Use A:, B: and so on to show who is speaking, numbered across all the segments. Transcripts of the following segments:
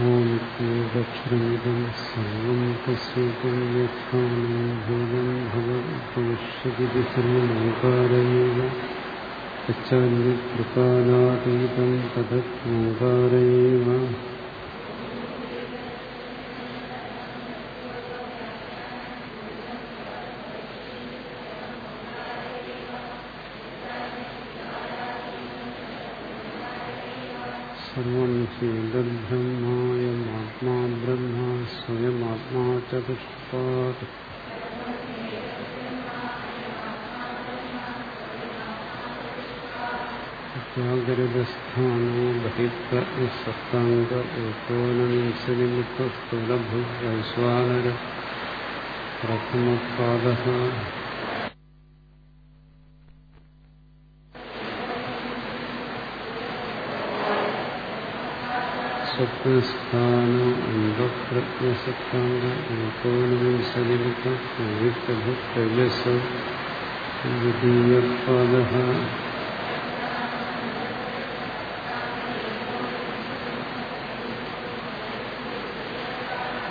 A: ഓമിത്യക്ഷരമിതം സർവം തസ്യേകം യഥാനോ ഭൂതം ഭവഭവിഷ്യതി സർവമോകാരയേവ പശ്ചാന്യത്രികാലാതീതം തദോകാരയേവ ബഹിപ്രസക്താംഗ ഏകോനവിംശതിമുഖസ്ഥൂലഭു വൈശ്വാനര പ്രഥമപാദ സ്വപ്നസ്ഥാന അംഗപ്രജ്ഞസക്താംഗ ഏകോനവിംശതിമുഖ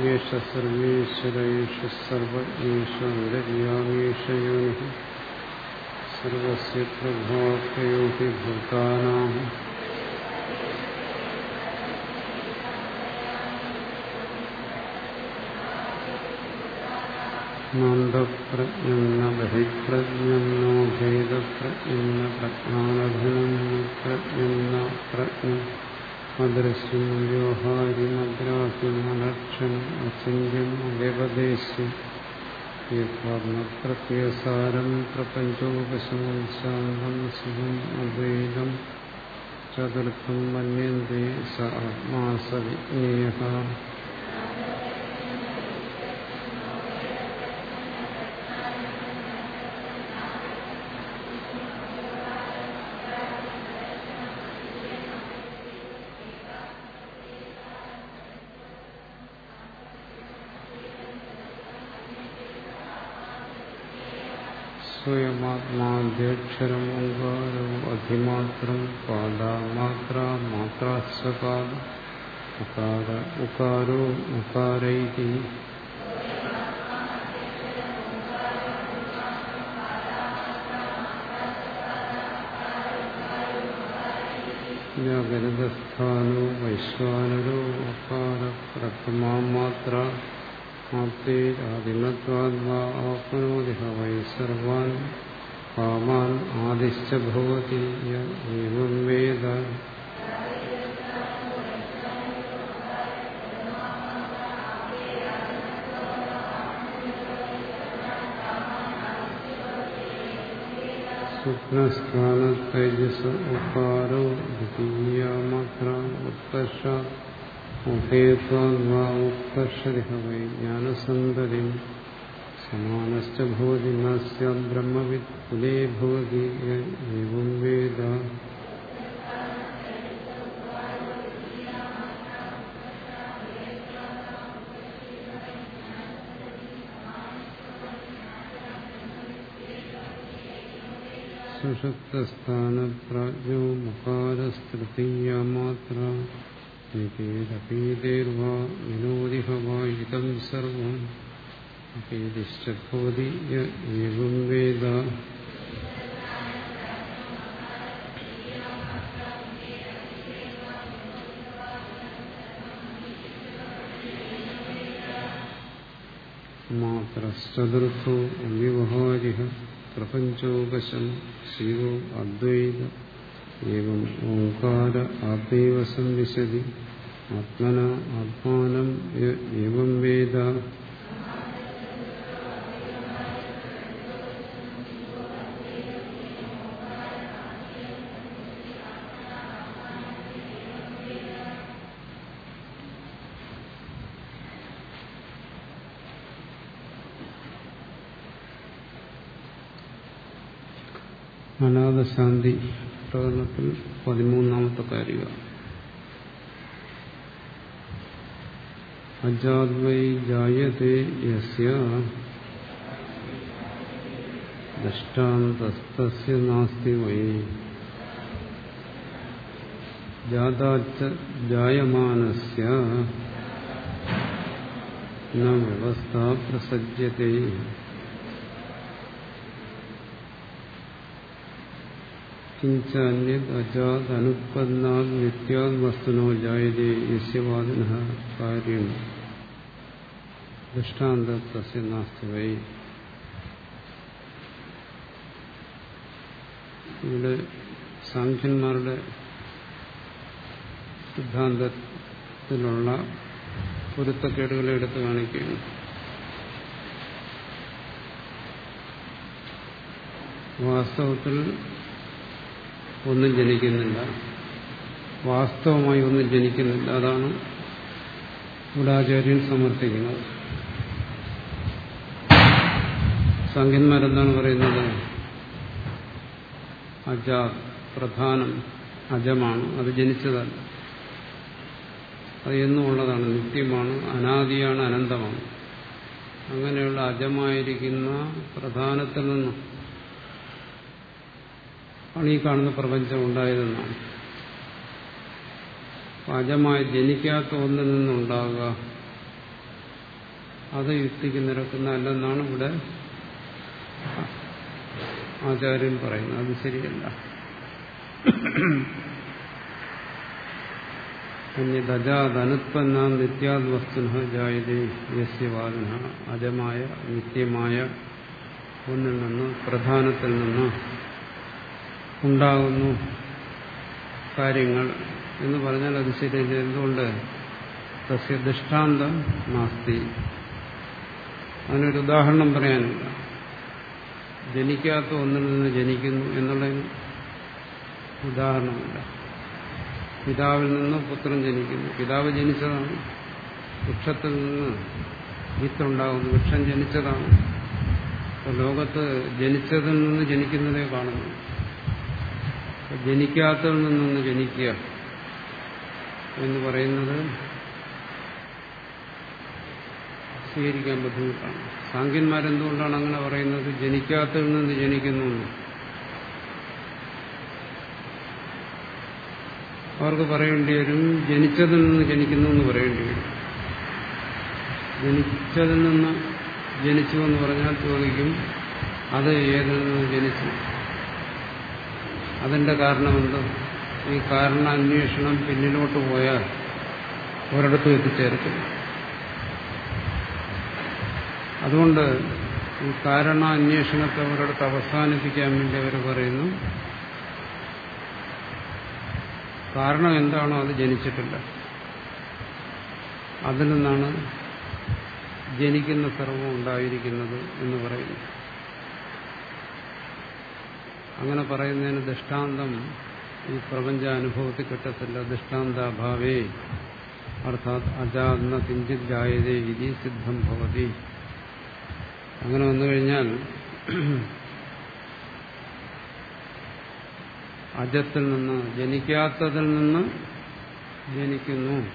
A: യേശ സർവേശ്വര യേശ സർവജ്ഞേഷ വിരര്യാമേഷ യോനി സർവസ്യ പ്രഭാക്കയോ ഹി ഭൂതാനാം നന്ദപ്രജ്ഞം ബഹിപ്രജ്ഞം നോ ഭേദപ്രജ്ഞം ന പ്രജ്ഞം പ്രജ്ഞം അദൃശ്യം പ്രപഞ്ചോപശമം സുഖം അദ്വൈതം. ചതുർത്ഥം മന്യന്തേ സ ആത്മാ സ വിജ്ഞേയ ഓങ്കാരം ഓങ്കാരോ പാദ മാത്ര മാത്രാസ്വപാദ ഉകാര ഉകാരോ ഉകാരൈതി ജാഗ്രതസ്ഥാനോ വൈശ്വാനരോ അകാര പ്രഥമാമാത്ര. ആപ്തേരാദിമത്വാദ്വാ ആപ്നോതി വൈ സർവാൻ. കാമാൻ ആദിശ്ച ഭവതി ഏവം വേദ സ്വപ്നസ്ഥാനത്തൈജസ ഉപാരോ ദ്വിതീയമാത്ര ഉത്കർഷ ഉഭയത്വാ ഉത്കർഷരിഹ വൈ ജ്ഞാനസന്തതി സമാനശ്ച ഭവതി ന സ്യാത് ബ്രഹ്മവിത് കുലേ ഭവതി ഏവം വേദ സുഷുപ്തസ്ഥാനപ്രാജ്ഞോ മുഖാരസ്തൃതീയമാത്ര േരപീതേർവാ വിനോദിഹ വാ ഇതം സർവം ഭവതി ഏവം വേദ. മാത്രശ്ചതുർത്ഥോ അവ്യവഹാരി പ്രപഞ്ചോപശം ശിവോ അദ്വൈത. ഏവം ഓംകാര ആത്മൈവ വിശതി ആത്മന ആത്മാനം ഏവം വേദ. അനാഥശാന്തി പ്രകടനത്തിൽ പതിമൂന്നാമത്തെ കാര്യ. അജാദ്വൈ ജായതേ യസ്യ ദൃഷ്ടാന്തസ്തസ്യ നാസ്തി വൈ. ജാതാച്ച ജായമാനസ്യ ന വ്യവസ്ഥ പ്രസജ്യത്തെ കിഞ്ച അന്യത് അജാത് അനുപന്നാത് നിത്യാത് വസ്തുനോ ജായതേ യസ്യവാദിന കാര്യം. ദൃഷ്ടാന്ത തസ്യ നാസ്തി വൈ. ഇവിടെ സാഖ്യന്മാരുടെ സിദ്ധാന്തത്തിലുള്ള പൊരുത്തക്കേടുകളെ എടുത്തു കാണിക്കുകയാണ്. വാസ്തവത്തിൽ ഒന്നും ജനിക്കുന്നില്ല. വാസ്തവമായി ഒന്നും ജനിക്കുന്നില്ല. അതാണ് ഗുഡാചാര്യൻ സമർത്ഥിക്കുന്നത്. സംഖ്യന്മാരെന്താണ് പറയുന്നത്? അജ പ്രധാനം അജമാണ്. അത് ജനിച്ചതല്ല. അത് എന്നും ഉള്ളതാണ്. നിത്യമാണ് അനാദിയാണ് അനന്തമാണ്. അങ്ങനെയുള്ള അജമായിരിക്കുന്ന പ്രധാനത്തിൽ നിന്നും ആണ് ഈ കാണുന്ന പ്രപഞ്ചം ഉണ്ടായതെന്നാണ്. അജമായി ജനിക്കാത്ത ഒന്നിൽ നിന്നുണ്ടാകുക അത് യുക്തിക്ക് നിരക്കുന്ന അല്ലെന്നാണ് ഇവിടെ ആചാര്യൻ പറയുന്നത്. അത് ശരിയല്ല. അന്യതജാതനുത്പന്ന നിത്യാദ് വസ്തുന ജായതേ അജമായ നിത്യമായ ഒന്നിൽ നിന്ന് പ്രധാനത്തിൽ നിന്ന് ഉണ്ടാകുന്നു കാര്യങ്ങൾ എന്ന് പറഞ്ഞാൽ അത് ശരിയല്ല എന്തുകൊണ്ട്? ദൃഷ്ടാന്തം നാസ്തി അതിനൊരു ഉദാഹരണം പറയാനില്ല ജനിക്കാത്ത ഒന്നിൽ നിന്ന് ജനിക്കുന്നു എന്നുള്ളതിന് ഉദാഹരണമില്ല പിതാവിൽ നിന്ന് പുത്രൻ ജനിക്കുന്നു. പിതാവ് ജനിച്ചതാണ്. വൃക്ഷത്തിൽ നിന്ന് വിത്തുണ്ടാകുന്നു. വൃക്ഷം ജനിച്ചതാണ്. ലോകത്ത് ജനിച്ചതിൽ നിന്ന് ജനിക്കുന്നതേ കാണുന്നു ജനിക്കാത്തതിൽ നിന്നൊന്ന് ജനിക്കുക എന്ന് പറയുന്നത് സ്വീകരിക്കാൻ ബുദ്ധിമുട്ടാണ്. സാങ്കന്മാരെന്തുകൊണ്ടാണ് അങ്ങനെ പറയുന്നത്? ജനിക്കാത്തതിൽ നിന്ന് ജനിക്കുന്നു അവർക്ക് പറയേണ്ടി വരും ജനിച്ചതിൽ നിന്ന് ജനിക്കുന്നു എന്ന് പറയേണ്ടി വരും. ജനിച്ചതിൽ നിന്ന് ജനിച്ചു എന്ന് പറഞ്ഞാൽ ചോദിക്കും അത് ഏതിൽ നിന്ന് ജനിച്ചു? അതിന്റെ കാരണമെന്ത്? ഈ കാരണ അന്വേഷണം പിന്നിലോട്ട് പോയാൽ ഒരിടത്തും എത്തിച്ചേർക്കും അതുകൊണ്ട് ഈ കാരണ അന്വേഷണത്തെ ഒരിടത്ത് അവസാനിപ്പിക്കാൻ വേണ്ടി അവർ പറയുന്നു കാരണം എന്താണോ അത് ജനിച്ചിട്ടില്ല. അതിൽ നിന്നാണ് ജനിക്കുന്ന സർവം ഉണ്ടായിരിക്കുന്നത് എന്ന് പറയുന്നു. അങ്ങനെ പറയുന്നതിന് ദൃഷ്ടാന്തം ഈ പ്രപഞ്ചാനുഭവത്തിൽ കിട്ടത്തില്ല. ദൃഷ്ടാന്താഭാവേ അർത്ഥാത് അജാന്ന കിഞ്ചിത് ജായതേ വിധി സിദ്ധം ഭവതി. അങ്ങനെ വന്നു കഴിഞ്ഞാൽ അജത്തിൽ നിന്ന് ജനിക്കാത്തതിൽ നിന്ന് ജനിക്കുന്നു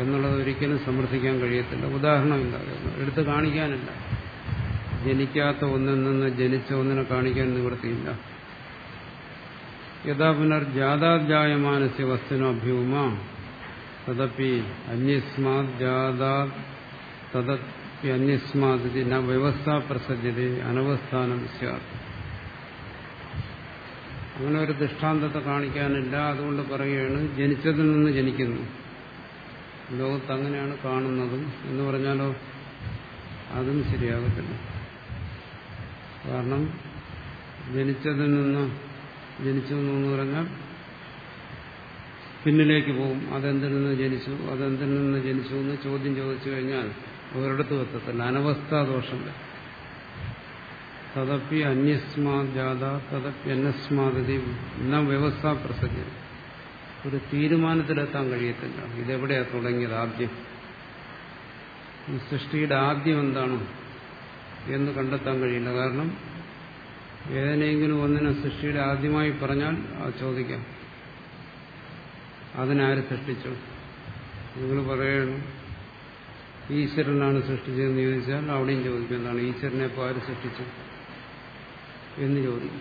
A: എന്നുള്ളത് ഒരിക്കലും സമർത്ഥിക്കാൻ കഴിയത്തില്ല. ഉദാഹരണമില്ല. എടുത്ത് കാണിക്കാനില്ല. ജനിക്കാത്ത ഒന്നിൽ നിന്ന് ജനിച്ച ഒന്നിനെ കാണിക്കാൻ നിവൃത്തിയില്ല യഥാ പുനർ ജാതാജായമാനസ്യ വസ്തുനോ അഭ്യൂമ തദപ്പി അന്യസ്മാത് ജാതാ തദപ്പി അന്യസ്മാത് വ്യവസ്ഥ പ്രസജ്യത അനവസ്ഥാനം സ്യാത്. അങ്ങനെ ഒരു ദൃഷ്ടാന്തത്തെ കാണിക്കാനില്ല അതുകൊണ്ട് പറയുകയാണ് ജനിച്ചതിൽ നിന്ന് ജനിക്കുന്നു. ലോകത്ത് അങ്ങനെയാണ് കാണുന്നതും എന്ന് പറഞ്ഞാലോ അതും ശരിയാകത്തില്ല. കാരണം ജനിച്ചതിൽ നിന്ന് ജനിച്ചു എന്ന് പറഞ്ഞാൽ പിന്നിലേക്ക് പോകും. അതെന്തിൽ നിന്ന് ജനിച്ചു? അതെന്തിൽ നിന്ന് ജനിച്ചു എന്ന് ചോദ്യം ചോദിച്ചു കഴിഞ്ഞാൽ ഒരിടത്തും എത്തത്തില്ല അനവസ്ഥാദോഷം തദപ്പി അന്യസ്മാ ജാത തദപ്പി അന്യസ്മാതി എന്ന വ്യവസ്ഥ പ്രസക്തി ഒരു തീരുമാനത്തിലെത്താൻ കഴിയത്തില്ല. ഇതെവിടെയാണ് തുടങ്ങിയത് ആദ്യം? സൃഷ്ടിയുടെ ആദ്യം എന്താണ്? എന്ന് കണ്ടെത്താൻ കഴിയില്ല. കാരണം ഏതിനെങ്കിലും ഒന്നിനെ സൃഷ്ടിയുടെ ആദ്യമായി പറഞ്ഞാൽ അത് ചോദിക്കാം. അതിനാര് സൃഷ്ടിച്ചു? നിങ്ങൾ പറയണം. ഈശ്വരനാണ് സൃഷ്ടിച്ചതെന്ന് ചോദിച്ചാൽ അവിടെയും ചോദിക്കും. എന്താണ് ഈശ്വരനെ ഇപ്പോൾ ആര് സൃഷ്ടിച്ചു? എന്ന് ചോദിക്കും.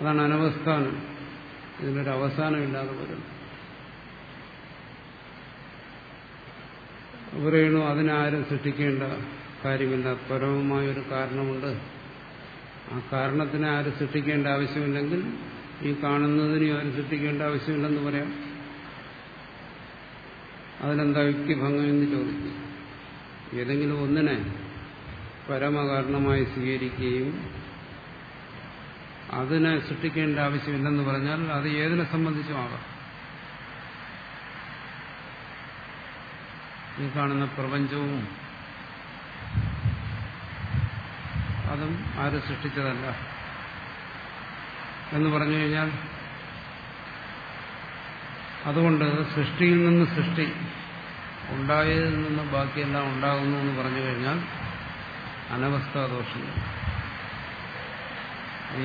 A: അതാണ് അനവസ്ഥാനം. ഇതിനൊരു അവസാനമില്ലാതെ വരുന്നു. പറയണു അതിനാരും സൃഷ്ടിക്കേണ്ട? കാര്യമില്ല. പരമമായ ഒരു കാരണമുണ്ട്. ആ കാരണത്തിനെ ആരും സൃഷ്ടിക്കേണ്ട ആവശ്യമില്ലെങ്കിൽ ഈ കാണുന്നതിനെ ആരും സൃഷ്ടിക്കേണ്ട ആവശ്യമില്ലെന്ന് പറയാം. അതിനെന്താ യുക്തിഭംഗം എന്ന് ചോദിക്കും. ഏതെങ്കിലും ഒന്നിനെ പരമകാരണമായി സ്വീകരിക്കുകയും അതിനെ സൃഷ്ടിക്കേണ്ട ആവശ്യമില്ലെന്ന് പറഞ്ഞാൽ അത് ഏതിനെ സംബന്ധിച്ചുമാകാം ഈ കാണുന്ന പ്രപഞ്ചവും അതും ആരും സൃഷ്ടിച്ചതല്ല. എന്ന് പറഞ്ഞു കഴിഞ്ഞാൽ അതുകൊണ്ട് സൃഷ്ടിയിൽ നിന്ന് സൃഷ്ടി ഉണ്ടായതിൽ നിന്ന് ബാക്കിയെല്ലാം ഉണ്ടാകുന്നു എന്ന് പറഞ്ഞു കഴിഞ്ഞാൽ അനവസ്ഥാദോഷം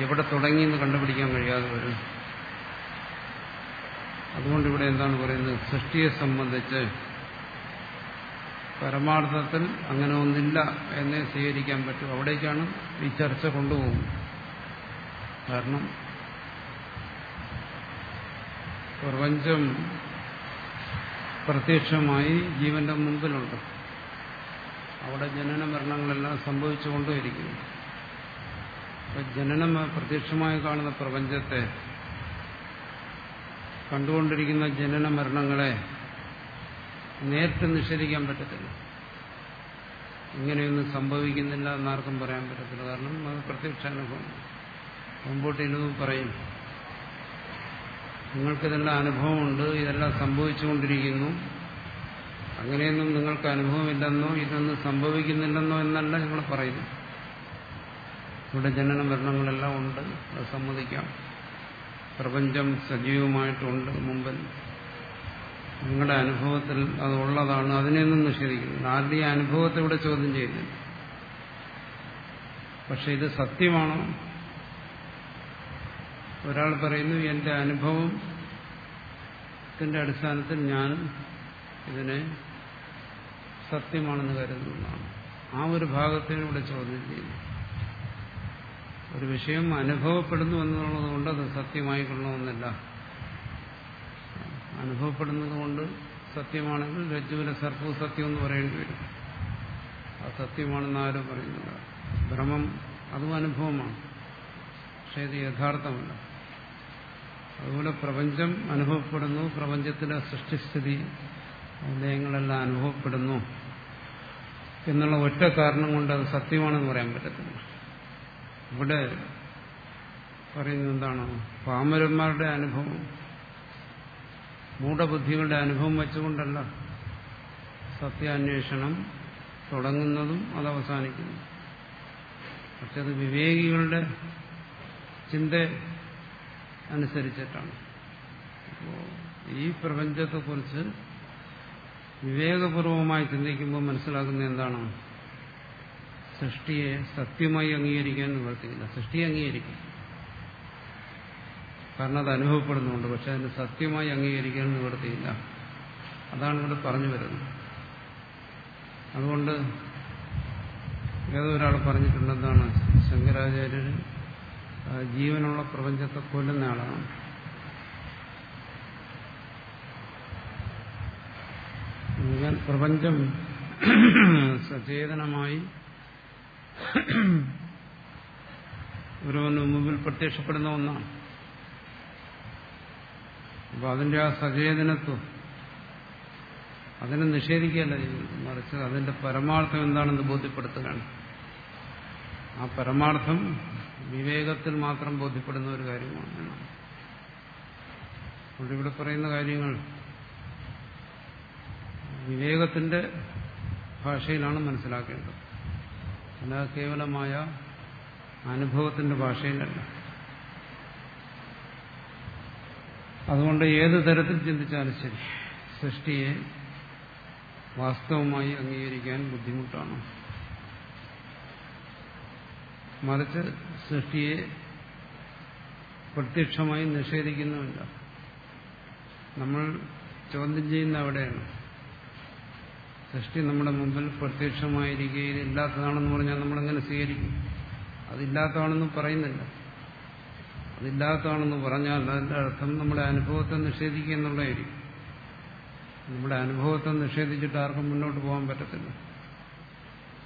A: എവിടെ തുടങ്ങി എന്ന് കണ്ടുപിടിക്കാൻ കഴിയാതെ വരും. അതുകൊണ്ട് ഇവിടെ എന്താണ് പറയുന്നത്? സൃഷ്ടിയെ സംബന്ധിച്ച് പരമാർത്ഥത്തിൽ അങ്ങനെ ഒന്നില്ല എന്നേ സ്വീകരിക്കാൻ പറ്റും. അവിടേക്കാണ് ഈ ചർച്ച കൊണ്ടുപോകുന്നത്. കാരണം പ്രപഞ്ചം പ്രത്യക്ഷമായി ജീവന്റെ മുമ്പിലുണ്ട്. അവിടെ ജനന മരണങ്ങളെല്ലാം സംഭവിച്ചുകൊണ്ടേയിരിക്കുന്നു. അപ്പൊ ജനനം പ്രത്യക്ഷമായി കാണുന്ന പ്രപഞ്ചത്തെ കണ്ടുകൊണ്ടിരിക്കുന്ന ജനന മരണങ്ങളെ നേരിട്ട് നിഷേധിക്കാൻ പറ്റത്തില്ല. ഇങ്ങനെയൊന്നും സംഭവിക്കുന്നില്ല എന്നാർക്കും പറയാൻ പറ്റത്തില്ല. കാരണം അത് പ്രത്യക്ഷാനുഭവം മുമ്പോട്ട് ഇന്നും പറയും. നിങ്ങൾക്കിതെല്ലാം അനുഭവമുണ്ട് ഇതെല്ലാം സംഭവിച്ചുകൊണ്ടിരിക്കുന്നു. അങ്ങനെയൊന്നും നിങ്ങൾക്ക് അനുഭവമില്ലെന്നോ ഇതൊന്നും സംഭവിക്കുന്നില്ലെന്നോ എന്നല്ല ഞങ്ങൾ പറയുന്നു ഇവിടെ ജനന മരണങ്ങളെല്ലാം ഉണ്ട്. അത് സമ്മതിക്കാം. പ്രപഞ്ചം സജീവമായിട്ടുണ്ട് മുമ്പിൽ നിങ്ങളുടെ അനുഭവത്തിൽ അത് ഉള്ളതാണ് അതിനെയൊന്നും നിഷേധിക്കുന്നു ആരുടെയും അനുഭവത്തെ ഇവിടെ ചോദ്യം ചെയ്യുന്നു പക്ഷെ ഇത് സത്യമാണോ? ഒരാൾ പറയുന്നു എന്റെ അനുഭവത്തിന്റെ അടിസ്ഥാനത്തിൽ ഞാൻ ഇതിനെ സത്യമാണെന്ന് കരുതുന്നതാണ്. ആ ഒരു ഭാഗത്തേനും ഇവിടെ ചോദ്യം ചെയ്യുന്നു. ഒരു വിഷയം അനുഭവപ്പെടുന്നു എന്നുള്ളതുകൊണ്ട് അത് സത്യമായി കൊള്ളണമെന്നില്ല. അനുഭവപ്പെടുന്നത് കൊണ്ട് സത്യമാണെങ്കിൽ രജ്ജുവിലെ സർപ്പവും സത്യം എന്ന് പറയേണ്ടി വരും. ആ സത്യമാണെന്ന് ആരും പറയുന്നില്ല. ഭ്രമം അതും അനുഭവമാണ്. പക്ഷെ ഇത് യഥാർത്ഥമല്ല. അതുപോലെ പ്രപഞ്ചം അനുഭവപ്പെടുന്നു. പ്രപഞ്ചത്തിലെ സൃഷ്ടിസ്ഥിതി ലയങ്ങളെല്ലാം അനുഭവപ്പെടുന്നു എന്നുള്ള ഒറ്റ കാരണം കൊണ്ട് അത് സത്യമാണെന്ന് പറയാൻ പറ്റത്തില്ല. ഇവിടെ പറയുന്നത് എന്താണ്? പാമരന്മാരുടെ അനുഭവം. മൂഢബുദ്ധികളുടെ അനുഭവം വെച്ചുകൊണ്ടല്ല. സത്യാന്വേഷണം തുടങ്ങുന്നതും അത് അവസാനിക്കുന്നു. പക്ഷെ അത് വിവേകികളുടെ ചിന്ത അനുസരിച്ചിട്ടാണ്. അപ്പോൾ ഈ പ്രപഞ്ചത്തെക്കുറിച്ച് വിവേകപൂർവമായി ചിന്തിക്കുമ്പോൾ മനസ്സിലാക്കുന്ന എന്താണ്? സൃഷ്ടിയെ സത്യമായി അംഗീകരിക്കാൻ നിവർത്തിയില്ല. സൃഷ്ടിയെ അംഗീകരിക്കും. കാരണം അത് അനുഭവപ്പെടുന്നുണ്ട്. പക്ഷെ അതിന് സത്യമായി അംഗീകരിക്കാൻ നിവർത്തിയില്ല അതാണ് ഇവിടെ പറഞ്ഞു വരുന്നത്. അതുകൊണ്ട് ഏതോ ഒരാൾ പറഞ്ഞിട്ടുണ്ട് എന്താണ്? ശങ്കരാചാര്യർ ജീവനുള്ള പ്രപഞ്ചത്തെ കൊല്ലുന്ന ആളാണ്. പ്രപഞ്ചം സചേതനമായി ഒരുവന് മുമ്പിൽ പ്രത്യക്ഷപ്പെടുന്ന ഒന്നാണ്. അപ്പൊ അതിന്റെ ആ സചേതനത്വം അതിനെ നിഷേധിക്കുകയല്ല മറിച്ച് അതിന്റെ പരമാർത്ഥം എന്താണെന്ന് ബോധ്യപ്പെടുത്തുകയാണ് ആ പരമാർത്ഥം വിവേകത്തിൽ മാത്രം ബോധ്യപ്പെടുന്ന ഒരു കാര്യമാണ് ഇവിടെ പറയുന്ന കാര്യങ്ങൾ വിവേകത്തിന്റെ ഭാഷയിലാണ് മനസ്സിലാക്കേണ്ടത്. അല്ലാതെ കേവലമായ അനുഭവത്തിന്റെ ഭാഷയിലല്ല. അതുകൊണ്ട് ഏത് തരത്തിൽ ചിന്തിച്ചാലും ശരി. സൃഷ്ടിയെ വാസ്തവമായി അംഗീകരിക്കാൻ ബുദ്ധിമുട്ടാണ്. മറിച്ച് സൃഷ്ടിയെ പ്രത്യക്ഷമായി നിഷേധിക്കുന്നുമില്ല. നമ്മൾ ചോദ്യം ചെയ്യുന്ന അവിടെയാണ്. സൃഷ്ടി നമ്മുടെ മുമ്പിൽ പ്രത്യക്ഷമായിരിക്കുകയും ഇല്ലാത്തതാണെന്ന് പറഞ്ഞാൽ നമ്മളെങ്ങനെ സ്വീകരിക്കും? അതില്ലാത്തതാണെന്ന് പറയുന്നില്ല. അതില്ലാത്തതാണെന്ന് പറഞ്ഞാൽ അതിന്റെ അർത്ഥം നമ്മുടെ അനുഭവത്തെ നിഷേധിക്കുക എന്നുള്ളതായിരിക്കും. നമ്മുടെ അനുഭവത്തെ നിഷേധിച്ചിട്ട് ആർക്കും മുന്നോട്ട് പോകാൻ പറ്റത്തില്ല.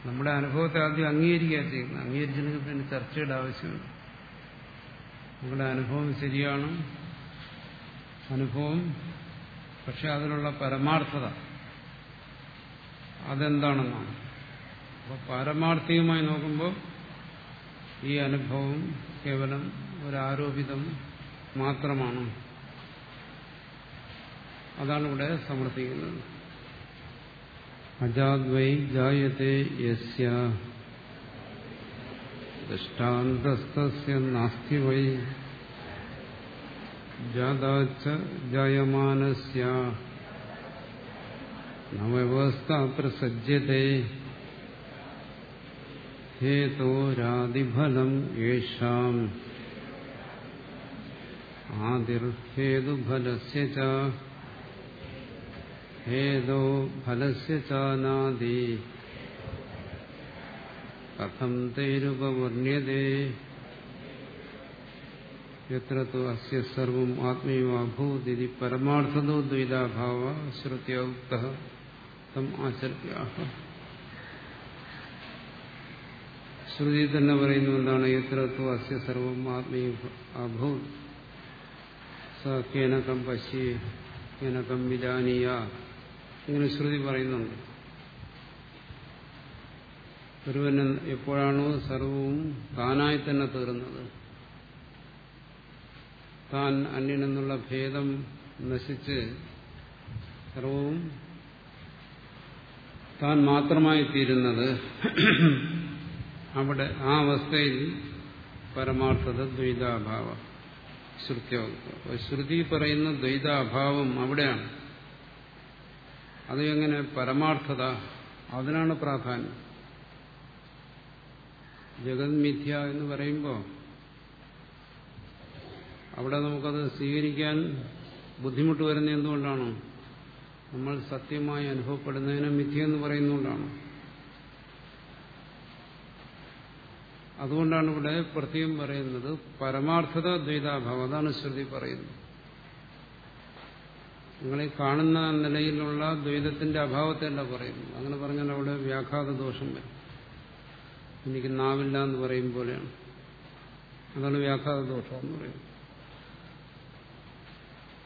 A: നമ്മുടെ അനുഭവത്തെ ആദ്യം അംഗീകരിക്കുക ചെയ്യുന്നത്. അംഗീകരിച്ചില്ലെങ്കിൽ പിന്നെ ചർച്ചയുടെ ആവശ്യമില്ല. നമ്മുടെ അനുഭവം ശരിയാണ്. അനുഭവം പക്ഷെ അതിലുള്ള പരമാർത്ഥത അതെന്താണെന്നാണ്. അപ്പോൾ പാരമാർത്ഥികമായി നോക്കുമ്പോൾ ഈ അനുഭവം കേവലം ഒരാരോപിതം മാത്രമാണ്. അതാണ് ഇവിടെ സമർത്ഥിക്കുന്നത്. അജാദ്വൈ ജായത്തെ യസ്യ. ദൃഷ്ടാന്തസ്തസ്യ നാസ്തി വൈ. ജാതാച്ച ജായമാനസ്യ. നവ്യവസ്ഥ പ്രസജ്യത്തെ ഹേതോരാദിഫലം യേഷാം. ആദിർഹേതുഫലസ്യ ഹേതോ ഫലസ്യ ചാനാദി കഥം തൈരുപവർണ്യതേ യത്ര അസ്യ സർവം ആത്മീയഭൂതി പരമാർത്ഥതോ ദ്വൈതാഭാവ ശ്രുത്യ ഉക്ത തം ആചര്യ ശ്രുതി തന്നെ പറയുന്നു എന്താണ് യത്ര അസ്യ സർവം ആത്മീയ അഭൂത് സ പശി വിജാനിയ വിജാനീയ. ഇങ്ങനെ ശ്രുതി പറയുന്നുണ്ട്. ഒരുവൻ എപ്പോഴാണോ സർവവും താനായി തന്നെ തീർന്നത്. താൻ അന്യനെന്നുള്ള ഭേദം നശിച്ച് സർവവും താൻ മാത്രമായി തീരുന്നത്. അവിടെ ആ അവസ്ഥയിൽ പരമാർത്ഥത ദ്വൈതാഭാവ. ശ്രുതി പറയുന്ന ദ്വൈതാഭാവം അവിടെയാണ്. അത് എങ്ങനെ പരമാർത്ഥത. അതിനാണ് പ്രാധാന്യം. ജഗത് മിഥ്യ എന്ന് പറയുമ്പോൾ അവിടെ നമുക്കത് സ്വീകരിക്കാൻ ബുദ്ധിമുട്ട് വരുന്ന എന്തുകൊണ്ടാണ്? നമ്മൾ സത്യമായി അനുഭവപ്പെടുന്നതിനെ മിഥ്യ എന്ന് പറയുന്നതുകൊണ്ടാണ്? അതുകൊണ്ടാണ് ഇവിടെ പ്രത്യേകം പറയുന്നത് പരമാർത്ഥത ദ്വൈതാഭാവം. അതാണ് ശ്രുതി പറയുന്നത്. നിങ്ങളെ കാണുന്ന നിലയിലുള്ള ദ്വൈതത്തിന്റെ അഭാവത്തെയല്ല പറയുന്നു അങ്ങനെ പറഞ്ഞാൽ അവിടെ വ്യാഘാത ദോഷം വരും. എനിക്ക് നാവില്ല എന്ന് പറയും പോലെയാണ്. അതാണ് വ്യാഘാത ദോഷം എന്ന് പറയുന്നത്.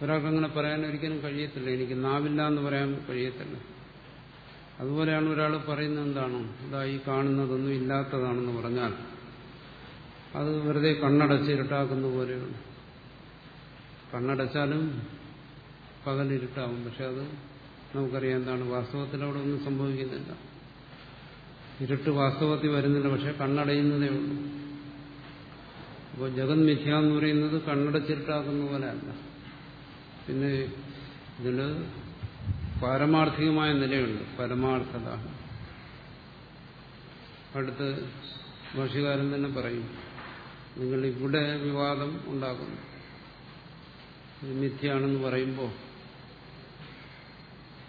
A: ഒരാൾക്ക് അങ്ങനെ പറയാൻ ഒരിക്കലും കഴിയത്തില്ല. എനിക്ക് നാവില്ല എന്ന് പറയാൻ കഴിയത്തില്ല. അതുപോലെയാണ് ഒരാൾ പറയുന്നത് എന്താണോ? ഇതായി കാണുന്നതൊന്നും ഇല്ലാത്തതാണെന്ന് പറഞ്ഞാൽ അത് വെറുതെ കണ്ണടച്ച് ഇരുട്ടാക്കുന്ന പോലെയാണ്. കണ്ണടച്ചാലും പകലിരുട്ടാവും പക്ഷെ അത് നമുക്കറിയാം എന്താണ്. വാസ്തവത്തിൽ അവിടെ ഒന്നും സംഭവിക്കുന്നില്ല. ഇരുട്ട് വാസ്തവത്തിൽ വരുന്നില്ല. പക്ഷെ കണ്ണടയുന്നതേ ഉള്ളൂ. അപ്പോൾ ജഗത് മിഥ്യ എന്ന് പറയുന്നത് കണ്ണടച്ചിരുട്ടാക്കുന്ന പോലെയല്ല പിന്നെ ഇതിൽ പാരമാർത്ഥികമായ നിലയുണ്ട്. പരമാർത്ഥത. അടുത്ത് ഭാഷകാരൻ തന്നെ പറയും. നിങ്ങൾ ഇവിടെ വിവാദം ഉണ്ടാക്കുന്നു. മിഥ്യയാണെന്ന് പറയുമ്പോൾ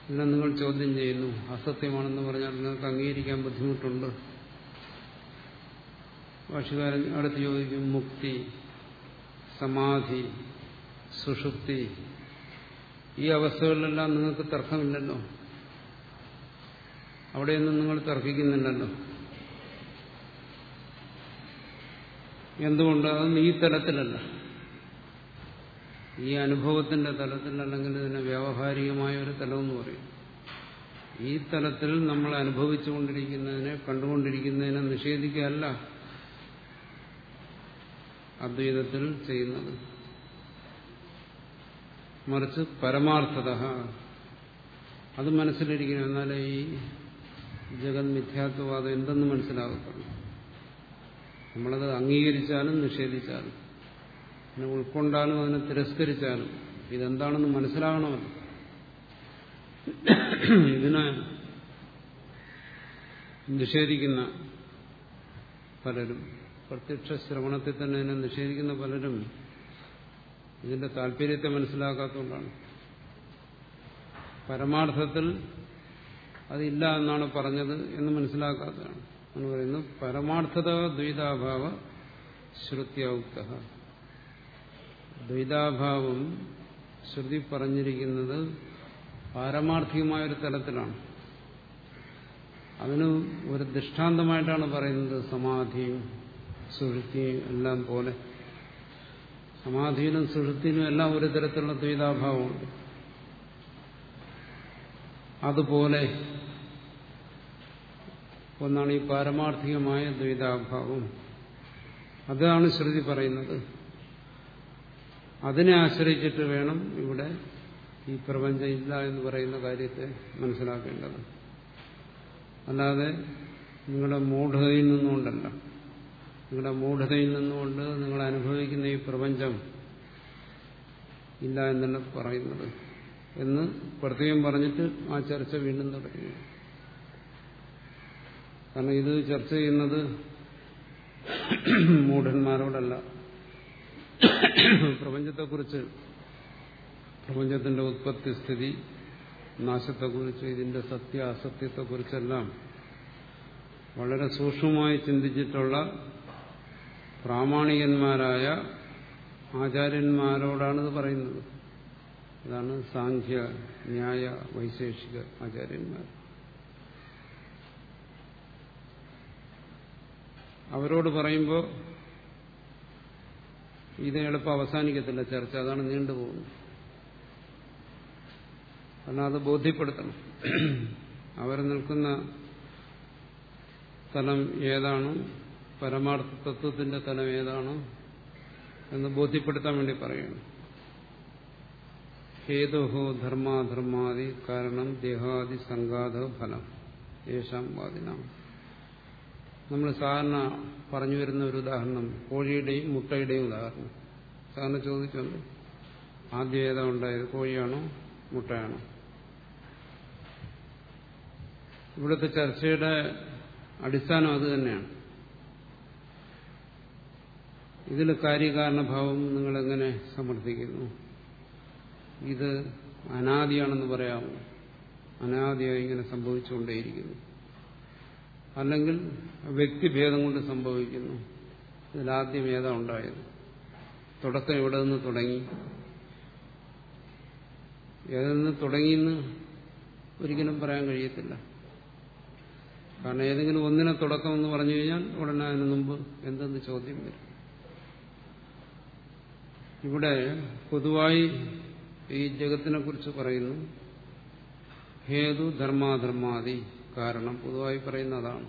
A: പിന്നെ നിങ്ങൾ ചോദ്യം ചെയ്യുന്നു അസത്യമാണെന്ന് പറഞ്ഞാൽ നിങ്ങൾക്ക് അംഗീകരിക്കാൻ ബുദ്ധിമുട്ടുണ്ട്. ഭാഷകാരൻ അടുത്ത് ചോദിക്കും മുക്തി സമാധി സുഷുപ്തി ഈ അവസ്ഥകളിലെല്ലാം നിങ്ങൾക്ക് തർക്കമില്ലല്ലോ. അവിടെയൊന്നും നിങ്ങൾ തർക്കിക്കുന്നില്ലല്ലോ. എന്തുകൊണ്ട്? അതൊന്നും ഈ തലത്തിലല്ല. ഈ അനുഭവത്തിന്റെ തലത്തിൽ അല്ലെങ്കിൽ ഇതിന് വ്യാവഹാരികമായ ഒരു തലമെന്ന് പറയും. ഈ തലത്തിൽ നമ്മൾ അനുഭവിച്ചുകൊണ്ടിരിക്കുന്നതിനെ കണ്ടുകൊണ്ടിരിക്കുന്നതിനെ നിഷേധിക്കുകയല്ല. അദ്വൈതത്തിൽ ചെയ്യുന്നത്. മറിച്ച് പരമാർത്ഥത. അത് മനസ്സിലിരിക്കണം. എന്നാലേ ഈ ജഗന്മിഥ്യാത്വവാദം എന്തെന്ന് മനസ്സിലാകത്തുള്ളൂ. നമ്മളത് അംഗീകരിച്ചാലും നിഷേധിച്ചാലും അതിനെ ഉൾക്കൊണ്ടാലും അതിനെ തിരസ്കരിച്ചാലും ഇതെന്താണെന്ന് മനസ്സിലാകണമല്ലോ. ഇതിനെ നിഷേധിക്കുന്ന പലരും പ്രത്യക്ഷ ശ്രവണത്തിൽ തന്നെ ഇതിനെ നിഷേധിക്കുന്ന പലരും ഇതിന്റെ താല്പര്യത്തെ മനസ്സിലാക്കാത്തതുകൊണ്ടാണ്. പരമാർത്ഥത്തിൽ അതില്ല എന്നാണ് പറഞ്ഞത് എന്ന് മനസ്സിലാക്കാത്തതാണ്. എന്ന് പറയുന്നു പരമാർത്ഥത ദ്വൈതാഭാവ ശ്രുത്യൗക്ത ദ്വൈതാഭാവം ശ്രുതി പറഞ്ഞിരിക്കുന്നത് പാരമാർത്ഥികമായൊരു തലത്തിലാണ്. അതിന് ഒരു ദൃഷ്ടാന്തമായിട്ടാണ് പറയുന്നത് സമാധിയും സുഷുതിയും എല്ലാം പോലെ. സമാധിയിലും സുഷുത്തിനും എല്ലാം ഒരു തരത്തിലുള്ള ദ്വൈതാഭാവമുണ്ട്. അതുപോലെ ഒന്നാണ് ഈ പാരമാർത്ഥികമായ ദ്വൈതാഭാവം. അതാണ് ശ്രുതി പറയുന്നത്. അതിനെ ആശ്രയിച്ചിട്ട് വേണം ഇവിടെ ഈ പ്രപഞ്ചം ഇല്ല എന്ന് പറയുന്ന കാര്യത്തെ മനസ്സിലാക്കേണ്ടത്. അല്ലാതെ നിങ്ങളുടെ മൂഢതയിൽ നിന്നുകൊണ്ടല്ല. നിങ്ങളുടെ മൂഢതയിൽ നിന്നുകൊണ്ട് നിങ്ങൾ അനുഭവിക്കുന്ന ഈ പ്രപഞ്ചം ഇല്ല എന്നല്ല പറയുന്നത്. എന്ന് പ്രത്യേകം പറഞ്ഞിട്ട് ആ ചർച്ച വീണ്ടും തുടങ്ങി കാരണം ഇത് ചർച്ച ചെയ്യുന്നത് മൂഢന്മാരോടല്ല. പ്രപഞ്ചത്തെക്കുറിച്ച് പ്രപഞ്ചത്തിന്റെ ഉത്പത്തി സ്ഥിതി നാശത്തെക്കുറിച്ച് ഇതിന്റെ സത്യ അസത്യത്തെക്കുറിച്ചെല്ലാം വളരെ സൂക്ഷ്മമായി ചിന്തിച്ചിട്ടുള്ള പ്രാമാണികന്മാരായ ആചാര്യന്മാരോടാണ് ഇത് പറയുന്നത്. ഇതാണ് സാഖ്യ ന്യായ വൈശേഷിക ആചാര്യന്മാർ. അവരോട് പറയുമ്പോൾ ഇത് എളുപ്പം അവസാനിക്കത്തില്ല ചർച്ച. അതാണ് നീണ്ടുപോകുന്നത് കാരണം അത് ബോധ്യപ്പെടുത്തണം. അവർ നിൽക്കുന്ന തലം ഏതാണ് പരമാർത്ഥ തത്വത്തിന്റെ തലം ഏതാണ് എന്ന് ബോധ്യപ്പെടുത്താൻ വേണ്ടി പറയുന്നു. ഹേതുഹോ ധർമാധർമാദി കാരണം ദേഹാദി സംഘാത ഫലം. യേശാം വാദിനാം നമ്മൾ സാധാരണ പറഞ്ഞു വരുന്ന ഒരു ഉദാഹരണം കോഴിയുടെയും മുട്ടയുടെയും ഉദാഹരണം. സാധാരണ ചോദിച്ചുണ്ട് ആദ്യം ഏതാ ഉണ്ടായത് കോഴിയാണോ മുട്ടയാണോ? ഇവിടുത്തെ ചർച്ചയുടെ അടിസ്ഥാനം അത് തന്നെയാണ്. ഇതിൽ കാര്യകാരണഭാവം നിങ്ങളെങ്ങനെ സമർത്ഥിക്കുന്നു? ഇത് അനാദിയാണെന്ന് പറയാമോ? അനാദിയായി ഇങ്ങനെ സംഭവിച്ചുകൊണ്ടേയിരിക്കുന്നു. അല്ലെങ്കിൽ വ്യക്തിഭേദം കൊണ്ട് സംഭവിക്കുന്നു. ഇതിലാദ്യം ഏതാ ഉണ്ടായത്? തുടക്കം എവിടെ നിന്ന് തുടങ്ങി? ഏതിൽ നിന്ന് തുടങ്ങിയെന്ന് ഒരിക്കലും പറയാൻ കഴിയത്തില്ല. കാരണം ഏതെങ്കിലും ഒന്നിനെ തുടക്കം എന്ന് പറഞ്ഞു കഴിഞ്ഞാൽ ഉടനെ അതിന് മുമ്പ് എന്തെന്ന് ചോദ്യം വരും. ഇവിടെ പൊതുവായി ഈ ജഗത്തിനെ കുറിച്ച് പറയുന്നു. ഹേതു ധർമാധർമാദി. കാരണം പൊതുവായി പറയുന്നതാണ്.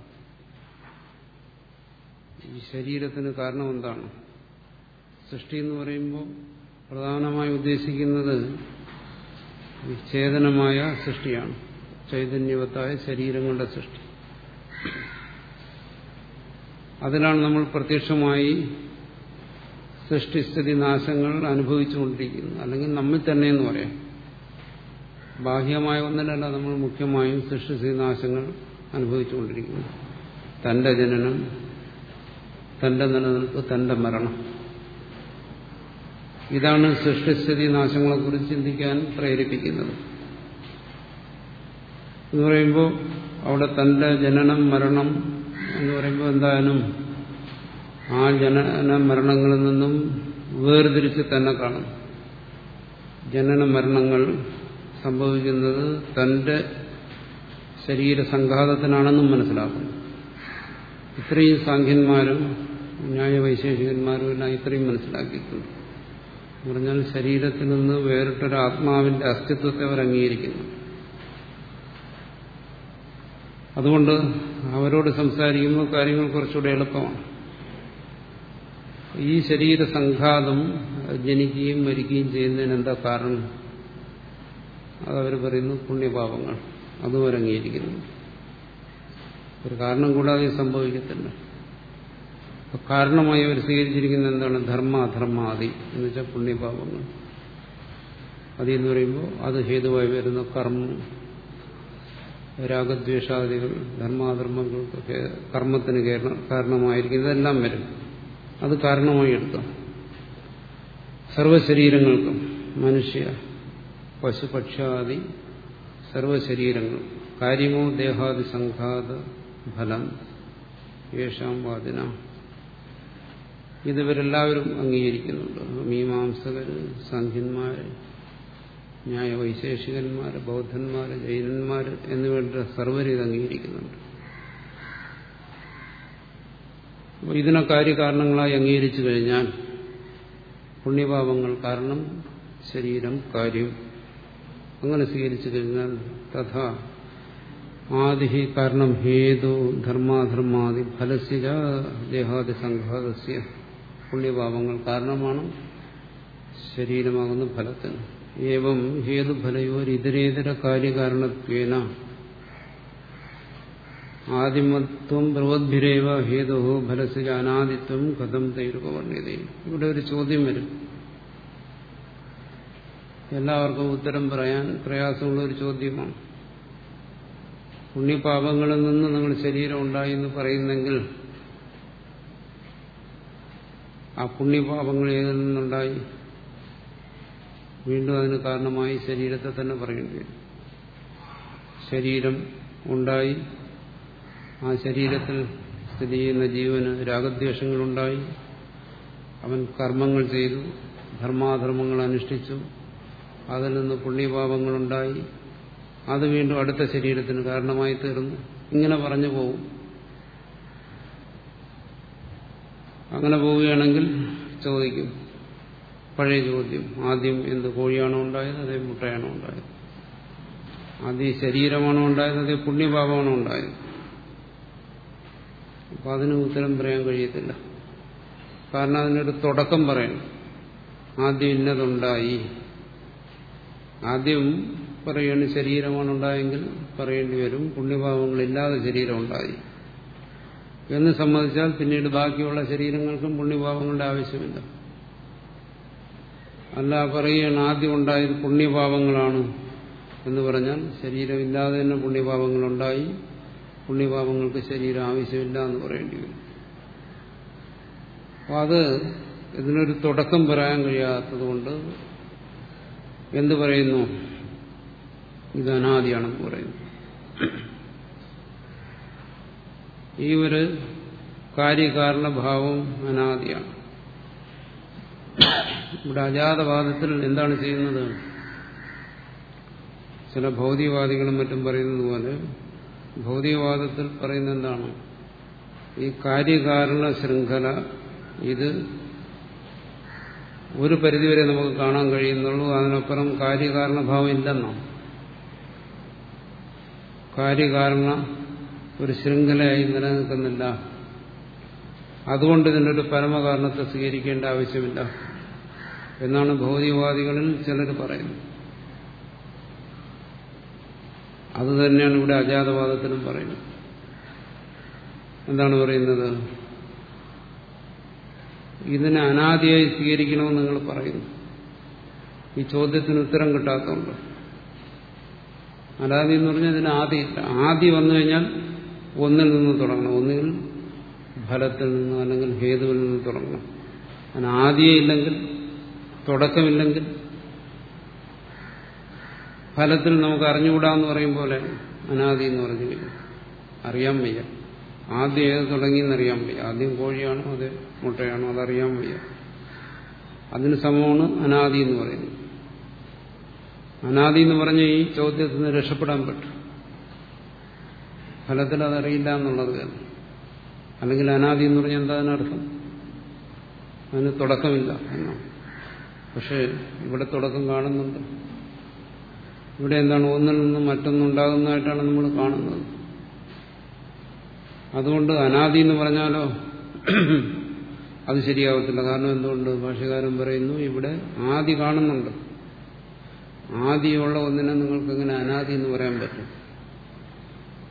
A: ഈ ശരീരത്തിന് കാരണം എന്താണ്? സൃഷ്ടി എന്ന് പറയുമ്പോൾ പ്രധാനമായി ഉദ്ദേശിക്കുന്നത് ചേതനമായ സൃഷ്ടിയാണ്. ചൈതന്യവത്തായ ശരീരങ്ങളുടെ സൃഷ്ടി. അതിലാണ് നമ്മൾ പ്രത്യക്ഷമായി സൃഷ്ടിസ്ഥിതി നാശങ്ങൾ അനുഭവിച്ചുകൊണ്ടിരിക്കുന്നത്. അല്ലെങ്കിൽ നമ്മിൽ തന്നെ എന്ന് പറയാം. ബാഹ്യമായ ഒന്നിനല്ല നമ്മൾ മുഖ്യമായും സൃഷ്ടിസ്ഥിതി നാശങ്ങൾ അനുഭവിച്ചുകൊണ്ടിരിക്കുന്നു. തന്റെ ജനനം തന്റെ നിലനിൽപ്പ് തന്റെ മരണം. ഇതാണ് സൃഷ്ടിസ്ഥിതി നാശങ്ങളെക്കുറിച്ച് ചിന്തിക്കാൻ പ്രേരിപ്പിക്കുന്നത്. എന്ന് പറയുമ്പോൾ അവിടെ തന്റെ ജനനം മരണം എന്ന് പറയുമ്പോൾ എന്തായാലും ആ ജനന മരണങ്ങളിൽ നിന്നും വേർതിരിച്ച് തന്നെ കാണും. ജനന മരണങ്ങൾ സംഭവിക്കുന്നത് തന്റെ ശരീരസംഘാതത്തിനാണെന്നും മനസ്സിലാക്കുന്നു. ഇത്രയും സാഖ്യന്മാരും ന്യായവൈശേഷികന്മാരും എല്ലാം ഇത്രയും മനസ്സിലാക്കിയിട്ടുണ്ട്. പറഞ്ഞാൽ ശരീരത്തിൽ നിന്ന് വേറിട്ടൊരു ആത്മാവിന്റെ അസ്തിത്വത്തെ അവർ അംഗീകരിക്കുന്നു അതുകൊണ്ട് അവരോട് സംസാരിക്കുമ്പോൾ കാര്യങ്ങൾ കുറച്ചുകൂടെ എളുപ്പമാണ്. ഈ ശരീര സംഘാതം ജനിക്കുകയും മരിക്കുകയും ചെയ്യുന്നതിന് എന്താ കാരണം? അതവർ പറയുന്നു പുണ്യപാപങ്ങൾ. അതും അവരംഗീകരിക്കുന്നു ഒരു കാരണം കൂടാതെ സംഭവിക്കത്തില്ല. കാരണമായി അവർ സ്വീകരിച്ചിരിക്കുന്ന എന്താണ്? ധർമ്മ അധർമാദി എന്ന് വെച്ചാൽ പുണ്യപാപങ്ങൾ. അതി എന്ന് പറയുമ്പോൾ അത് ഹേതുവായി വരുന്ന കർമ്മം രാഗദ്വേഷാദികൾ ധർമാധർമ്മങ്ങൾക്ക് കർമ്മത്തിന് കാരണമായിരിക്കും ഇതെല്ലാം വരും. അത് കാരണമായി എടുക്കാം. സർവശരീരങ്ങൾക്കും മനുഷ്യ പശുപക്ഷാദി സർവശരീരങ്ങൾ കാര്യമോ ദേഹാദി സംഘാത ഫലം യേശാം വാദിന. ഇതിവരെല്ലാവരും അംഗീകരിക്കുന്നുണ്ട്. മീമാംസകര് സംഖ്യന്മാർ ന്യായവൈശേഷികന്മാർ ബൗദ്ധന്മാർ ജൈനന്മാർ എന്നിവരുടെ സർവരും ഇത് അംഗീകരിക്കുന്നുണ്ട്. ഇതിനെ കാര്യകാരണങ്ങളായി അംഗീകരിച്ചു കഴിഞ്ഞാൽ പുണ്യപാപങ്ങൾ കാരണം ശരീരം കാര്യം അങ്ങനെ സ്വീകരിച്ചു കഴിഞ്ഞാൽ തഥാ ആദി കാരണം ഹേതു ധർമാധർമാദി ഫലസ്യ ദേഹാദി സംഘാതസ്യ. പുണ്യഭാവങ്ങൾ കാരണമാണ് ശരീരമാകുന്ന ഫലത്തിന് ഏവം ഹേതുഫലയോരിതരേതര കാര്യകാരണത്വേന. ആദിമത്വം പ്രവദ്ഭിരേവ ഹേതു ഫലസ്യ അനാദിത്വം കഥം തൈരുക വർണിതയും ഇവിടെ ഒരു ചോദ്യം വരും. എല്ലാവർക്കും ഉത്തരം പറയാൻ പ്രയാസമുള്ള ഒരു ചോദ്യമാണ്. പുണ്യപാപങ്ങളിൽ നിന്ന് നിങ്ങൾ ശരീരം ഉണ്ടായി എന്ന് പറയുന്നെങ്കിൽ ആ പുണ്യപാപങ്ങൾ ഏതിൽ നിന്നുണ്ടായി? വീണ്ടും അതിന് കാരണമായി ശരീരത്തെ തന്നെ പറയേണ്ടി വരും. ശരീരം ഉണ്ടായി ആ ശരീരത്തിൽ സ്ഥിതി ചെയ്യുന്ന ജീവന് രാഗദ്വേഷങ്ങളുണ്ടായി അവൻ കർമ്മങ്ങൾ ചെയ്തു ധർമാധർമ്മങ്ങൾ അനുഷ്ഠിച്ചു അതിൽ നിന്ന് പുണ്യപാപങ്ങളുണ്ടായി. അത് വീണ്ടും അടുത്ത ശരീരത്തിന് കാരണമായി തീർന്നു. ഇങ്ങനെ പറഞ്ഞു പോകും അങ്ങനെ പോവുകയാണെങ്കിൽ ചോദിക്കും പഴയ ചോദ്യം ആദ്യം എന്ത് കോഴിയാണോ ഉണ്ടായത് അതേ മുട്ടയാണോ ഉണ്ടായത്? ആദ്യം ശരീരമാണോ ഉണ്ടായത് അതേ പുണ്യപാപമാണോ ഉണ്ടായത്? അപ്പൊ അതിന് ഉത്തരം പറയാൻ കഴിയത്തില്ല. കാരണം അതിനൊരു തുടക്കം പറയണം. ആദ്യം ഇന്നതുണ്ടായി. ആദ്യം പറയുകയാണ് ശരീരമാണ് ഉണ്ടായെങ്കിൽ പറയേണ്ടി വരും. പുണ്യഭാവങ്ങളില്ലാതെ ശരീരം ഉണ്ടായി എന്ന് സമ്മതിച്ചാൽ പിന്നീട് ബാക്കിയുള്ള ശരീരങ്ങൾക്കും പുണ്യഭാവങ്ങളുടെ ആവശ്യമില്ല. അല്ല പറയുകയാണ് ആദ്യം ഉണ്ടായത് പുണ്യഭാവങ്ങളാണ് എന്ന് പറഞ്ഞാൽ ശരീരമില്ലാതെ തന്നെ പുണ്യഭാവങ്ങളുണ്ടായി. പുണ്യഭാവങ്ങൾക്ക് ശരീരം ആവശ്യമില്ല എന്ന് പറയേണ്ടി വരും. അപ്പോൾ അത് ഇതിനൊരു തുടക്കം പറയാൻ കഴിയാത്തതുകൊണ്ട് എന്തു പറയുന്നു? ഇത് അനാദിയാണെന്ന് പറയുന്നു. ഈ ഒരു കാര്യകാരണഭാവം അനാദിയാണ്. ഇവിടെ അജാതവാദത്തിൽ എന്താണ് ചെയ്യുന്നത്? ചില ഭൗതികവാദികളും മറ്റും പറയുന്നത് പോലെ ഭൗതികവാദത്തിൽ പറയുന്ന എന്താണ്? ഈ കാര്യകാരണ ശൃംഖല ഇത് ഒരു പരിധിവരെ നമുക്ക് കാണാൻ കഴിയുന്നുള്ളൂ. അതിനപ്പുറം കാര്യകാരണഭാവം ഇല്ലെന്നാണ് കാര്യകാരണ ഒരു ശൃംഖലയായി നിലനിൽക്കുന്നില്ല. അതുകൊണ്ട് ഇതിന്റെ ഒരു പരമകാരണത്തെ സ്വീകരിക്കേണ്ട ആവശ്യമില്ല എന്നാണ് ഭൗതികവാദികളിൽ ചിലർ പറയുന്നത്. അതുതന്നെയാണ് ഇവിടെ അജാതവാദത്തിനും പറയുന്നത്. എന്താണ് പറയുന്നത്? ഇതിനെ അനാദിയായി സ്വീകരിക്കണമെന്ന് നിങ്ങൾ പറയുന്നു. ഈ ചോദ്യത്തിന് ഉത്തരം കിട്ടാത്തതുകൊണ്ട്. അനാദി എന്ന് പറഞ്ഞാൽ ഇതിന് ആദിയില്ല ആദി വന്നു കഴിഞ്ഞാൽ ഒന്നിൽ നിന്ന് തുടങ്ങണം. ഒന്നുകിൽ ഫലത്തിൽ നിന്ന് അല്ലെങ്കിൽ ഹേതുവിൽ നിന്ന് തുടങ്ങണം. അതിന് ആദിയേ ഇല്ലെങ്കിൽ തുടക്കമില്ലെങ്കിൽ ഫലത്തിൽ നമുക്ക് അറിഞ്ഞുകൂടാന്ന് പറയും പോലെ അനാദി എന്ന് പറഞ്ഞു അറിയാൻ വയ്യ. ആദ്യം ഏത് തുടങ്ങിയെന്നറിയാൻ വയ്യ. ആദ്യം കോഴിയാണോ അത് മുട്ടയാണോ? അതറിയാൻ വയ്യ. അതിന് സമമാണ് അനാദി എന്ന് പറയുന്നത്. അനാദി എന്ന് പറഞ്ഞ ഈ ചോദ്യത്തിന് രക്ഷപ്പെടാൻ പറ്റും. ഫലത്തിൽ അതറിയില്ല എന്നുള്ളത് തന്നെ അല്ലെങ്കിൽ അനാദി എന്ന് പറഞ്ഞാൽ എന്താ അതിനർത്ഥം? അതിന് തുടക്കമില്ല എന്നാണ്. പക്ഷേ ഇവിടെ തുടക്കം കാണുന്നുണ്ട്. ഇവിടെ എന്താണ്? ഒന്നിൽ നിന്നും മറ്റൊന്നുണ്ടാകുന്നതായിട്ടാണ് നമ്മൾ കാണുന്നത്. അതുകൊണ്ട് അനാദി എന്ന് പറഞ്ഞാലോ അത് ശരിയാവത്തില്ല. കാരണം എന്തുകൊണ്ട്? ഭാഷകാരൻ പറയുന്നു ഇവിടെ ആദി കാണുന്നുണ്ട്. ആദിയുള്ള ഒന്നിനെ നിങ്ങൾക്ക് എങ്ങനെ അനാദി എന്ന് പറയാൻ പറ്റും?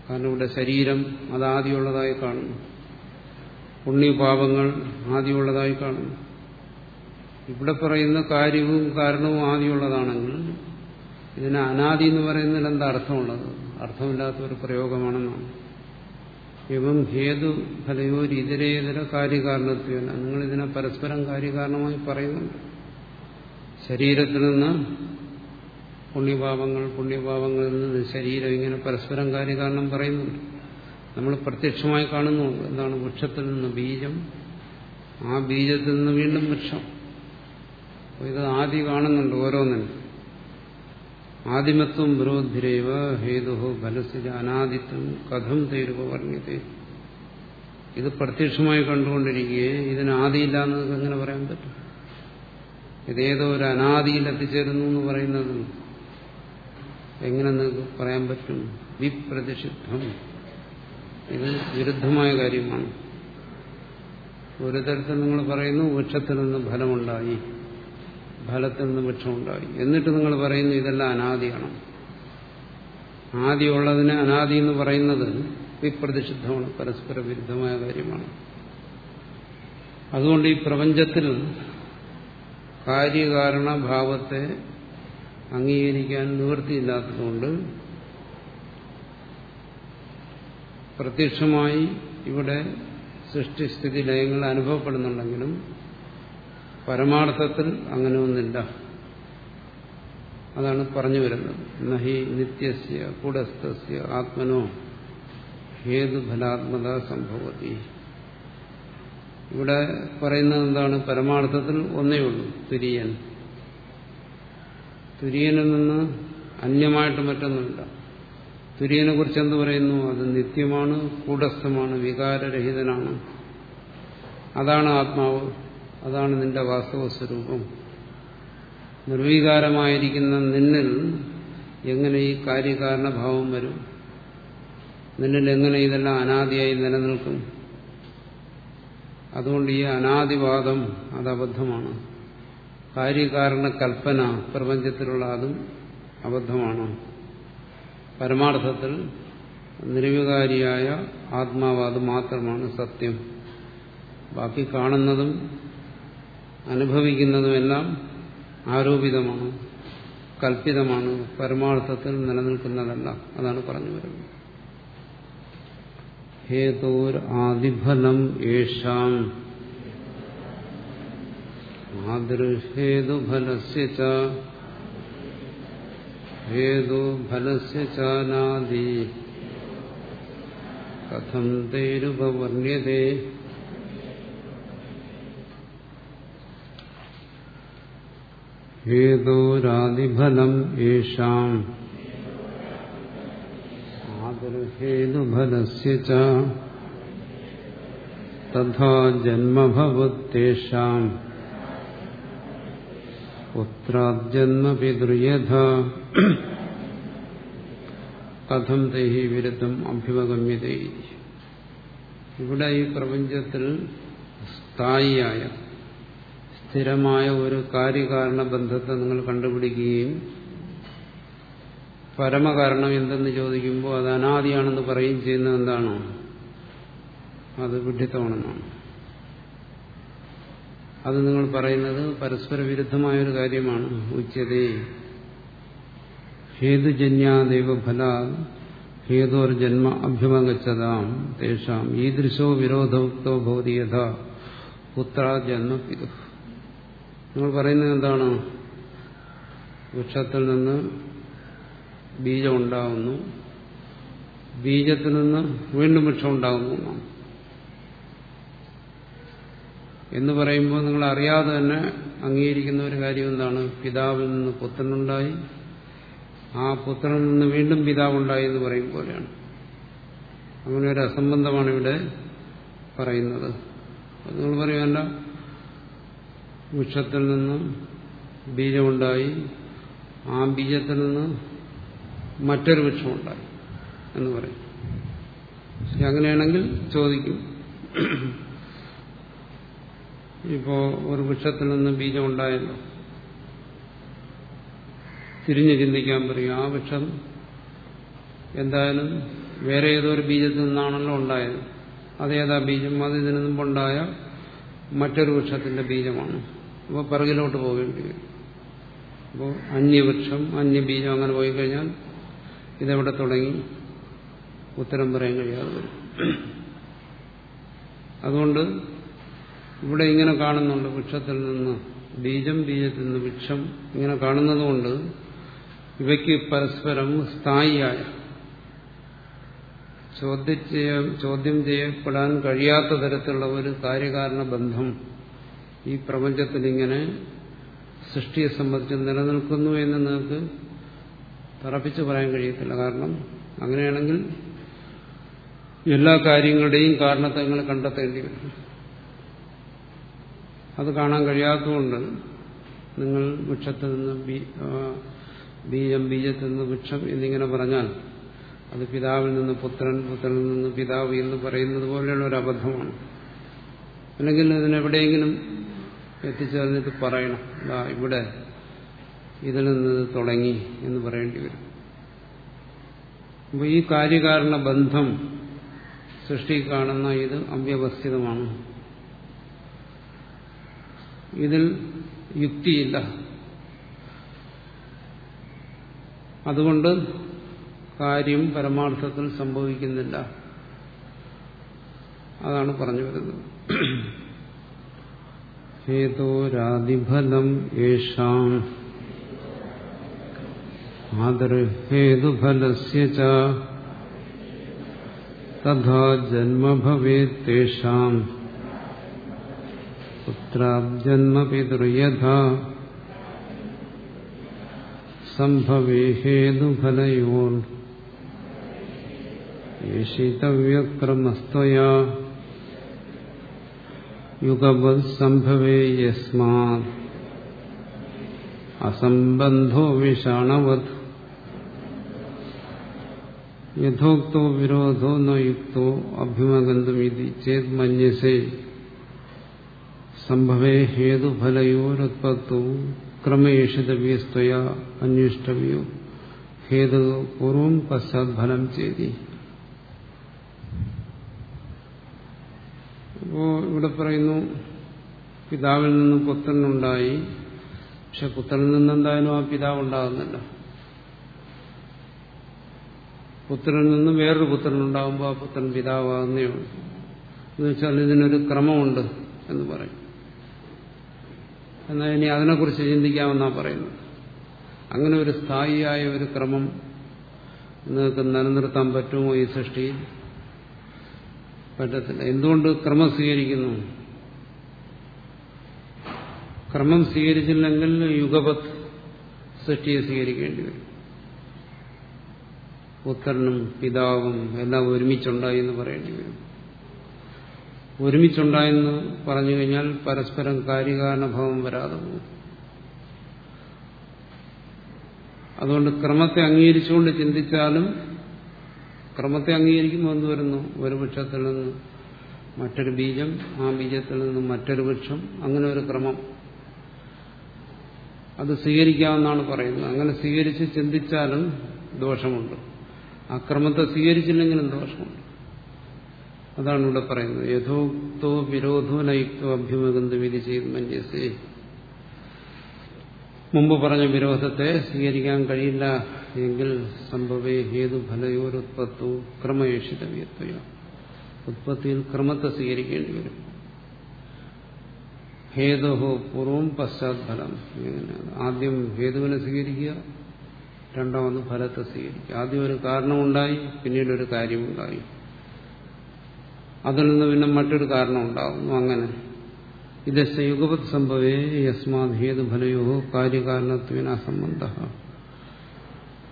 A: കാരണം ഇവിടെ ശരീരം അത് ആദിയുള്ളതായി കാണുന്നു. പുണ്യപാപങ്ങൾ ആദിയുള്ളതായി കാണുന്നു. ഇവിടെ പറയുന്ന കാര്യവും കാരണവും ആദിയുള്ളതാണെങ്കിൽ ഇതിന് അനാദി എന്ന് പറയുന്നതിൽ എന്താ അർത്ഥമുള്ളത്? അർത്ഥമില്ലാത്ത ഒരു പ്രയോഗമാണെന്നാണ്. ഇവം ഹേതു ഫലയോര് ഇതരേതര കാര്യകാരണത്വന. നിങ്ങൾ ഇതിനെ പരസ്പരം കാര്യകാരണമായി പറയുന്നുണ്ട്. ശരീരത്തിൽ നിന്ന് പുണ്യഭാവങ്ങൾ പുണ്യഭാവങ്ങളിൽ നിന്ന് ശരീരം ഇങ്ങനെ പരസ്പരം കാര്യകാരണം പറയുന്നുണ്ട്. നമ്മൾ പ്രത്യക്ഷമായി കാണുന്നു എന്താണ് വൃക്ഷത്തിൽ നിന്ന് ബീജം ആ ബീജത്തിൽ നിന്ന് വീണ്ടും വൃക്ഷം. ഇത് ആദ്യം കാണുന്നുണ്ട് ഓരോന്നിനും. ആദിമത്വം വിരോധിരേവ ഹേതു ഫലസിജ അനാദിത്വം കഥം പറഞ്ഞത് ഇത് പ്രത്യക്ഷമായി കണ്ടുകൊണ്ടിരിക്കുകയെ ഇതിന് ആദിയില്ല എന്ന് എങ്ങനെ പറയാൻ പറ്റും? ഇതേതോ ഒരു അനാദിയിൽ എത്തിച്ചേരുന്നു എന്ന് പറയുന്നത് എങ്ങനെ നിങ്ങൾക്ക് പറയാൻ പറ്റും? വിപ്രതിഷിദ്ധം ഇത് വിരുദ്ധമായ കാര്യമാണ്. ഒരു തരത്തിൽ നിങ്ങൾ പറയുന്നു വൃക്ഷത്തിൽ നിന്ന് ഫലമുണ്ടായി. ഫലത്തിൽ നിന്ന് വൃക്ഷമുണ്ടായി. എന്നിട്ട് നിങ്ങൾ പറയുന്നു ഇതെല്ലാം അനാദിയാണ്. ആദിയുള്ളതിനെ അനാദി എന്ന് പറയുന്നത് വിപ്രതിഷിദ്ധമാണ് പരസ്പര വിരുദ്ധമായ കാര്യമാണ്. അതുകൊണ്ട് ഈ പ്രപഞ്ചത്തിൽ കാര്യകാരണ ഭാവത്തെ അംഗീകരിക്കാൻ നിവൃത്തിയില്ലാത്തതുകൊണ്ട് പ്രത്യക്ഷമായി ഇവിടെ സൃഷ്ടിസ്ഥിതി ലയങ്ങൾ അനുഭവപ്പെടുന്നുണ്ടെങ്കിലും പരമാർത്ഥത്തിൽ അങ്ങനെ ഒന്നില്ല. അതാണ് പറഞ്ഞു വരുന്നത്. നഹി നിത്യസ്യ കൂടസ്ഥസ്യ ആത്മനോ ഹേതുഫലാത്മത സംഭവത്തി ഇവിടെ പറയുന്നത് എന്താണ്? പരമാർത്ഥത്തിൽ ഒന്നേ ഉള്ളൂ തുര്യൻ. തുര്യനിൽ നിന്ന് അന്യമായിട്ട് മറ്റൊന്നുമില്ല. തുര്യനെ കുറിച്ച് എന്ത് പറയുന്നു? അത് നിത്യമാണ് കൂടസ്ഥമാണ് വികാരരഹിതനാണ്. അതാണ് ആത്മാവ്. അതാണ് നിന്റെ വാസ്തവ സ്വരൂപം നിർവീകാരമായിരിക്കുന്ന നിന്നിൽ എങ്ങനെ ഈ കാര്യകാരണഭാവം വരും? നിന്നിൽ എങ്ങനെ ഇതെല്ലാം അനാദിയായി നിലനിൽക്കും? അതുകൊണ്ട് ഈ അനാദിവാദം അത് അബദ്ധമാണ്. കാര്യകാരണ കൽപ്പന പ്രപഞ്ചത്തിലുള്ള അതും അബദ്ധമാണ്. പരമാർത്ഥത്തിൽ നിർവികാരിയായ ആത്മാവാദം മാത്രമാണ് സത്യം. ബാക്കി കാണുന്നതും അനുഭവിക്കുന്നതുമെല്ലാം ആരോപിതമാണ് കൽപ്പിതമാണ് പരമാർത്ഥത്തിൽ നിലനിൽക്കുന്നതല്ല. അതാണ് പറഞ്ഞു വരുന്നത്. ഹേതോർ ആദിഫലം യേഷാം മാതൃഹേതുഫലസ്യ ച. ഹേതുഫലസ്യ ചാനാദി. കഥം തേരുപവർണ്യതേ. ഹേതോരാദിഫലം യേഷാം ആദർഹേതുഫലസ്യ തഥാ ജന്മഭവത്തേഷാം പുത്രാജന്മപിതൃയഥ കഥം തൈഹി വിരുദ്ധം അഭ്യുപഗമ്യത ഇവിടെ ഈ പ്രപഞ്ചത്തിൽ സ്ഥായിയായ സ്ഥിരമായ ഒരു കാര്യകാരണ ബന്ധത്തെ നിങ്ങൾ കണ്ടുപിടിക്കുകയും പരമകാരണം എന്തെന്ന് ചോദിക്കുമ്പോൾ അത് അനാദിയാണെന്ന് പറയുകയും ചെയ്യുന്നത് എന്താണോ? അത് വിഡ്ഢിത്തമാണെന്നാണ്. അത് നിങ്ങൾ പറയുന്നത് പരസ്പര വിരുദ്ധമായ ഒരു കാര്യമാണ്. ഉച്ചതേ. ഹേതുജന്യാദൈവ ഫലാ. ഹേതോർ ജന്മ അഭ്യമഗച്ചതാം. തേഷാം. ഈദൃശോ വിരോധോക്തോ ഭവതി യഥ. പുത്ര ജന്മ നിങ്ങൾ പറയുന്നത് എന്താണ്? വൃക്ഷത്തിൽ നിന്ന് ബീജം ഉണ്ടാകുന്നു ബീജത്തിൽ നിന്ന് വീണ്ടും വൃക്ഷം ഉണ്ടാകുന്നു എന്ന് പറയുമ്പോൾ നിങ്ങൾ അറിയാതെ തന്നെ അംഗീകരിക്കുന്ന ഒരു കാര്യം എന്താണ്? പിതാവിൽ നിന്ന് പുത്രനുണ്ടായി. ആ പുത്രനിൽ നിന്ന് വീണ്ടും പിതാവുണ്ടായി എന്ന് പറയും പോലെയാണ്. അങ്ങനെ ഒരു അസംബന്ധമാണ് ഇവിടെ പറയുന്നത്. നിങ്ങൾ പറയുമല്ല വൃക്ഷത്തിൽ നിന്ന് ബീജമുണ്ടായി ആ ബീജത്തിൽ നിന്ന് മറ്റൊരു വൃക്ഷമുണ്ടായി എന്ന് പറയും. അങ്ങനെയാണെങ്കിൽ ചോദിക്കും ഇപ്പോ ഒരു വൃക്ഷത്തിൽ നിന്ന് ബീജം ഉണ്ടായല്ലോ തിരിഞ്ഞു ചിന്തിക്കാൻ പറയും ആ വൃക്ഷം എന്തായാലും വേറെ ഏതോ ഒരു ബീജത്തിൽ നിന്നാണല്ലോ ഉണ്ടായത്. അതേതാ ബീജം? അത് ഇതിനു മുമ്പുണ്ടായ മറ്റൊരു വൃക്ഷത്തിന്റെ ബീജമാണ്. അപ്പോൾ പിറകിലോട്ട് പോകേണ്ടി വരും അപ്പോൾ അന്യവൃക്ഷം അന്യബീജം അങ്ങനെ പോയി കഴിഞ്ഞാൽ ഇതെവിടെ തുടങ്ങി? ഉത്തരം പറയാൻ കഴിയാതെ വരും. അതുകൊണ്ട് ഇവിടെ ഇങ്ങനെ കാണുന്നുണ്ട് വൃക്ഷത്തിൽ നിന്ന് ബീജം ബീജത്തിൽ നിന്ന് വൃക്ഷം ഇങ്ങനെ കാണുന്നതുകൊണ്ട് ഇവയ്ക്ക് പരസ്പരം സ്ഥായിയായ ചോദ്യം ചെയ്യപ്പെടാൻ കഴിയാത്ത തരത്തിലുള്ള ഒരു കാര്യകാരണ ബന്ധം ഈ പ്രപഞ്ചത്തിൽ ഇങ്ങനെ സൃഷ്ടിയെ സംബന്ധിച്ച് നിലനിൽക്കുന്നു എന്ന് നിങ്ങൾക്ക് തറപ്പിച്ച് പറയാൻ കഴിയത്തില്ല. കാരണം അങ്ങനെയാണെങ്കിൽ എല്ലാ കാര്യങ്ങളുടെയും കാരണത്തെ നിങ്ങൾ കണ്ടെത്തേണ്ടി വരും. അത് കാണാൻ കഴിയാത്തതുകൊണ്ട് നിങ്ങൾ വൃക്ഷത്തിൽ നിന്ന് ബീജം ബീജത്തിൽ നിന്ന് വൃക്ഷം എന്നിങ്ങനെ പറഞ്ഞാൽ അത് പിതാവിൽ നിന്ന് പുത്രൻ പുത്രനിൽ നിന്ന് പിതാവ് എന്ന് പറയുന്നത് പോലെയുള്ള ഒരു അബദ്ധമാണ്. അല്ലെങ്കിൽ ഇതിനെവിടെയെങ്കിലും എത്തിച്ചേർന്നിട്ട് പറയണം. ഇവിടെ ഇതിൽ നിന്ന് തുടങ്ങി എന്ന് പറയേണ്ടി വരും. അപ്പോൾ ഈ കാര്യകാരണ ബന്ധം സൃഷ്ടി കാണുന്ന ഇത് അവ്യവസ്ഥിതമാണ്. ഇതിൽ യുക്തിയില്ല. അതുകൊണ്ട് കാര്യം പരമാർത്ഥത്തിൽ സംഭവിക്കുന്നില്ല. അതാണ് പറഞ്ഞു വരുന്നത്. ഹേതോരാദിഫലം യേഷാം. ആദർഹേതുഫലസ്യ തഥാ ജന്മ ഭവേത്തേഷാം പുത്രാബ്ജന്മ പിതൃയഥാ സംഭവേ ഹേതുഫലയോർ യേഷിതവ്യക്രമസ്ത്വയാ യുഗവത് സംഭവേ യസ്മാത് അസംബന്ധോ വിഷാണവത് യഥോക്തോ വിരോധോ ന യുക്തോ അഭ്യുമഗന്ധമിതി ചേത് മന്യസേ സംഭവേ ഹേതുഫലയോരുത്പത്തോ ക്രമേഷിതവ്യസ്തയ അന്വേഷ്ടവ്യോ ഹേതു പൂർവം പശ്ചാത് ഫലം ചെയ്തി അപ്പോ ഇവിടെ പറയുന്നു പിതാവിൽ നിന്ന് പുത്രനുണ്ടായി പക്ഷെ പുത്രനിൽ നിന്ന് എന്തായാലും ആ പിതാവ് ഉണ്ടാകുന്നില്ല. പുത്രനിൽ നിന്ന് വേറൊരു പുത്രനുണ്ടാകുമ്പോൾ ആ പുത്രൻ പിതാവാകുന്നേ ഉള്ളൂ. എന്ന് വെച്ചാൽ ഇതിനൊരു ക്രമമുണ്ട് എന്ന് പറയും. എന്നാൽ ഇനി അതിനെക്കുറിച്ച് ചിന്തിക്കാമെന്നാണ് പറയുന്നത്. അങ്ങനെ ഒരു സ്ഥായിയായ ഒരു ക്രമം നിങ്ങൾക്ക് നിലനിർത്താൻ പറ്റുമോ ഈ സൃഷ്ടിയിൽ? പറ്റത്തില്ല. എന്തുകൊണ്ട് ക്രമം സ്വീകരിക്കുന്നു? ക്രമം സ്വീകരിച്ചില്ലെങ്കിൽ യുഗപത് സൃഷ്ടിയെ സ്വീകരിക്കേണ്ടി വരും. പുത്രനും പിതാവും എല്ലാം ഒരുമിച്ചുണ്ടായി എന്ന് പറയേണ്ടി വരും. ഒരുമിച്ചുണ്ടായെന്ന് പറഞ്ഞു കഴിഞ്ഞാൽ പരസ്പരം കാര്യകാരണഭാവം വരാതെ പോകും. അതുകൊണ്ട് ക്രമത്തെ അംഗീകരിച്ചുകൊണ്ട് ചിന്തിച്ചാലും ക്രമത്തെ അംഗീകരിക്കുമ്പോൾ എന്ത് വരുന്നു? ഒരു വൃക്ഷത്തിൽ നിന്ന് മറ്റൊരു ബീജം ആ ബീജത്തിൽ നിന്ന് മറ്റൊരു വൃക്ഷം അങ്ങനെ ഒരു ക്രമം. അത് സ്വീകരിക്കാമെന്നാണ് പറയുന്നത്. അങ്ങനെ സ്വീകരിച്ച് ചിന്തിച്ചാലും ദോഷമുണ്ട്. ആ ക്രമത്തെ സ്വീകരിച്ചില്ലെങ്കിലും ദോഷമുണ്ട്. അതാണ് ഇവിടെ പറയുന്നത്. യഥോക്തോ വിരോധോ നയുക്തോ അഭ്യുമഗന്ധ വിധി ചെയ്ത് മന്യസേ മുമ്പ് പറഞ്ഞ വിരോധത്തെ സ്വീകരിക്കാൻ കഴിയില്ല. എങ്കിൽ സംഭവേ ഹേതു ഫലയോരുത്പത്തു ക്രമയേഷിതവ്യത്വയ ഉത്പത്തിയിൽ ക്രമത്തെ സ്വീകരിക്കേണ്ടി വരും. ഹേതുഹോ പൂർവം പശ്ചാത്തലം ആദ്യം ഹേതുവിനെ സ്വീകരിക്കുക രണ്ടാമത് ഫലത്തെ സ്വീകരിക്കുക. ആദ്യം ഒരു കാരണമുണ്ടായി പിന്നീട് ഒരു കാര്യമുണ്ടായി. അതിൽ നിന്ന് പിന്നെ മറ്റൊരു കാരണം ഉണ്ടാകുന്നു അങ്ങനെ. ഇതസ് യുഗപത് സംഭവേ യസ്മാത് ഹേതുഫലയോ കാര്യകാരണത്വന സംബന്ധ.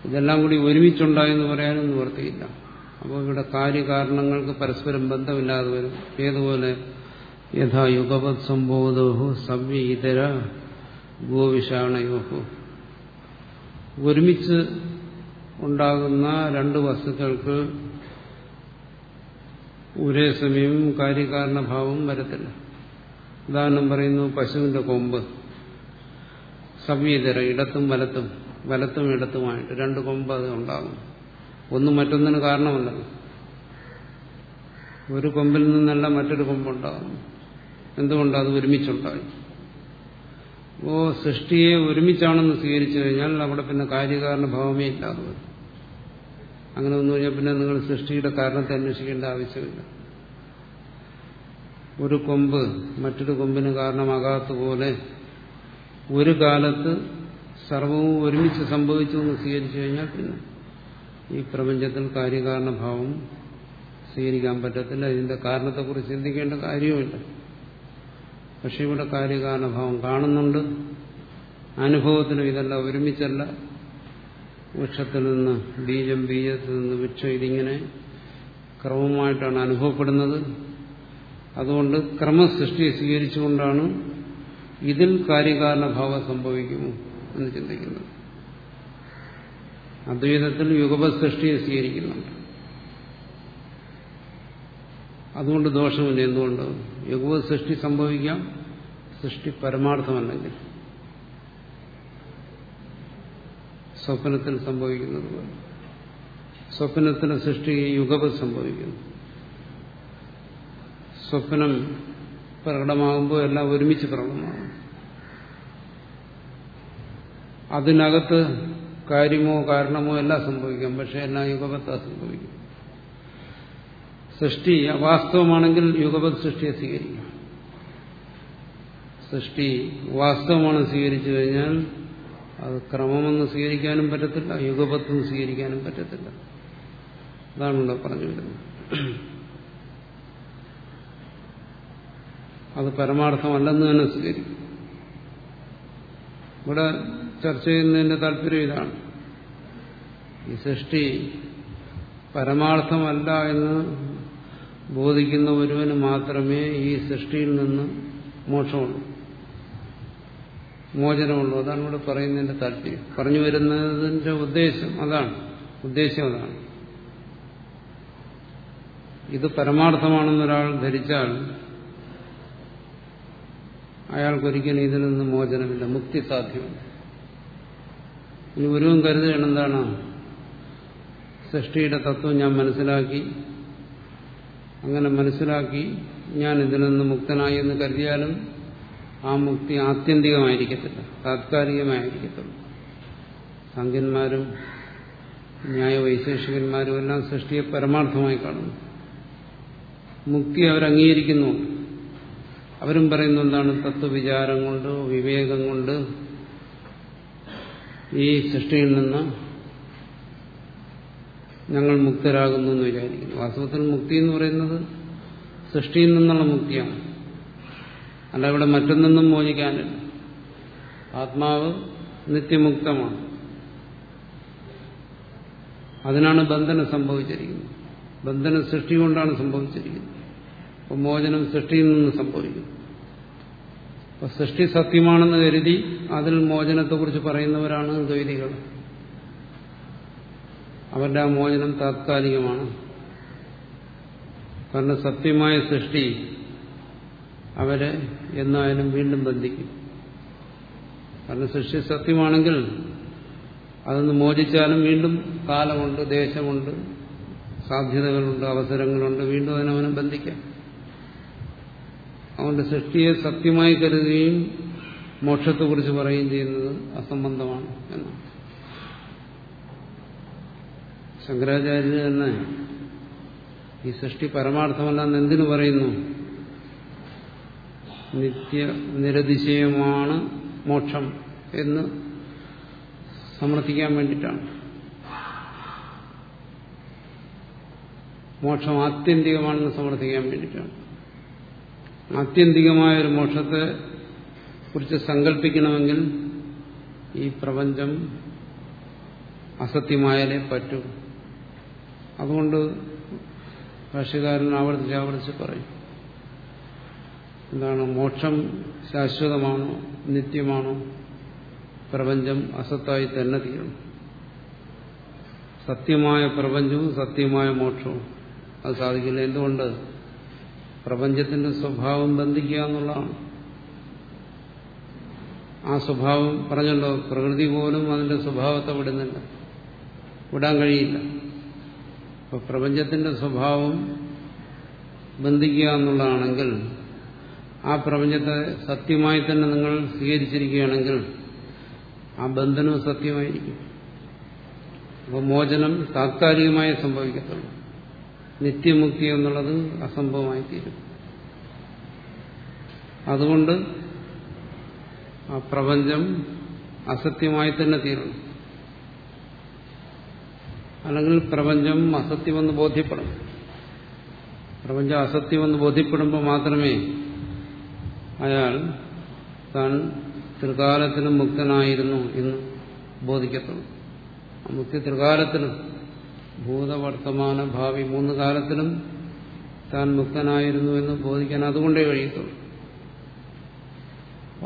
A: ഇതെല്ലാം കൂടി ഒരുമിച്ചുണ്ടായെന്ന് പറയാനും നിവർത്തിയില്ല അപ്പോൾ ഇവിടെ കാര്യകാരണങ്ങൾക്ക് പരസ്പരം ബന്ധമില്ലാതെ വരും. ഏതുപോലെ? യഥാ യുഗപത് സംബോധോഹു സവ്യ ഇതര ഗോവിഷാണയോഹോ. ഒരുമിച്ച് ഉണ്ടാകുന്ന രണ്ട് വസ്തുക്കൾക്ക് ഒരേ സമയം കാര്യകാരണഭാവം വരത്തില്ല. ഉദാഹരണം പറയുന്നു പശുവിന്റെ കൊമ്പ്. സവ്യതര ഇടത്തും വലത്തും. വലത്തും ഇടത്തുമായിട്ട് രണ്ട് കൊമ്പ് അത് ഉണ്ടാകും. ഒന്നും മറ്റൊന്നിന് കാരണമല്ലല്ലോ. ഒരു കൊമ്പിൽ നിന്നല്ല മറ്റൊരു കൊമ്പുണ്ടാകും എന്തുകൊണ്ട് അത് ഒരുമിച്ചുണ്ടായി ഓ സൃഷ്ടിയെ ഒരുമിച്ചാണെന്ന് സ്വീകരിച്ചു കഴിഞ്ഞാൽ അവിടെ പിന്നെ കാര്യകാരണ ഭാവമേ ഇല്ലാതെ വരും. അങ്ങനെ വന്നു കഴിഞ്ഞാൽ പിന്നെ നിങ്ങൾ സൃഷ്ടിയുടെ കാരണത്തെ അന്വേഷിക്കേണ്ട ആവശ്യമില്ല. ഒരു കൊമ്പ് മറ്റൊരു കൊമ്പിന് കാരണമാകാത്തതുപോലെ ഒരു കാലത്ത് സർവവും ഒരുമിച്ച് സംഭവിച്ചു എന്ന് സ്വീകരിച്ചു കഴിഞ്ഞാൽ പിന്നെ ഈ പ്രപഞ്ചത്തിൽ കാര്യകാരണഭാവം സ്വീകരിക്കാൻ പറ്റത്തില്ല. ഇതിന്റെ കാരണത്തെക്കുറിച്ച് ചിന്തിക്കേണ്ട കാര്യവുമില്ല. പക്ഷെ ഇവിടെ കാര്യകാരണഭാവം കാണുന്നുണ്ട്. അനുഭവത്തിനും ഇതല്ല ഒരുമിച്ചല്ല. വൃക്ഷത്തിൽ നിന്ന് ബീജം ബീജത്തിൽ നിന്ന് വൃക്ഷം ഇതിങ്ങനെ ക്രമമായിട്ടാണ് അനുഭവപ്പെടുന്നത്. അതുകൊണ്ട് ക്രമസൃഷ്ടിയെ സ്വീകരിച്ചുകൊണ്ടാണ് ഇതിൽ കാര്യകാരണഭാവം സംഭവിക്കുമോ? എന്ന് ചിന്തിക്കുന്നത് അദ്വൈതത്തിൽ യുഗപസൃഷ്ടിയെ സ്വീകരിക്കുന്നുണ്ട് അതുകൊണ്ട് ദോഷമില്ല എന്തുകൊണ്ട്? യുഗപ സൃഷ്ടി സംഭവിക്കാം. സൃഷ്ടി പരമാർത്ഥമല്ലെങ്കിൽ. സ്വപ്നത്തിൽ സംഭവിക്കുന്നത് പോലെ. സ്വപ്നത്തിന് സൃഷ്ടി യുഗപ സംഭവിക്കുന്നു. സ്വപ്നം പ്രകടമാകുമ്പോൾ എല്ലാം ഒരുമിച്ച് പ്രകടമാകും. അതിനകത്ത് കാര്യമോ കാരണമോ എല്ലാം സംഭവിക്കാം. പക്ഷെ എല്ലാം യുഗപത്താ സംഭവിക്കും. സൃഷ്ടി അവാസ്തവമാണെങ്കിൽ യുഗപത് സൃഷ്ടിയെ സ്വീകരിക്കാം. സൃഷ്ടി വാസ്തവമാണ് സ്വീകരിച്ചു കഴിഞ്ഞാൽ അത് ക്രമമൊന്നും സ്വീകരിക്കാനും പറ്റത്തില്ല യുഗപത്വം സ്വീകരിക്കാനും പറ്റത്തില്ല. അതാണല്ലോ പറഞ്ഞു വരുന്നത്. അത് പരമാർത്ഥമല്ലെന്ന് തന്നെ സ്വീകരിക്കും. ഇവിടെ ചർച്ച ചെയ്യുന്നതിന്റെ താല്പര്യം ഇതാണ്. ഈ സൃഷ്ടി പരമാർത്ഥമല്ല എന്ന് ബോധിക്കുന്ന ഒരുവന് മാത്രമേ ഈ സൃഷ്ടിയിൽ നിന്ന് മോക്ഷമുള്ളൂ. മോചനമുള്ളൂ. അതാണ് ഇവിടെ പറയുന്നതിന്റെ താല്പര്യം. പറഞ്ഞു വരുന്നതിന്റെ ഉദ്ദേശം അതാണ്. ഉദ്ദേശം അതാണ്. ഇത് പരമാർത്ഥമാണെന്നൊരാൾ ധരിച്ചാൽ അയാൾക്കൊരിക്കലും ഇതിൽ നിന്ന് മോചനമില്ല മുക്തി സാധ്യമല്ല ഇനി ഗുരുവും കരുതുകയാണ് എന്താണ്? സൃഷ്ടിയുടെ തത്വം ഞാൻ മനസ്സിലാക്കി അങ്ങനെ മനസ്സിലാക്കി ഞാൻ ഇതിൽ നിന്ന് മുക്തനായി എന്ന് കരുതിയാലും ആ മുക്തി ആത്യന്തികമായിരിക്കത്തില്ല താത്കാലികമായിരിക്കത്തുള്ളൂ. സംഖ്യന്മാരും ന്യായവൈശേഷികന്മാരും എല്ലാം സൃഷ്ടിയെ പരമാർത്ഥമായി കാണുന്നു. മുക്തി അവരംഗീകരിക്കുന്നു. അവരും പറയുന്ന എന്താണ്? തത്വവിചാരം കൊണ്ട് വിവേകം കൊണ്ട് ഈ സൃഷ്ടിയിൽ നിന്ന് ഞങ്ങൾ മുക്തരാകുന്നു എന്ന് വിചാരിക്കുന്നു. വാസ്തവത്തിൽ മുക്തി എന്ന് പറയുന്നത് സൃഷ്ടിയിൽ നിന്നുള്ള മുക്തിയാണ്. അല്ല ഇവിടെ മറ്റൊന്നും മോചിക്കാനില്ല. ആത്മാവ് നിത്യമുക്തമാണ്. അതിനാണ് ബന്ധനം സംഭവിച്ചിരിക്കുന്നത്. ബന്ധനം സൃഷ്ടി കൊണ്ടാണ് സംഭവിച്ചിരിക്കുന്നത്. മോചനം സൃഷ്ടിയിൽ നിന്ന് സംഭവിക്കുന്നു. അപ്പൊ സൃഷ്ടി സത്യമാണെന്ന് കരുതി അതിൽ മോചനത്തെക്കുറിച്ച് പറയുന്നവരാണ് ദ്വൈതികൾ. അവരുടെ ആ മോചനം താത്കാലികമാണ്. കാരണം സത്യമായ സൃഷ്ടി അവരെ എന്നായാലും വീണ്ടും ബന്ധിക്കും. കാരണം സൃഷ്ടി സത്യമാണെങ്കിൽ അതൊന്ന് മോചിച്ചാലും വീണ്ടും കാലമുണ്ട് ദേശമുണ്ട് സാധ്യതകളുണ്ട് അവസരങ്ങളുണ്ട് വീണ്ടും അതിനവനെ ബന്ധിക്കാം. അതുകൊണ്ട് സൃഷ്ടിയെ സത്യമായി കരുതുകയും മോക്ഷത്തെക്കുറിച്ച് പറയുകയും ചെയ്യുന്നത് അസംബന്ധമാണ് എന്ന് ശങ്കരാചാര്യ തന്നെ ഈ സൃഷ്ടി പരമാർത്ഥമല്ലെന്ന് എന്തിനു പറയുന്നു? നിത്യ നിരതിശയമാണ് മോക്ഷം എന്ന് സമർത്ഥിക്കാൻ വേണ്ടിയിട്ടാണ്. മോക്ഷം ആത്യന്തികമാണെന്ന് സമർത്ഥിക്കാൻ വേണ്ടിയിട്ടാണ്. ആത്യന്തികമായ ഒരു മോക്ഷത്തെ കുറിച്ച് സങ്കല്പിക്കണമെങ്കിൽ ഈ പ്രപഞ്ചം അസത്യമായാലേ പറ്റൂ. അതുകൊണ്ട് ഭാഷകാരൻ ആവർത്തിച്ച് ആവർത്തിച്ച് പറയും. എന്താണ് മോക്ഷം ശാശ്വതമാണോ നിത്യമാണോ? പ്രപഞ്ചം അസത്തായി തന്നെ തീരണം. സത്യമായ പ്രപഞ്ചവും സത്യമായ മോക്ഷവും അത് സാധിക്കില്ല. എന്തുകൊണ്ട്? പ്രപഞ്ചത്തിന്റെ സ്വഭാവം ബന്ധിക്കുക എന്നുള്ളതാണ്. ആ സ്വഭാവം പറഞ്ഞല്ലോ പ്രകൃതി പോലും അതിന്റെ സ്വഭാവത്തെ വിടുന്നില്ല. വിടാൻ കഴിയില്ല. അപ്പൊ പ്രപഞ്ചത്തിന്റെ സ്വഭാവം ബന്ധിക്കുക എന്നുള്ളതാണെങ്കിൽ ആ പ്രപഞ്ചത്തെ സത്യമായി തന്നെ നിങ്ങൾ സ്വീകരിച്ചിരിക്കുകയാണെങ്കിൽ ആ ബന്ധനം സത്യമായിരിക്കും. അപ്പോൾ മോചനം താത്കാലികമായി സംഭവിക്കത്തുള്ളൂ. നിത്യമുക്തി എന്നുള്ളത് അസംഭവമായി തീരും. അതുകൊണ്ട് ആ പ്രപഞ്ചം അസത്യമായി തന്നെ തീരണം. അല്ലെങ്കിൽ പ്രപഞ്ചം അസത്യമെന്ന് ബോധ്യപ്പെടും പ്രപഞ്ചം അസത്യമെന്ന് ബോധ്യപ്പെടുമ്പോൾ മാത്രമേ അയാൾ താൻ ത്രികാലത്തിനും മുക്തനായിരുന്നു എന്ന് ബോധിക്കത്തുള്ളൂ. മുക്തി ത്രികാലത്തിലും ഭൂതവർത്തമാന ഭാവി മൂന്ന് കാലത്തിലും താൻ മുക്തനായിരുന്നു എന്ന് ബോധിക്കാൻ അതുകൊണ്ടേ കഴിയത്തുള്ളൂ.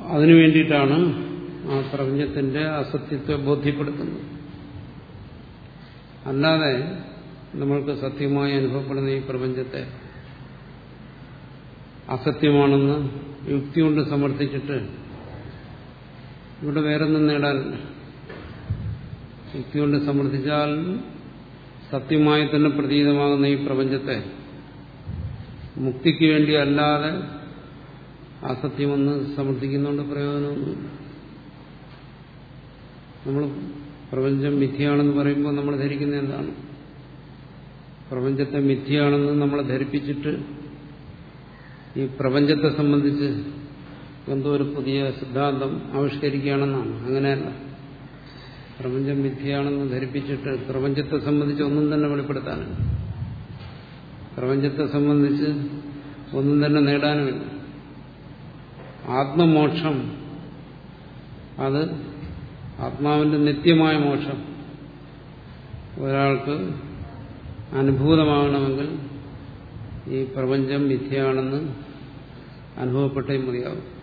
A: അതിനു വേണ്ടിയിട്ടാണ് ആ പ്രപഞ്ചത്തിന്റെ അസത്യത്തെ ബോധ്യപ്പെടുത്തുന്നത്. അല്ലാതെ നമ്മൾക്ക് സത്യമായി അനുഭവപ്പെടുന്ന ഈ പ്രപഞ്ചത്തെ അസത്യമാണെന്ന് യുക്തി കൊണ്ട് സമർത്ഥിച്ചിട്ട് ഇവിടെ വേറൊന്നും നേടാനില്ല യുക്തി കൊണ്ട് സമർത്ഥിച്ചാൽ സത്യമായി തന്നെ പ്രതീതമാകുന്ന ഈ പ്രപഞ്ചത്തെ മുക്തിക്ക് വേണ്ടി അല്ലാതെ അസത്യമെന്ന് സമർത്ഥിക്കുന്നതുകൊണ്ട് പ്രയോജനമൊന്നുമില്ല. നമ്മൾ പ്രപഞ്ചം മിഥ്യയാണെന്ന് പറയുമ്പോൾ നമ്മൾ ധരിക്കുന്ന എന്താണ്? പ്രപഞ്ചത്തെ മിഥ്യയാണെന്ന് നമ്മളെ ധരിപ്പിച്ചിട്ട് ഈ പ്രപഞ്ചത്തെ സംബന്ധിച്ച് എന്തോ ഒരു പുതിയ സിദ്ധാന്തം ആവിഷ്കരിക്കുകയാണെന്നാണ്. അങ്ങനെയല്ല. പ്രപഞ്ചം മിഥ്യയാണെന്ന് ധരിപ്പിച്ചിട്ട് പ്രപഞ്ചത്തെ സംബന്ധിച്ച് ഒന്നും തന്നെ വെളിപ്പെടുത്താനില്ല. പ്രപഞ്ചത്തെ സംബന്ധിച്ച് ഒന്നും തന്നെ നേടാനുമില്ല. ആത്മമോക്ഷം അത് ആത്മാവിന്റെ നിത്യമായ മോക്ഷം. ഒരാൾക്ക് അനുഭൂതമാകണമെങ്കിൽ ഈ പ്രപഞ്ചം മിഥ്യയാണെന്ന് അനുഭവപ്പെട്ടേ മതിയാവും.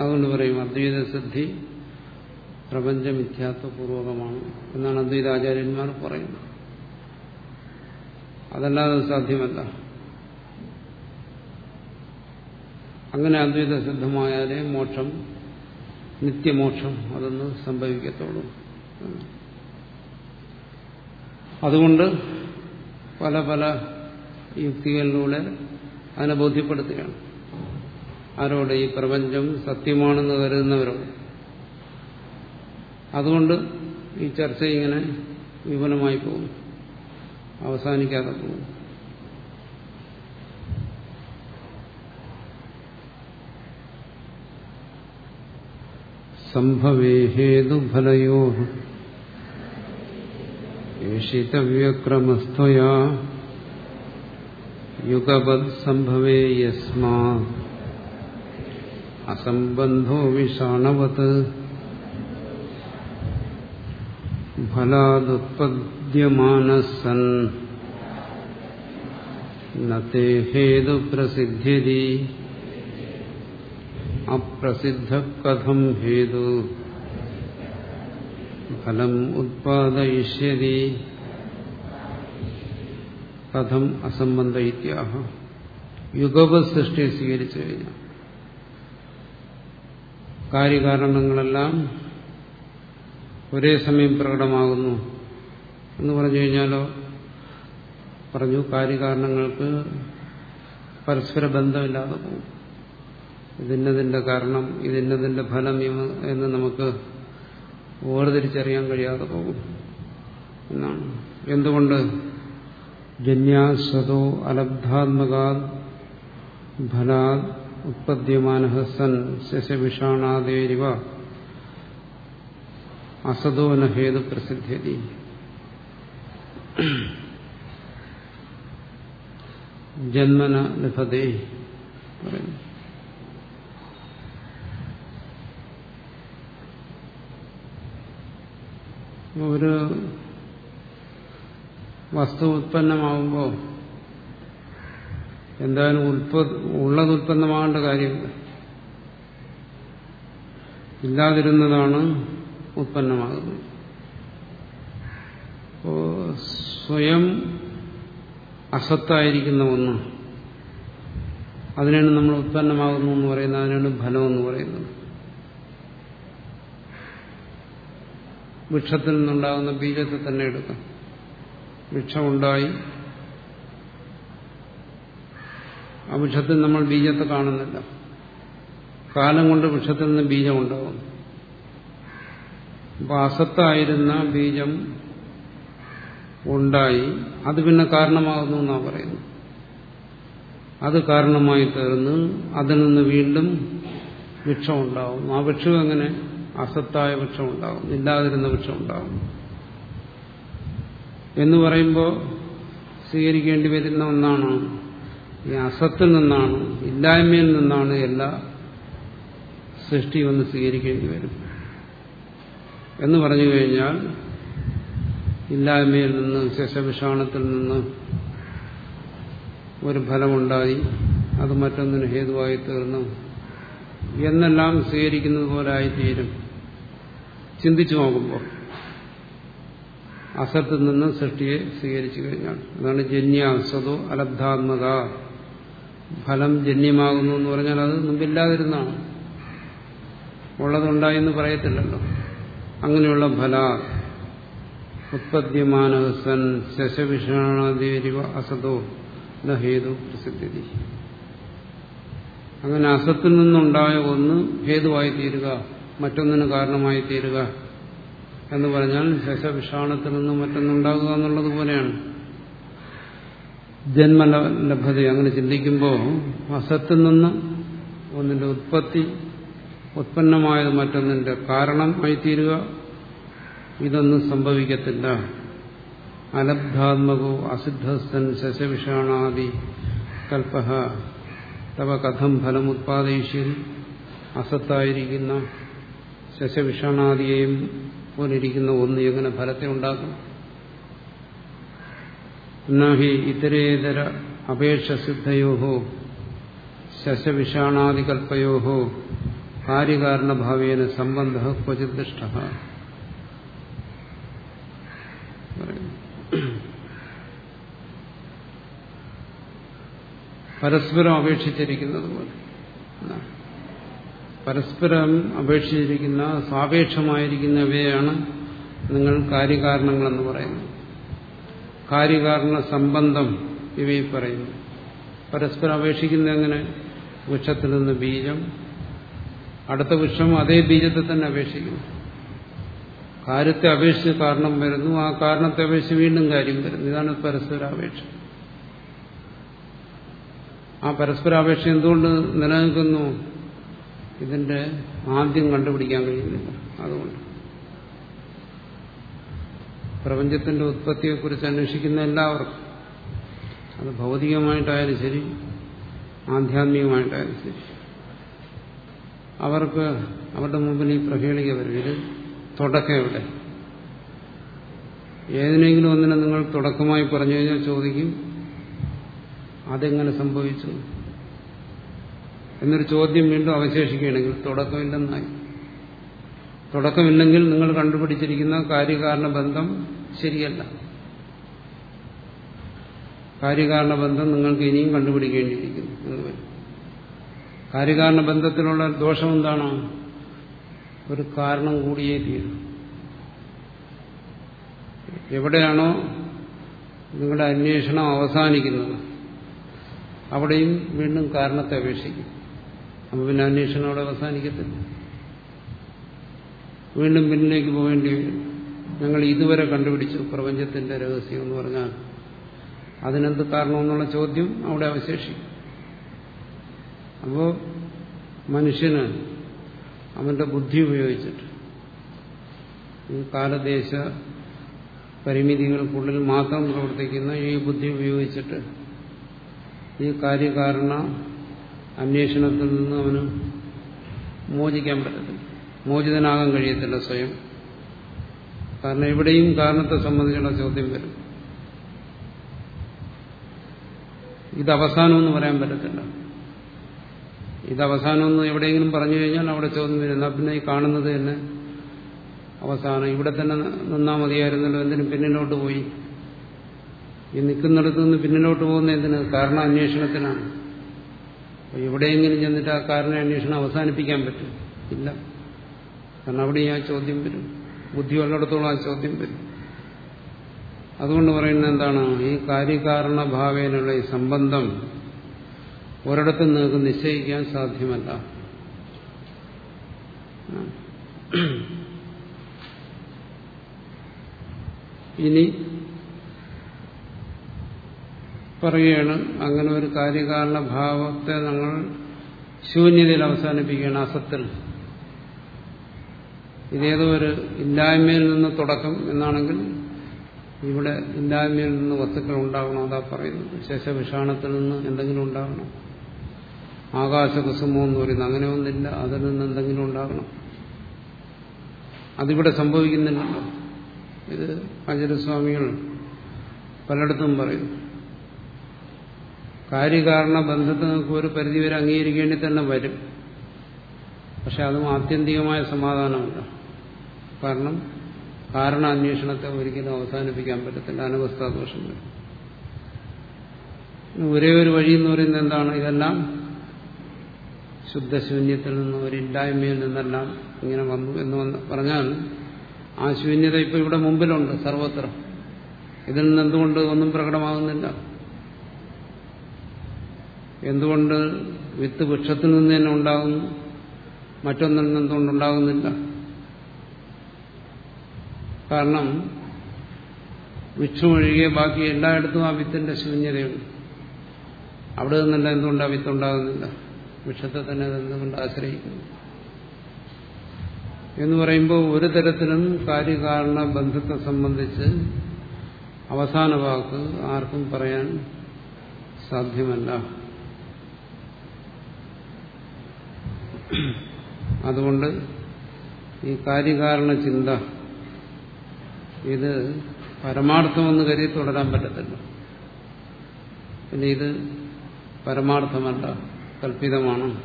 A: അതുകൊണ്ട് പറയും അദ്വൈത സിദ്ധി പ്രപഞ്ച എന്നാണ് അദ്വൈതാചാര്യന്മാർ പറയുന്നത്. അതല്ലാതെ സാധ്യമല്ല. അങ്ങനെ അദ്വൈത സിദ്ധമായാലേ മോക്ഷം നിത്യമോക്ഷം അതൊന്ന് സംഭവിക്കത്തുള്ളൂ. അതുകൊണ്ട് പല പല യുക്തികളിലൂടെ അതിനെ ബോധ്യപ്പെടുത്തുകയാണ്. ആരോട് ഈ പ്രപഞ്ചം സത്യമാണെന്ന് കരുതുന്നവരോട് അതുകൊണ്ട് ഈ ചർച്ച ഇങ്ങനെ വിപുലമായി പോകും അവസാനിക്കാതെ പോകും സംഭവേ ഹേതുഫലയോ ഏഷിതവ്യക്രമസ്ത്വയാ. യുഗപത് സംഭവേ യസ്മാ. അസംബന്ധോ വിഷാണവത് ഫലാദുത്പദ്യമാനസൻ നേ ഹേതുപ്രസിദ്ധ്യതി അപ്രസിദ്ധ കഥം ഹേതു ഫലം ഉത്പാദയിഷ്യതി കഥം അസംബന്ധ ഇത്യാഹ യുഗപ സൃഷ്ടി സ്വീകരിച്ചു കഴിഞ്ഞാൽ। കാര്യകാരണങ്ങളെല്ലാം ഒരേ സമയം പ്രകടമാകുന്നു എന്ന് പറഞ്ഞു കഴിഞ്ഞാലോ? പറഞ്ഞു കാര്യകാരണങ്ങൾക്ക് പരസ്പര ബന്ധമില്ലാതെ പോകും. ഇതിന്നതിന്റെ കാരണം ഇതിന്നതിന്റെ ഫലം എന്ന് നമുക്ക് വേർതിരിച്ചറിയാൻ കഴിയാതെ പോകും എന്നാണ്. എന്തുകൊണ്ട്? ജന്യാശ്വതോ അലബ്ധാത്മകാ ഫലാ ഉത്പദ്യമാന സൻ ശശവിഷാണാദേരിവ അസദോന ഹേതു പ്രസിദ്ധ്യതി ജന്മന ലഭതേ ഒരു വസ്തു ഉത്പന്നമാകുമ്പോൾ എന്തായാലും ഉൽപ്പ ഉള്ളത് ഉൽപ്പന്നമാകേണ്ട കാര്യമില്ല ഇല്ലാതിരുന്നതാണ് ഉത്പന്നമാകുന്നത് അപ്പോ സ്വയം അസത്തായിരിക്കുന്ന ഒന്ന്. അതിനാണ് നമ്മൾ ഉത്പന്നമാകുന്നു എന്ന് പറയുന്നത്. അതിനാണ് ഫലം എന്ന് പറയുന്നത്. വൃക്ഷത്തിൽ നിന്നുണ്ടാകുന്ന ബീജത്തെ തന്നെ എടുക്കാം. വൃക്ഷമുണ്ടായി ആ വൃക്ഷത്തിൽ നമ്മൾ ബീജത്തെ കാണുന്നില്ല. കാലം കൊണ്ട് വൃക്ഷത്തിൽ നിന്ന് ബീജം ഉണ്ടാവും അപ്പൊ അസത്തായിരുന്ന ബീജം ഉണ്ടായി. അത് പിന്നെ കാരണമാകുന്നു എന്നാണ് പറയുന്നത്. അത് കാരണമായി തീർന്ന് അതിൽ നിന്ന് വീണ്ടും വൃക്ഷം ഉണ്ടാവും ആ വൃക്ഷം എങ്ങനെ? അസത്തായ വൃക്ഷം ഉണ്ടാകും ഇല്ലാതിരുന്ന വൃക്ഷം ഉണ്ടാകും എന്ന് പറയുമ്പോൾ സ്വീകരിക്കേണ്ടി വരുന്ന ഒന്നാണ് ഈ അസത്തിൽ നിന്നാണ് ഇല്ലായ്മയിൽ നിന്നാണ് എല്ലാ സൃഷ്ടിയും ഒന്ന് സ്വീകരിക്കേണ്ടി വരും. എന്ന് പറഞ്ഞു കഴിഞ്ഞാൽ ഇല്ലായ്മയിൽ നിന്ന് ശശവിഷാണത്തിൽ നിന്ന് ഒരു ഫലമുണ്ടായി അത് മറ്റൊന്നിന് ഹേതുവായി തീർന്നു എന്നെല്ലാം സ്വീകരിക്കുന്നത് പോലെ ആയിത്തീരും. ചിന്തിച്ചു നോക്കുമ്പോൾ അസത്തിൽ നിന്ന് സൃഷ്ടിയെ സ്വീകരിച്ചു കഴിഞ്ഞാൽ അതാണ് ജന്യാസതോ അലബ്ധാത്മക ഫലം ജന്യമാകുന്നു എന്ന് പറഞ്ഞാൽ അത് മുമ്പില്ലാതിരുന്നാണ് ഉള്ളതുണ്ടായെന്ന് പറയത്തില്ലല്ലോ. അങ്ങനെയുള്ള ഫല. ഉത്പദ്യമാനസൻ ശശവിഷാണാദേരിവ അസതോ. ഹേതു പ്രസിദ്ധി അങ്ങനെ അസത്തിൽ നിന്നുണ്ടായ ഒന്ന് ഹേതുവായി തീരുക മറ്റൊന്നിന് കാരണമായി തീരുക എന്ന് പറഞ്ഞാൽ ശശവിഷാണത്തിൽ നിന്നും മറ്റൊന്നുണ്ടാകുക എന്നുള്ളത് പോലെയാണ്. ജന്മലഭ്യത അങ്ങനെ ചിന്തിക്കുമ്പോൾ അസത്തിൽ നിന്ന് ഒന്നിന്റെ ഉത്പത്തി ഉത്പന്നമായത് മറ്റൊന്നിന്റെ കാരണമായി തീരുക ഇതൊന്നും സംഭവിക്കത്തില്ല. അലബ്ധാത്മകോ അസിദ്ധസ്ഥൻ ശശവിഷാണാദി കൽപ്പ. തവ കഥം ഫലം ഉത്പാദയിഷ്യൻ അസത്തായിരിക്കുന്ന ശശവിഷാണാദിയെയും പോലിരിക്കുന്ന ഒന്ന് എങ്ങനെ ഫലത്തെ ഉണ്ടാക്കും? നഹി ഇതരേതര അപേക്ഷസിദ്ധയോ ശശവിഷാണാദികൽപ്പയോ കാര്യകാരണഭാവേന സംബന്ധ ക്വചിദ്ദിഷ്ട. പരസ്പരം അപേക്ഷിച്ചിരിക്കുന്നത് പോലെ. പരസ്പരം അപേക്ഷിച്ചിരിക്കുന്ന സാപേക്ഷമായിരിക്കുന്നവയാണ് നിങ്ങൾ കാര്യകാരണങ്ങളെന്ന് പറയുന്നത്. കാര്യകാരണ സംബന്ധം ഇവയിൽ പറയുന്നു. പരസ്പരം അപേക്ഷിക്കുന്ന എങ്ങനെ? വൃക്ഷത്തിൽ നിന്ന് ബീജം അടുത്ത വൃക്ഷം അതേ ബീജത്തെ തന്നെ അപേക്ഷിക്കുന്നു. കാര്യത്തെ അപേക്ഷിച്ച് കാരണം വരുന്നു ആ കാരണത്തെ അപേക്ഷിച്ച് വീണ്ടും കാര്യം വരുന്നു. ഇതാണ് പരസ്പരാപേക്ഷ. ആ പരസ്പരാപേക്ഷ എന്തുകൊണ്ട് നിലനിൽക്കുന്നു? ഇതിന്റെ ആദ്യം കണ്ടുപിടിക്കാൻ കഴിയുന്നില്ല. അതുകൊണ്ട്. പ്രപഞ്ചത്തിന്റെ ഉത്പത്തിയെക്കുറിച്ച് അന്വേഷിക്കുന്ന എല്ലാവർക്കും. അത് ഭൗതികമായിട്ടായാലും ശരി ആധ്യാത്മികമായിട്ടായാലും ശരി. അവർക്ക് അവരുടെ മുമ്പിൽ ഈ പ്രഹേളിക വരും ഇത് തുടക്കം എവിടെ? ഏതിനെങ്കിലും ഒന്നിനെ നിങ്ങൾ തുടക്കമായി പറഞ്ഞു കഴിഞ്ഞാൽ ചോദിക്കും അതെങ്ങനെ സംഭവിച്ചു? എന്നൊരു ചോദ്യം വീണ്ടും അവശേഷിക്കുകയാണെങ്കിൽ തുടക്കമില്ലെന്നായി. തുടക്കമില്ലെങ്കിൽ നിങ്ങൾ കണ്ടുപിടിച്ചിരിക്കുന്ന കാര്യകാരണ ബന്ധം ശരിയല്ല. കാര്യകാരണ ബന്ധം നിങ്ങൾക്ക് ഇനിയും കണ്ടുപിടിക്കേണ്ടിയിരിക്കുന്നു. എന്ന് വരും. കാര്യകാരണ ബന്ധത്തിലുള്ള ദോഷം എന്താണ്? ഒരു കാരണം കൂടിയേ തീരും. എവിടെയാണോ നിങ്ങളുടെ അന്വേഷണം അവസാനിക്കുന്നത് അവിടെയും വീണ്ടും കാരണത്തെ അപേക്ഷിക്കും. അപ്പോൾ പിന്നെ അന്വേഷണം അവിടെ അവസാനിക്കത്തില്ല. വീണ്ടും പിന്നിലേക്ക് പോകേണ്ടി വരും. ഞങ്ങൾ ഇതുവരെ കണ്ടുപിടിച്ചു പ്രപഞ്ചത്തിന്റെ രഹസ്യം എന്ന് പറഞ്ഞാൽ അതിനെന്ത് കാരണമെന്നുള്ള ചോദ്യം അവിടെ അവശേഷിക്കും. അപ്പോൾ മനുഷ്യന് അവന്റെ ബുദ്ധി ഉപയോഗിച്ചിട്ട് ഈ കാലദേശ പരിമിതികൾക്കുള്ളിൽ മാത്രം പ്രവർത്തിക്കുന്ന ഈ ബുദ്ധി ഉപയോഗിച്ചിട്ട് ഈ കാര്യകാരണ അന്വേഷണത്തിൽ നിന്ന് അവന് മോചിക്കാൻ പറ്റത്തില്ല. മോചിതനാകാൻ കഴിയത്തില്ല സ്വയം. കാരണം എവിടെയും കാരണത്തെ സംബന്ധിച്ചുള്ള ചോദ്യം വരും. ഇത് അവസാനമെന്ന് പറയാൻ പറ്റത്തില്ല. ഇത് അവസാനമെന്ന് എവിടെയെങ്കിലും പറഞ്ഞു കഴിഞ്ഞാൽ അവിടെ ചോദ്യം വരും. എന്നാൽ പിന്നെ ഈ കാണുന്നത് തന്നെ അവസാനം. ഇവിടെ തന്നെ നിന്നാ മതിയായിരുന്നല്ലോ. എന്തിനും പിന്നിലോട്ട് പോയി. ഈ നിൽക്കുന്നിടത്ത് നിന്ന് പിന്നിലോട്ട് പോകുന്ന എന്തിന്? കാരണ അന്വേഷണത്തിനാണ്. അപ്പോൾ എവിടെയെങ്കിലും ചെന്നിട്ട് ആ കാരണ അന്വേഷണം അവസാനിപ്പിക്കാൻ പറ്റും. ഇല്ല. കാരണം അവിടെ ആ ചോദ്യം വരും. ബുദ്ധി ഉള്ളിടത്തോളം ആ ചോദ്യം വരും. അതുകൊണ്ട് പറയുന്നത് എന്താണ്? ഈ കാര്യകാരണ ഭാവേനുള്ള ഈ സംബന്ധം ഒരിടത്തും നിങ്ങൾക്ക് നിശ്ചയിക്കാൻ സാധ്യമല്ല. ഇനി പറയുകയാണ് അങ്ങനെ ഒരു കാര്യകാരണ ഭാവത്തെ നമ്മൾ ശൂന്യതയിൽ അവസാനിപ്പിക്കുകയാണ് അസത്തിൽ. ഇതേതോ ഒരു ഇല്ലായ്മയിൽ നിന്ന് തുടക്കം എന്നാണെങ്കിൽ ഇവിടെ ഇല്ലായ്മയിൽ നിന്ന് വസ്തുക്കൾ ഉണ്ടാകണം അതാ പറയുന്നത്. ശേഷവിഷാണത്തിൽ നിന്ന് എന്തെങ്കിലും ഉണ്ടാകണം ആകാശകുസുമോ എന്ന് പറയുന്നത് അങ്ങനെ ഒന്നില്ല. അതിൽ നിന്ന് എന്തെങ്കിലും ഉണ്ടാകണം അതിവിടെ സംഭവിക്കുന്നില്ലല്ലോ. ഇത് ആചാര്യസ്വാമികൾ പലയിടത്തും പറയുന്നു കാര്യകാരണ ബന്ധത്തിൽ നമുക്ക് ഒരു പരിധിവരെ അംഗീകരിക്കേണ്ടി തന്നെ വരും. പക്ഷെ അതും ആത്യന്തികമായ സമാധാനമല്ല. കാരണം കാരണാന്വേഷണത്തെ ഒരിക്കലും അവസാനിപ്പിക്കാൻ പറ്റത്തില്ല. അനവസ്ഥാദോഷം വരും. ഒരേ ഒരു വഴി എന്ന് പറയുന്നത് എന്താണ്? ഇതെല്ലാം ശുദ്ധശൂന്യത്തിൽ നിന്ന് ഒരു ഇല്ലായ്മയിൽ നിന്നെല്ലാം ഇങ്ങനെ വന്നു എന്ന് പറഞ്ഞാൽ ആ ശൂന്യത ഇപ്പൊ ഇവിടെ മുമ്പിലുണ്ട് സർവത്ര. ഇതിൽ നിന്ന് എന്തുകൊണ്ട് ഒന്നും പ്രകടമാകുന്നില്ല? എന്തുകൊണ്ട് വിത്ത് വൃക്ഷത്തിൽ നിന്ന് തന്നെ ഉണ്ടാകുന്നു? മറ്റൊന്നിൽ നിന്ന് എന്തുകൊണ്ടുണ്ടാകുന്നില്ല കാരണം വൃക്ഷമൊഴികെ ബാക്കി എല്ലായിടത്തും ആ വിത്തിന്റെ ശൂന്യതയുണ്ട്. അവിടെ നിന്നല്ല എന്തുകൊണ്ട് ആ വിത്തുണ്ടാകുന്നില്ല? വൃക്ഷത്തെ തന്നെ എന്തുകൊണ്ട് ആശ്രയിക്കുന്നു? എന്ന് പറയുമ്പോൾ ഒരു തരത്തിലും കാര്യകാരണ ബന്ധത്തെ സംബന്ധിച്ച് അവസാന വാക്ക് ആർക്കും പറയാൻ സാധ്യമല്ല. അതുകൊണ്ട് ഈ കാര്യകാരണ ചിന്ത ഇത് പരമാർത്ഥമെന്ന് കരുതി തുടരാൻ പറ്റത്തില്ല. പിന്നെ ഇത് പരമാർത്ഥമല്ല കല്പിതമാണ്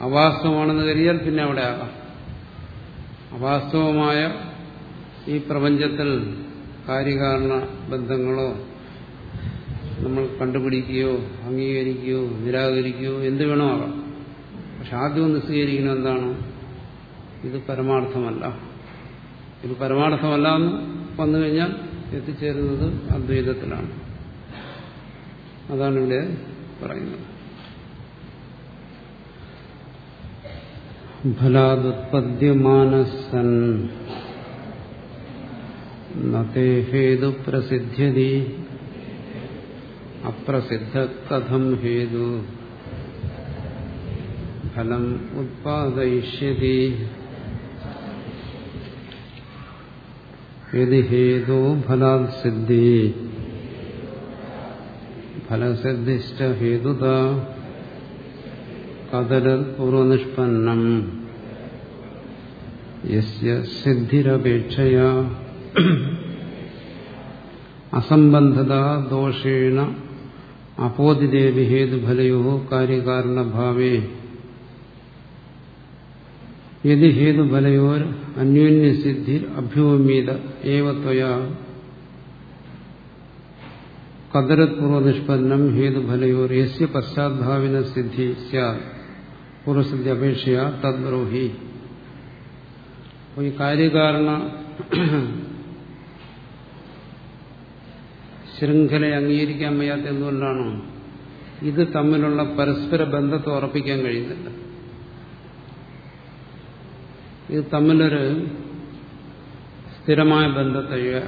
A: അവാസ്തവമാണെന്ന് കരുതിയാൽ പിന്നെ അവിടെ ആകാം. അവാസ്തവമായ ഈ പ്രപഞ്ചത്തിൽ കാര്യകാരണ ബന്ധങ്ങളോ നമ്മൾ കണ്ടുപിടിക്കുകയോ അംഗീകരിക്കുകയോ നിരാകരിക്കുകയോ എന്ത് വേണോ ആകാം. പക്ഷെ ആദ്യം ഒന്ന് എന്താണ്? ഇത് പരമാർത്ഥമല്ല. ഇത് പരമാർത്ഥമല്ല എന്ന് വന്നു കഴിഞ്ഞാൽ എത്തിച്ചേരുന്നത് അദ്വൈതത്തിലാണ്. അതാണ് ഇവിടെ പറയുന്നത്. ഫലാദുത്പദ്യമാനസൻ പ്രസിദ്ധ്യതി അപ്രസിദ്ധ കഥം ഹേതു ഫലം ഉത്പാദയിഷ്യതി. യതി ഹേതോ ഫലാത് സിദ്ധി ഫലസിദ്ധിഷ്ട ഹേതുത കതരത് പൂർവനിഷ്പന്നം യസ്യ സിദ്ധിരപേക്ഷയാ അസംബന്ധത ദോഷേണ അപോതിദേവി ഹേതുഫലയോ കാര്യകാരണഭാവേ യതി ഹേതുഫലയോർ അന്യോന്യസിദ്ധി അഭ്യൂമീത ഏവത്വയാ കദരത്പൂർവനിഷ്പന്നം ഹേതുഫലയോർ യസ്യ പശ്ചാദ്ഭാവിന സിദ്ധി സ്യാത് പൂർവസിദ്ധി അപേക്ഷയ തദ്ബ്രോഹി അപ്പോൾ ഈ കാര്യകാരണ ശൃംഖലയെ അംഗീകരിക്കാൻ വയ്യാത്ത എന്തുകൊണ്ടാണോ? ഇത് തമ്മിലുള്ള പരസ്പര ബന്ധത്തെ ഉറപ്പിക്കാൻ കഴിയുന്നില്ല. ഇത് തമ്മിലൊരു സ്ഥിരമായ ബന്ധത്തെ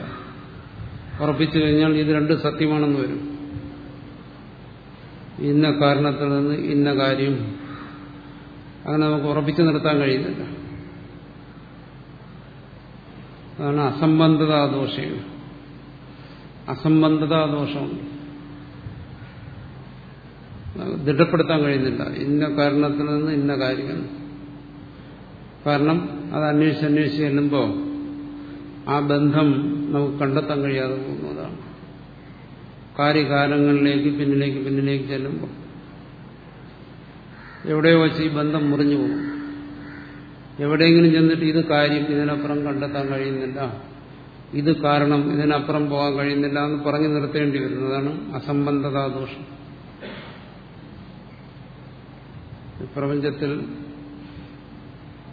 A: ഉറപ്പിച്ചു കഴിഞ്ഞാൽ ഇത് രണ്ട് സത്യമാണെന്ന് വരും. ഇന്ന കാരണത്തിൽ നിന്ന് ഇന്ന കാര്യം. അങ്ങനെ നമുക്ക് ഉറപ്പിച്ചു നിർത്താൻ കഴിയുന്നില്ല. അതാണ് അസംബന്ധതാദോഷം അസംബന്ധതാദോഷമുണ്ട് ദൃഢപ്പെടുത്താൻ കഴിയുന്നില്ല. ഇന്ന കാരണത്തിൽ നിന്ന് ഇന്ന കാര്യം. കാരണം അത് അന്വേഷിച്ച് അന്വേഷിച്ച് ചെല്ലുമ്പോൾ ആ ബന്ധം നമുക്ക് കണ്ടെത്താൻ കഴിയാതെ പോകുന്നതാണ് കാര്യകാലങ്ങളിലേക്ക് പിന്നിലേക്ക് പിന്നിലേക്ക് ചെല്ലുമ്പോൾ എവിടെയോ വെച്ച് ഈ ബന്ധം മുറിഞ്ഞു പോകും. എവിടെയെങ്കിലും ചെന്നിട്ട് ഇത് കാര്യം ഇതിനപ്പുറം കണ്ടെത്താൻ കഴിയുന്നില്ല. ഇത് കാരണം ഇതിനപ്പുറം പോകാൻ കഴിയുന്നില്ല എന്ന് പറഞ്ഞു നിർത്തേണ്ടി വരുന്നതാണ് അസംബന്ധതാദോഷം. പ്രപഞ്ചത്തിൽ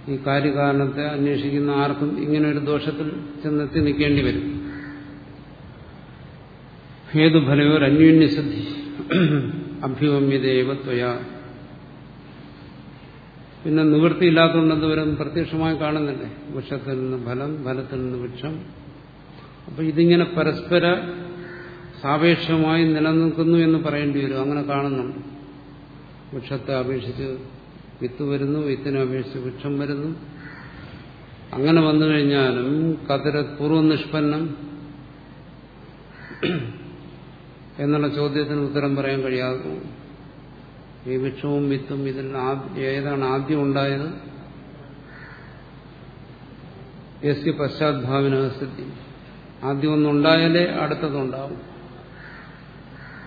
A: ഈ കാര്യകാരണത്തെ അന്വേഷിക്കുന്ന ആർക്കും ഇങ്ങനെ ഒരു ദോഷത്തിൽ ചെന്നെത്തി നിൽക്കേണ്ടി വരും. ഹേതുഫലയോർ അന്യോന്യസിദ്ധി അഭ്യുഗമ്യതേവ ത്വയാ. പിന്നെ നിവൃത്തിയില്ലാത്തതുകൊണ്ട് എന്തുവരും പ്രത്യക്ഷമായി കാണുന്നില്ലേ? വൃക്ഷത്തിൽ നിന്ന് ഫലം ഫലത്തിൽ നിന്ന് വൃക്ഷം. അപ്പൊ ഇതിങ്ങനെ പരസ്പര സാപേക്ഷമായി നിലനിൽക്കുന്നു എന്ന് പറയേണ്ടി വരും. അങ്ങനെ കാണുന്നുണ്ട്. വൃക്ഷത്തെ അപേക്ഷിച്ച് വിത്ത് വരുന്നു വിത്തിനെ അപേക്ഷിച്ച് വൃക്ഷം വരുന്നു. അങ്ങനെ വന്നു കഴിഞ്ഞാലും കതിര പൂർവനിഷ്പന്നം എന്നുള്ള ചോദ്യത്തിന് ഉത്തരം പറയാൻ കഴിയാതെ ഈ വൃക്ഷവും വിത്തും ഇതിൽ ഏതാണ് ആദ്യം ഉണ്ടായത്? യസ്യ പശ്ചാത്ഭാവിന സ്ഥിതി. ആദ്യം ഒന്നുണ്ടായാലേ അടുത്തതുണ്ടാവും.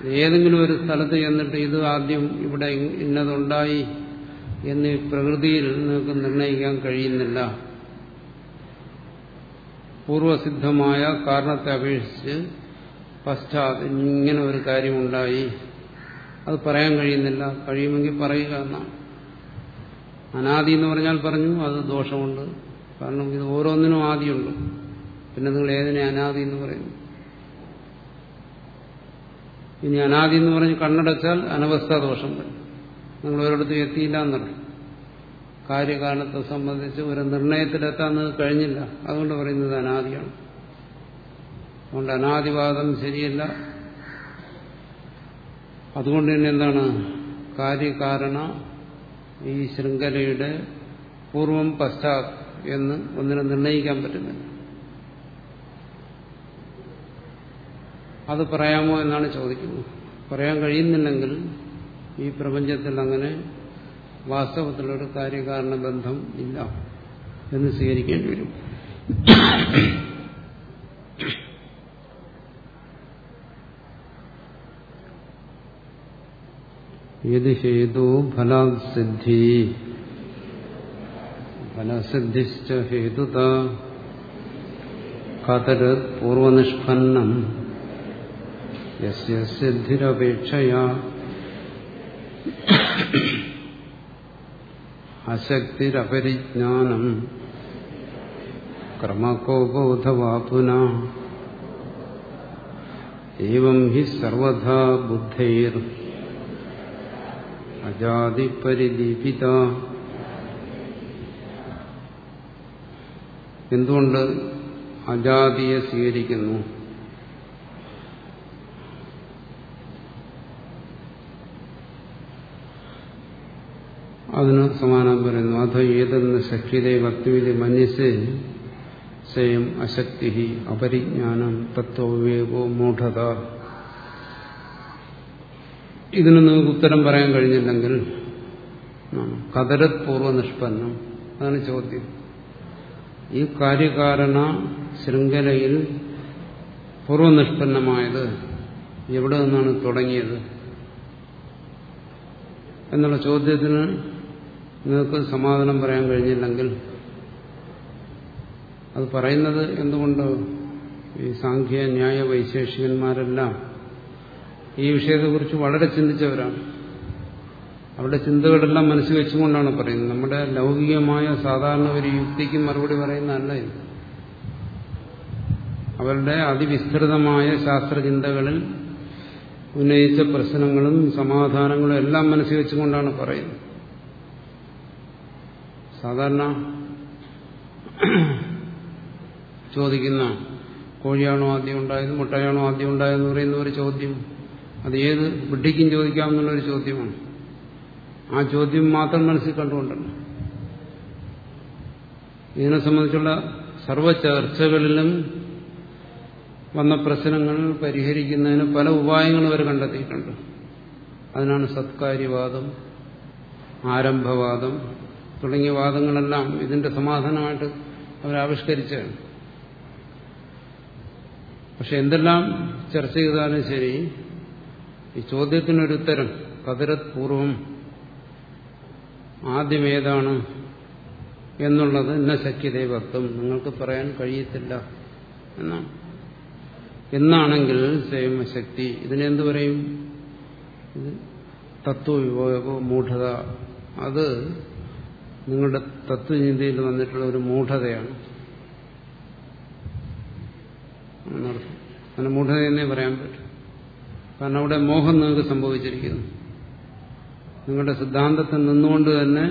A: ഏതെങ്കിലും ഒരു സ്ഥലത്ത് ചെന്നിട്ട് ഇത് ആദ്യം ഇവിടെ ഇന്നതുണ്ടായി. എന്ന് പ്രകൃതിയിൽ നിങ്ങൾക്ക് നിർണയിക്കാൻ കഴിയുന്നില്ല. പൂർവസിദ്ധമായ കാരണത്തെ അപേക്ഷിച്ച് പശ്ചാത്ത് ഇങ്ങനെ ഒരു കാര്യമുണ്ടായി. അത് പറയാൻ കഴിയുന്നില്ല. കഴിയുമെങ്കിൽ പറയുക എന്നാണ്. അനാദി എന്ന് പറഞ്ഞാൽ പറഞ്ഞു അത് ദോഷമുണ്ട്. കാരണം ഇത് ഓരോന്നിനും ആദിയുണ്ട്. പിന്നെ നിങ്ങൾ ഏതിനെ അനാദി എന്ന് പറയുന്നു? ഇനി അനാദി എന്ന് പറഞ്ഞ് കണ്ണടച്ചാൽ അനവസ്ഥ ദോഷം വരും. നിങ്ങൾ ഒരിടത്തും എത്തിയില്ല എന്നറിയും കാര്യകാലത്തെ സംബന്ധിച്ച് ഒരു നിർണയത്തിലെത്താൻ കഴിഞ്ഞില്ല. അതുകൊണ്ട് പറയുന്നത് അനാദിയാണ്. അതുകൊണ്ട് അനാദിവാദം ശരിയല്ല. അതുകൊണ്ട് തന്നെ എന്താണ്? കാര്യകാരണ ഈ ശൃംഖലയുടെ പൂർവം പശ്ചാത് എന്ന് ഒന്നിനെ നിർണയിക്കാൻ പറ്റുന്നില്ല. അത് പറയാമോ എന്നാണ് ചോദിക്കുന്നത്. പറയാൻ കഴിയുന്നില്ലെങ്കിൽ ഈ പ്രപഞ്ചത്തിൽ അങ്ങനെ വാസ്തവത്തിലൊരു കാര്യകാരണ ബന്ധം ഇല്ല എന്ന് സ്വീകരിക്കേണ്ടി വരും. ഏത് ഹേതു ഫലാസിദ്ധി ഫലസിദ്ധിശ്ച ഹേതുത കതരത് പൂർവനിഷ്പന്നം. യസ്യ സിദ്ധിരപേക്ഷയാ അശക്തിരപരിജ്ഞാനം ക്രമകോപോധവാ പുന ഏവം ഹി സർവഥാ ബുദ്ധൈർ അജാതിപരിദീപിത. എന്തുകൊണ്ട് അജാതിയെ സ്വീകരിക്കുന്നു? അതിന് സമാനം പറയുന്നു. അധ ഏതെന്ന് ശക്തിയുടെ വക്തിവിധി മന്യസേ സ്വയം അശക്തി അപരിജ്ഞാനം തത്വവിവേകോ മൂഢത. ഇതിന് നിങ്ങൾക്ക് ഉത്തരം പറയാൻ കഴിഞ്ഞില്ലെങ്കിൽ കതരത് പൂർവനിഷ്പന്നം അതാണ് ചോദ്യം. ഈ കാര്യകാരണ ശൃംഖലയിൽ പൂർവനിഷ്പന്നമായത് എവിടെ നിന്നാണ് തുടങ്ങിയത്? എന്നുള്ള ചോദ്യത്തിന് നിങ്ങൾക്ക് സമാധാനം പറയാൻ കഴിഞ്ഞില്ലെങ്കിൽ അത് പറയുന്നത് എന്തുകൊണ്ട്? ഈ സാഖ്യ ന്യായ വൈശേഷികന്മാരെല്ലാം ഈ വിഷയത്തെക്കുറിച്ച് വളരെ ചിന്തിച്ചവരാണ്. അവരുടെ ചിന്തകളെല്ലാം മനസ്സിൽ വെച്ചുകൊണ്ടാണ് പറയുന്നത്. നമ്മുടെ ലൗകികമായ സാധാരണ ഒരു യുക്തിക്ക് മറുപടി പറയുന്നതല്ല അവരുടെ അതിവിസ്തൃതമായ ശാസ്ത്രചിന്തകളിൽ ഉന്നയിച്ച പ്രശ്നങ്ങളും സമാധാനങ്ങളും എല്ലാം മനസ്സിൽ വെച്ചുകൊണ്ടാണ് പറയുന്നത്. സാധാരണ ചോദിക്കുന്ന കോഴിയാണോ ആദ്യം ഉണ്ടായത് മുട്ടയാണോ ആദ്യം ഉണ്ടായതെന്ന് പറയുന്ന ഒരു ചോദ്യം. അത് ഏത് ബുദ്ധിക്കും ചോദിക്കാമെന്നുള്ളൊരു ചോദ്യമാണ്. ആ ചോദ്യം മാത്രം മനസ്സിൽ കണ്ടുകൊണ്ടാണ്. ഇതിനെ സംബന്ധിച്ചുള്ള സർവ ചർച്ചകളിലും വന്ന പ്രശ്നങ്ങൾ പരിഹരിക്കുന്നതിന് പല ഉപായങ്ങളും അവർ കണ്ടെത്തിയിട്ടുണ്ട്. അതിനാണ് സത്കാര്യവാദം ആരംഭവാദം തുടങ്ങിയ വാദങ്ങളെല്ലാം ഇതിന്റെ സമാധാനമായിട്ട് അവരാവിഷ്കരിച്ചാണ് പക്ഷെ എന്തെല്ലാം ചർച്ച ചെയ്താലും ശരി ഈ ചോദ്യത്തിനൊരു ഉത്തരം കതിരത് പൂർവം ആദ്യം ഏതാണ് എന്നുള്ളത് എന്ന ശക്യതേ ഭക്തം നിങ്ങൾക്ക് പറയാൻ കഴിയത്തില്ല എന്നാണ്. എന്നാണെങ്കിൽ സ്വയംശക്തി ഇതിനെന്ത് പറയും? ഇത് തത്വവിവേകോ മൂഢത അത് നിങ്ങളുടെ തത്വചിന്തയിൽ വന്നിട്ടുള്ള ഒരു മൂഢതയാണ്. അങ്ങനെ മൂഢത എന്നേ പറയാൻ പറ്റും. കാരണം അവിടെ മോഹം നിങ്ങൾക്ക് സംഭവിച്ചിരിക്കുന്നു. നിങ്ങളുടെ സിദ്ധാന്തത്തിൽ നിന്നുകൊണ്ട് തന്നെ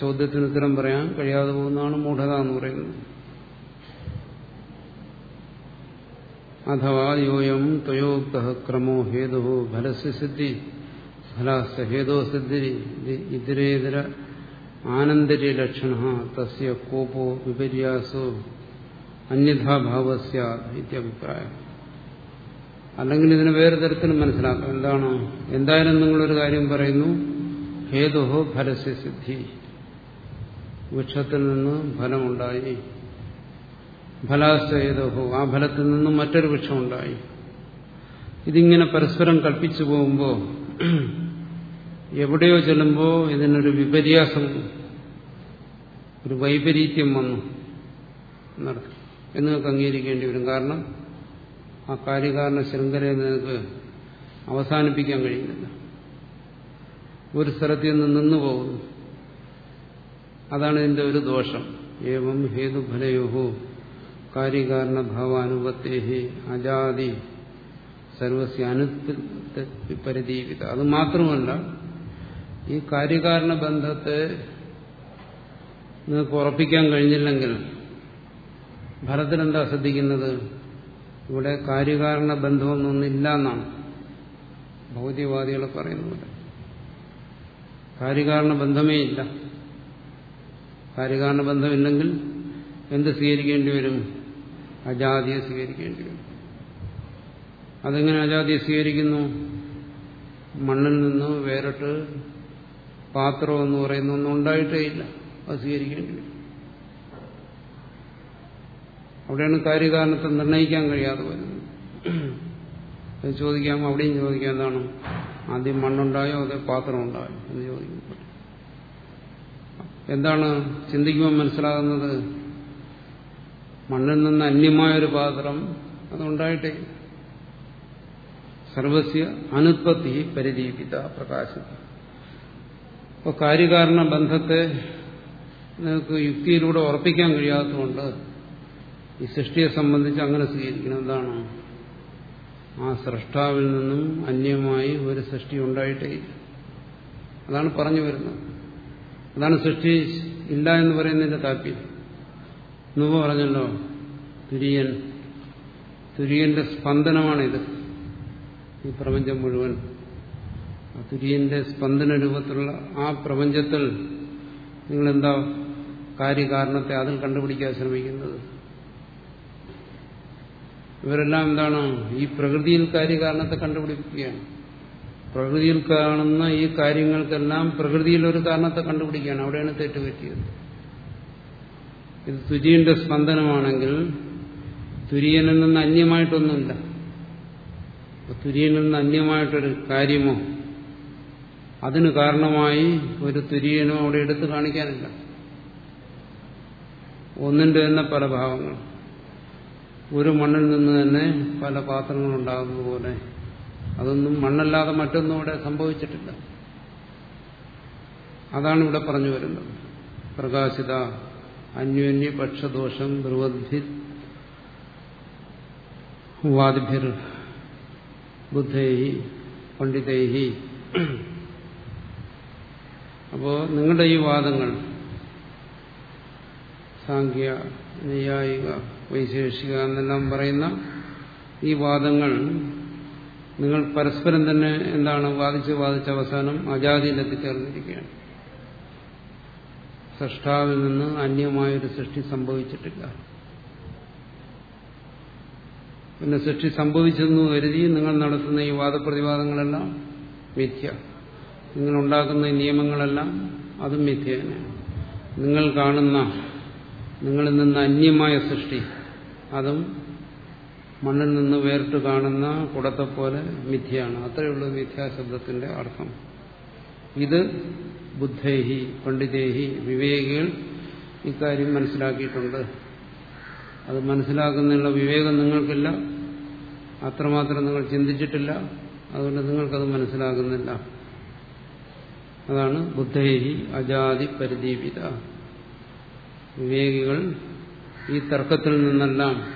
A: ചോദ്യത്തിന് ഉത്തരം പറയാൻ കഴിയാതെ പോകുന്നതാണ് മൂഢത എന്ന് പറയുന്നത്. അഥവാ യോയം ത്വയോക്ത ക്രമോ ഹേതുഹോ ഫലസ്യ സിദ്ധി ഫലസ്യ ഹേതോ സിദ്ധി ഇതരേതര ആനന്ദര്യ ലക്ഷണ തസ്യ കോപോ വിപര്യാസോ അന്യഥാഭാവസ്യ ഇത്യഭിപ്രായം അല്ലെങ്കിൽ ഇതിനെ വേറെ തരത്തിൽ മനസ്സിലാക്കാം. എന്താണ്? എന്തായാലും നിങ്ങളൊരു കാര്യം പറയുന്നു. ഹേതുഹോ ഫലസ്യ സിദ്ധി. വൃക്ഷത്തിൽ നിന്ന് ഫലമുണ്ടായി. ഫലാസ്തേതോഹോ ആ ഫലത്തിൽ നിന്നും മറ്റൊരു വൃക്ഷമുണ്ടായി ഇതിങ്ങനെ പരസ്പരം കൽപ്പിച്ചു പോകുമ്പോൾ എവിടെയോ ചെല്ലുമ്പോൾ ഇതിനൊരു വിപര്യാസം ഒരു വൈപരീത്യം വന്നു. എന്നർത്ഥം എന്ന് നിങ്ങൾക്ക് അംഗീകരിക്കേണ്ടി വരും. കാരണം ആ കാര്യകാരണ ശൃംഖലയെ നിങ്ങൾക്ക് അവസാനിപ്പിക്കാൻ കഴിയുന്നില്ല. ഒരു സ്ഥലത്ത് നിന്ന് നിന്നു പോകുന്നു. അതാണ് ഇതിന്റെ ഒരു ദോഷം. ഏവം ഹേതുഫലയോഹോ കാര്യകാരണ ഭാവാനുപത്തേഹി അജാതി സർവസ്യ അനുപരിതീവിത അത് മാത്രമല്ല ഈ കാര്യകാരണ ബന്ധത്തെ നിങ്ങൾക്ക് ഉറപ്പിക്കാൻ കഴിഞ്ഞില്ലെങ്കിൽ ഫലത്തിൽ എന്താ ശ്രദ്ധിക്കുന്നത്? ഇവിടെ കാര്യകാരണ ബന്ധമൊന്നൊന്നില്ല എന്നാണ് ഭൗതികവാദികൾ പറയുന്നത്. കാര്യകാരണ ബന്ധമേ ഇല്ല. കാര്യകാരണ ബന്ധമില്ലെങ്കിൽ എന്ത് സ്വീകരിക്കേണ്ടി വരും? അജാതിയെ സ്വീകരിക്കേണ്ടി വരും. അതെങ്ങനെ അജാതിയെ സ്വീകരിക്കുന്നു? മണ്ണിൽ നിന്ന് വേറിട്ട് പാത്രം എന്ന് പറയുന്ന ഒന്നും ഉണ്ടായിട്ടേ ഇല്ല അത് സ്വീകരിക്കേണ്ടി വരും അവിടെയാണ് കാര്യകാരണത്തെ നിർണയിക്കാൻ കഴിയാതെ വരുന്നത്. അത് ചോദിക്കാം അവിടെയും ചോദിക്കാം. എന്താണ്? ആദ്യം മണ്ണുണ്ടായോ അതോ പാത്രം ഉണ്ടായോ എന്ന് ചോദിക്കും. എന്താണ് ചിന്തിക്കുമ്പോൾ മനസ്സിലാകുന്നത്? മണ്ണിൽ നിന്ന് അന്യമായൊരു പാത്രം അതുണ്ടായിട്ടേ. സർവസ്യ അനുത്പത്തി പരിദീപിത പ്രകാശം അപ്പോൾ കാര്യകാരണ ബന്ധത്തെ നിങ്ങൾക്ക് യുക്തിയിലൂടെ ഉറപ്പിക്കാൻ കഴിയാത്തതുകൊണ്ട് ഈ സൃഷ്ടിയെ സംബന്ധിച്ച് അങ്ങനെ സ്വീകരിക്കണം. എന്താണ്? ആ സൃഷ്ടാവിൽ നിന്നും അന്യമായി ഒരു സൃഷ്ടി ഉണ്ടായിട്ടേ അതാണ് പറഞ്ഞു വരുന്നത്. അതാണ് സൃഷ്ടി ഇല്ല എന്ന് പറയുന്നതിന്റെ താല്പര്യം. നുവ പറഞ്ഞല്ലോ തുര്യൻ. തുര്യന്റെ സ്പന്ദനമാണിത്. ഈ പ്രപഞ്ചം മുഴുവൻ. തുര്യന്റെ സ്പന്ദന രൂപത്തിലുള്ള ആ പ്രപഞ്ചത്തിൽ നിങ്ങളെന്താ കാര്യകാരണത്തെ അതിൽ കണ്ടുപിടിക്കാൻ ശ്രമിക്കുന്നത്? ഇവരെല്ലാം എന്താണ് ഈ പ്രകൃതിയിൽ കാര്യകാരണത്തെ കണ്ടുപിടിക്കുകയാണ് പ്രകൃതിയിൽ കാണുന്ന ഈ കാര്യങ്ങൾക്കെല്ലാം പ്രകൃതിയിൽ ഒരു കാരണത്തെ കണ്ടുപിടിക്കുകയാണ്. അവിടെയാണ് തെറ്റുപറ്റിയത്. ഇത് തുര്യന്റെ സ്പന്ദനമാണെങ്കിൽ തുര്യനിൽ നിന്ന് അന്യമായിട്ടൊന്നുമില്ല. തുര്യനിൽ നിന്ന് അന്യമായിട്ടൊരു കാര്യമോ അതിന് കാരണമായി ഒരു തുര്യനും അവിടെ എടുത്തു കാണിക്കാനില്ല. ഒന്നിന്റെ തന്നെ പല ഭാവങ്ങൾ. ഒരു മണ്ണിൽ നിന്ന് തന്നെ പല പാത്രങ്ങളുണ്ടാകുന്നത് പോലെ. അതൊന്നും മണ്ണല്ലാതെ മറ്റൊന്നും ഇവിടെ സംഭവിച്ചിട്ടില്ല. അതാണ് ഇവിടെ പറഞ്ഞു വരുന്നത്. പ്രകാശിത അന്യോന്യ പക്ഷദോഷം ബ്രുവദ്ഭി വാദിഭിർ ബുദ്ധൈഹി പണ്ഡിതൈഹി അപ്പോ നിങ്ങളുടെ ഈ വാദങ്ങൾ സാഖ്യ നൈയായിക വൈശേഷിക എന്നെല്ലാം പറയുന്ന ഈ വാദങ്ങൾ നിങ്ങൾ പരസ്പരം തന്നെ എന്താണ് വാദിച്ച് വാദിച്ച അവസാനം അജാതിയിൽ എത്തിച്ചേർന്നിരിക്കുകയാണ്. സൃഷ്ടാവിൽ നിന്ന് അന്യമായൊരു സൃഷ്ടി സംഭവിച്ചിട്ടില്ല. പിന്നെ സൃഷ്ടി സംഭവിച്ചെന്ന് കരുതി നിങ്ങൾ നടത്തുന്ന ഈ വാദപ്രതിവാദങ്ങളെല്ലാം മിഥ്യ. നിങ്ങൾ ഉണ്ടാക്കുന്ന നിയമങ്ങളെല്ലാം അതും മിഥ്യ നിങ്ങൾ കാണുന്ന നിങ്ങളിൽ നിന്ന് അന്യമായ സൃഷ്ടി അതും മണ്ണിൽ നിന്ന് വേറിട്ട് കാണുന്ന കുടത്തെ പോലെ മിഥ്യയാണ് അത്രയുള്ളൂ മിഥ്യാശബ്ദത്തിന്റെ അർത്ഥം. ഇത് ബുദ്ധേഹി പണ്ഡിതേഹി വിവേകികൾ ഇക്കാര്യം മനസ്സിലാക്കിയിട്ടുണ്ട്. അത് മനസ്സിലാക്കുന്നതിനുള്ള വിവേകം നിങ്ങൾക്കില്ല. അത്രമാത്രം നിങ്ങൾ ചിന്തിച്ചിട്ടില്ല. അതുകൊണ്ട് നിങ്ങൾക്കത് മനസ്സിലാകുന്നില്ല. അതാണ് ബുദ്ധേഹി അജാതി പരിദീപിത. വിവേകികൾ ഈ തർക്കത്തിൽ നിന്നെല്ലാം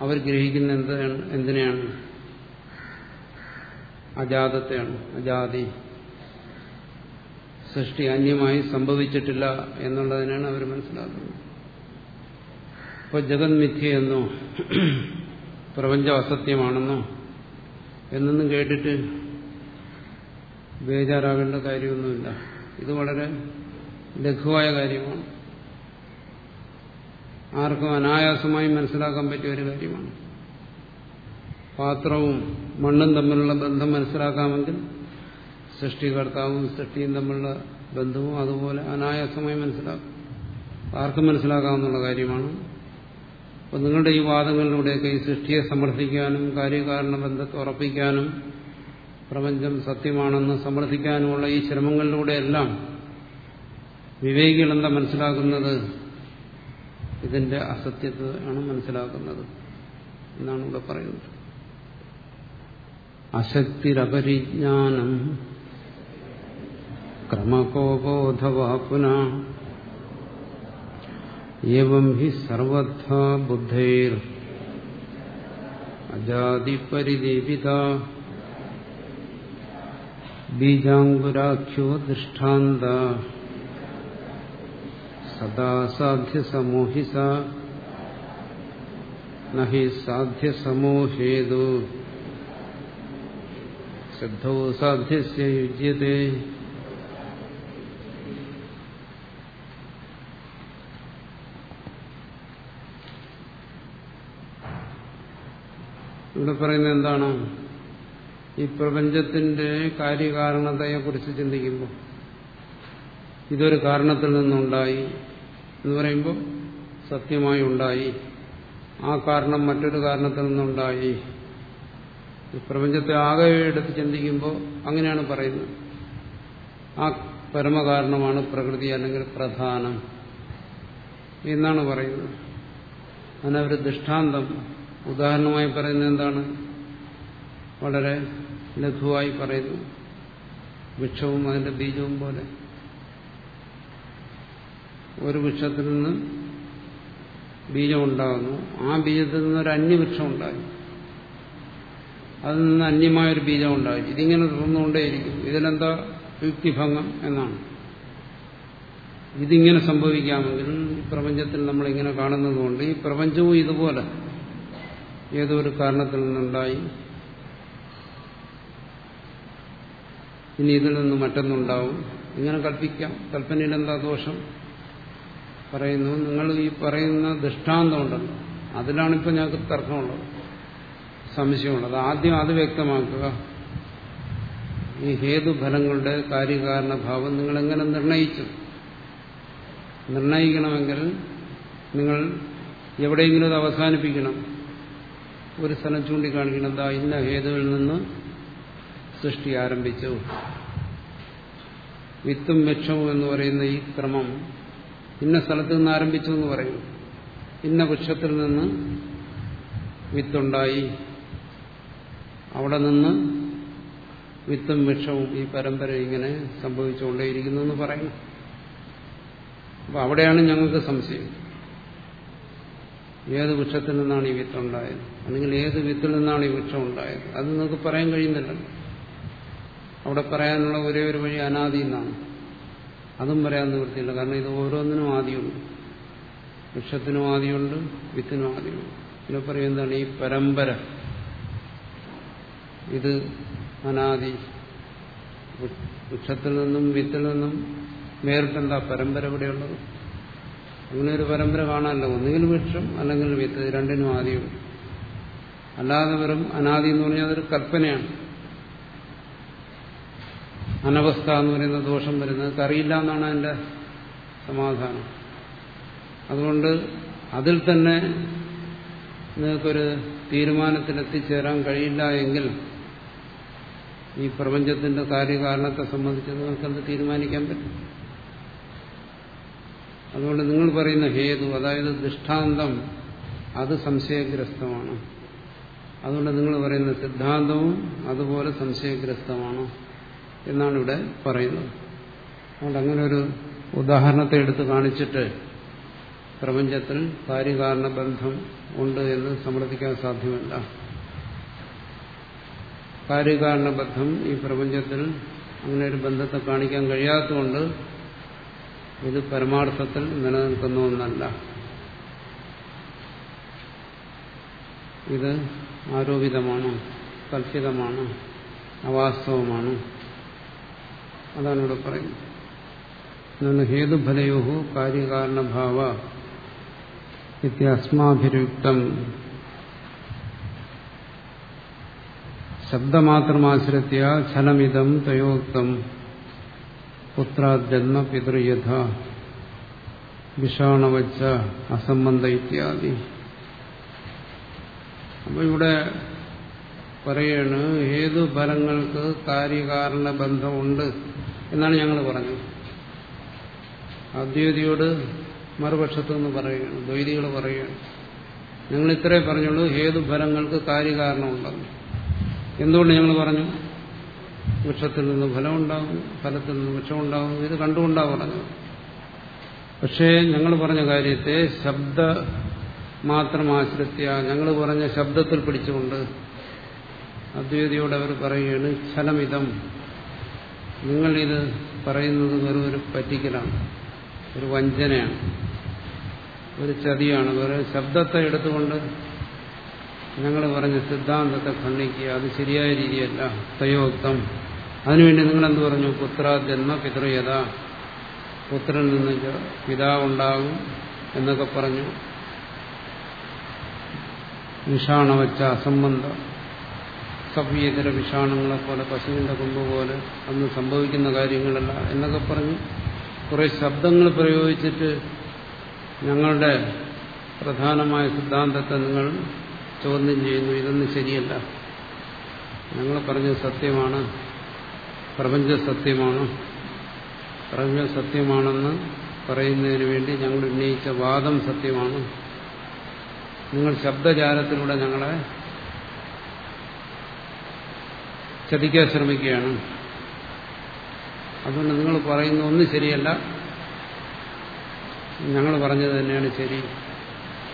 A: അവർ ഗ്രഹിക്കുന്ന എന്താണ് എന്തിനെയാണ്? അജാതത്തെയാണ് അജാതി. സൃഷ്ടി അന്യമായി സംഭവിച്ചിട്ടില്ല എന്നുള്ളതിനാണ് അവർ മനസ്സിലാക്കുന്നത്. ഇപ്പോൾ ജഗത് പ്രപഞ്ചം അസത്യമാണെന്നോ എന്നൊന്നും കേട്ടിട്ട് ബേജാറാകേണ്ട കാര്യമൊന്നുമില്ല. ഇത് വളരെ ലഘുവായ കാര്യമാണ്. ആർക്കും അനായാസമായി മനസ്സിലാക്കാൻ പറ്റിയ ഒരു കാര്യമാണ്. പാത്രവും മണ്ണും തമ്മിലുള്ള ബന്ധം മനസ്സിലാക്കാമെങ്കിൽ സൃഷ്ടികർത്താവും സൃഷ്ടിയും തമ്മിലുള്ള ബന്ധവും അതുപോലെ അനായാസമായി മനസ്സിലാക്കും. ആർക്കും മനസ്സിലാക്കാവുന്ന കാര്യമാണ്. അപ്പം നിങ്ങളുടെ ഈ വാദങ്ങളിലൂടെയൊക്കെ ഈ സൃഷ്ടിയെ സമർത്ഥിക്കാനും കാര്യകാരണ ബന്ധത്തെ ഉറപ്പിക്കാനും പ്രപഞ്ചം സത്യമാണെന്ന് സമർത്ഥിക്കാനുമുള്ള ഈ ശ്രമങ്ങളിലൂടെയെല്ലാം വിവേകികൾ എന്താ മനസ്സിലാക്കുന്നത്? ഇതിന്റെ അസത്യത്വമാണ് മനസ്സിലാക്കുന്നത് എന്നാണ് ഇവിടെ പറയുന്നത്. അശക്തിരപരിജ്ഞാനം ക്രമകോപോധവാ പുന. ഏവം ഹി സർവഥ ബുദ്ധൈർ അജാതിപരിദേവിത ബീജാങ്കുരാഖ്യോ ദൃഷ്ടാന്ത. സദാ സാധ്യസമോഹിസ നഹി സാധ്യസമോഹേതു ശ്രദ്ധോ സാധ്യസ്യ യുജ്യത്തെ ഇവിടെ പറയുന്നത് എന്താണ്? ഈ പ്രപഞ്ചത്തിന്റെ കാര്യകാരണതയെക്കുറിച്ച് ചിന്തിക്കുമ്പോൾ ഇതൊരു കാരണത്തിൽ നിന്നുണ്ടായി എന്ന് പറയുമ്പോൾ സത്യമായി ഉണ്ടായി. ആ കാരണം മറ്റൊരു കാരണത്തിൽ നിന്നുണ്ടായി. ഈ പ്രപഞ്ചത്തെ ആകെ എടുത്ത് ചിന്തിക്കുമ്പോൾ അങ്ങനെയാണ് പറയുന്നത്. ആ പരമകാരണമാണ് പ്രകൃതി അല്ലെങ്കിൽ പ്രധാനം എന്നാണ് പറയുന്നത്. അതിനൊരു ദൃഷ്ടാന്തം ഉദാഹരണമായി പറയുന്നത് എന്താണ്? വളരെ ലഘുവായി പറയുന്നു. വൃക്ഷവും അതിന്റെ ബീജവും പോലെ. ഒരു വൃക്ഷത്തിൽ നിന്ന് ബീജം ഉണ്ടാകുന്നു. ആ ബീജത്തിൽ നിന്ന് ഒരു അന്യവൃക്ഷം ഉണ്ടായി അതിൽ നിന്ന് അന്യമായൊരു ബീജം ഉണ്ടായി ഇതിങ്ങനെ തുറന്നുകൊണ്ടേയിരിക്കും ഇതിനെന്താ യുക്തിഭംഗം എന്നാണ്. ഇതിങ്ങനെ സംഭവിക്കാമെങ്കിൽ ഈ പ്രപഞ്ചത്തിൽ നമ്മളിങ്ങനെ കാണുന്നതുകൊണ്ട് ഈ പ്രപഞ്ചവും ഇതുപോലെ ഏതോ ഒരു കാരണത്തിൽ നിന്നുണ്ടായി. ഇനി ഇതിൽ നിന്ന് മറ്റൊന്നുണ്ടാവും. ഇങ്ങനെ കൽപ്പിക്കാം. കൽപ്പനയിൽ എന്താ ദോഷം? പറയുന്നു നിങ്ങൾ ഈ പറയുന്ന ദൃഷ്ടാന്തമുണ്ടല്ലോ അതിലാണിപ്പോൾ ഞങ്ങൾക്ക് തർക്കമുള്ളത്. സംശയമുള്ളത്. ആദ്യം അത് വ്യക്തമാക്കുക. ഈ ഹേതുഫലങ്ങളുടെ കാര്യകാരണഭാവം നിങ്ങൾ എങ്ങനെ നിർണയിച്ചു? നിർണയിക്കണമെങ്കിൽ നിങ്ങൾ എവിടെയെങ്കിലും അത് അവസാനിപ്പിക്കണം. ഒരു സ്ഥലം ചൂണ്ടിക്കാണിക്കണം. എന്താ ഇന്ന ഹേതുവിൽ നിന്ന് സൃഷ്ടി ആരംഭിച്ചു. വിത്തും വൃക്ഷവും എന്ന് പറയുന്ന ഈ ക്രമം ഇന്ന സ്ഥലത്ത് നിന്ന് ആരംഭിച്ചു എന്ന് പറയും ഇന്ന വൃക്ഷത്തിൽ നിന്ന് വിത്തുണ്ടായി. അവിടെ നിന്ന് വിത്തും വൃക്ഷവും ഈ പരമ്പര ഇങ്ങനെ സംഭവിച്ചുകൊണ്ടേയിരിക്കുന്നു എന്ന് പറയുന്നു. അപ്പൊ അവിടെയാണ് ഞങ്ങൾക്ക് സംശയം. ഏത് വൃക്ഷത്തിൽ നിന്നാണ് ഈ വിത്തുണ്ടായത്? അല്ലെങ്കിൽ ഏത് വിത്തിൽ നിന്നാണ് ഈ വൃക്ഷം ഉണ്ടായത്? അത് നിങ്ങൾക്ക് പറയാൻ കഴിയുന്നില്ല അവിടെ പറയാനുള്ള ഒരേ ഒരു വഴി അനാദി എന്നാണ്. അതും പറയാൻ നിവൃത്തിയില്ല. കാരണം ഇത് ഓരോന്നിനും ആദിയുണ്ട്. വൃക്ഷത്തിനും ആദിയുണ്ട് വിത്തിനും ആദിയുണ്ട്. പിന്നെ പറയുന്നതാണ് ഈ പരമ്പര. ഇത് അനാദി. വൃക്ഷത്തിൽ നിന്നും വിത്തിൽ നിന്നും വേറിട്ടെന്താ പരമ്പര ഇവിടെയുള്ളത്? അങ്ങനെ ഒരു പരമ്പര കാണാനല്ല. ഒന്നുകിൽ വൃക്ഷം അല്ലെങ്കിൽ വിത്ത്. രണ്ടിനും ആദിയുണ്ട്. അല്ലാതെ വെറും അനാദി എന്ന് പറഞ്ഞാൽ അതൊരു കൽപ്പനയാണ്. അനവസ്ഥ എന്ന് പറയുന്ന ദോഷം വരുന്നത്. അറിയില്ല എന്നാണ് അതിന്റെ സമാധാനം. അതുകൊണ്ട് അതിൽ തന്നെ നിങ്ങൾക്കൊരു തീരുമാനത്തിലെത്തിച്ചേരാൻ കഴിയില്ല എങ്കിൽ ഈ പ്രപഞ്ചത്തിന്റെ കാര്യകാരണത്തെ സംബന്ധിച്ച് നിങ്ങൾക്കെന്ത് തീരുമാനിക്കാൻ പറ്റും. അതുകൊണ്ട് നിങ്ങൾ പറയുന്ന ഹേതു അതായത് ദൃഷ്ടാന്തം അത് സംശയഗ്രസ്തമാണ്. അതുകൊണ്ട് നിങ്ങൾ പറയുന്ന സിദ്ധാന്തവും അതുപോലെ സംശയഗ്രസ്തമാണ്. എന്നാണ് ഇവിടെ പറയുന്നത്. അതുകൊണ്ട് അങ്ങനെ ഒരു ഉദാഹരണത്തെ എടുത്ത് കാണിച്ചിട്ട് പ്രപഞ്ചത്തിൽ കാര്യകാരണ ബന്ധം ഉണ്ട് എന്ന് സമ്മർദ്ദിക്കാൻ സാധ്യമല്ല. കാര്യകാരണ ബന്ധം ഈ പ്രപഞ്ചത്തിൽ അങ്ങനെ ഒരു ബന്ധത്തെ കാണിക്കാൻ കഴിയാത്തതുകൊണ്ട് ഇത് പരമാർത്ഥത്തിൽ നിലനിൽക്കുന്ന ഒന്നല്ല ഇത് ആരോപിതമാണ് കൽപ്പിതമാണ് അവാസ്തവമാണ്. അതാണ് ഇവിടെ പറയുന്നത്. എന്നാണ് ഹേതുഫലയോ കാര്യകാരണഭാവ ഇത്യസ്മാഭിരുക്തം. ശബ്ദമാത്രമാശ്രിത്യ ഛലമിതം തയോക്തം. പുത്രാജന്മ പിതൃയഥ വിഷാണവച്ച അസംബന്ധ ഇത്യാദി. അപ്പോൾ ഇവിടെ പറയാണ് ഏതു ഫലങ്ങൾക്ക് കാര്യകാരണ ബന്ധമുണ്ട്? എന്നാണ് ഞങ്ങൾ പറഞ്ഞത്. അദ്വൈതിയോട് മറുപക്ഷത്തു നിന്ന് പറയുകയാണ് ദ്വൈതികൾ പറയുകയാണ് ഞങ്ങൾ ഇത്രേ പറഞ്ഞുള്ളൂ ഏതു ഫലങ്ങൾക്ക് കാര്യകാരണമുണ്ടെന്ന് എന്തുകൊണ്ട് ഞങ്ങൾ പറഞ്ഞു? വൃക്ഷത്തിൽ നിന്ന് ഫലം ഉണ്ടാകും ഫലത്തിൽ നിന്ന് വൃക്ഷം ഉണ്ടാകും ഇത് കണ്ടുകൊണ്ടാണ് പറഞ്ഞത്. പക്ഷേ ഞങ്ങൾ പറഞ്ഞ കാര്യത്തെ ശബ്ദ മാത്രം ആശ്രിത്യ ഞങ്ങൾ പറഞ്ഞ ശബ്ദത്തിൽ പിടിച്ചുകൊണ്ട് അദ്വൈതിയോട് അവർ പറയുകയാണ് ഛലമിതം. നിങ്ങളിത് പറയുന്നത് വെറും ഒരു പറ്റിക്കലാണ് ഒരു വഞ്ചനയാണ് ഒരു ചതിയാണ്. വേറെ ശബ്ദത്തെ എടുത്തുകൊണ്ട് ഞങ്ങൾ പറഞ്ഞ സിദ്ധാന്തത്തെ ഖണ്ഡിക്കുക അത് ശരിയായ രീതിയല്ല തയോക്തം. അതിനുവേണ്ടി നിങ്ങൾ എന്ത് പറഞ്ഞു? പുത്ര ജന്മ പിതൃയത പുത്രൻ നിന്ന് പിതാവുണ്ടാകും എന്നൊക്കെ പറഞ്ഞു. വിഷാണവച്ച അസംബന്ധ. സവ്യേതര വിഷാണങ്ങളെ പോലെ പശുവിന്റെ കൊമ്പ് പോലെ അന്ന് സംഭവിക്കുന്ന കാര്യങ്ങളല്ല എന്നൊക്കെ പറഞ്ഞ് കുറെ ശബ്ദങ്ങൾ പ്രയോഗിച്ചിട്ട് ഞങ്ങളുടെ പ്രധാനമായ സിദ്ധാന്തത്തെ നിങ്ങൾ ചോദ്യം ചെയ്യുന്നു. ഇതൊന്നും ശരിയല്ല. ഞങ്ങൾ പറഞ്ഞ സത്യമാണ്. പ്രപഞ്ച സത്യമാണ്. പ്രപഞ്ച സത്യമാണെന്ന് പറയുന്നതിന് വേണ്ടി ഞങ്ങൾ ഉന്നയിച്ച വാദം സത്യമാണ്. നിങ്ങൾ ശബ്ദജാലത്തിലൂടെ ഞങ്ങളെ ചതിക്കാൻ ശ്രമിക്കുകയാണ്. അതുകൊണ്ട് നിങ്ങൾ പറയുന്ന ഒന്നും ശരിയല്ല. ഞങ്ങൾ പറഞ്ഞത് തന്നെയാണ് ശരി.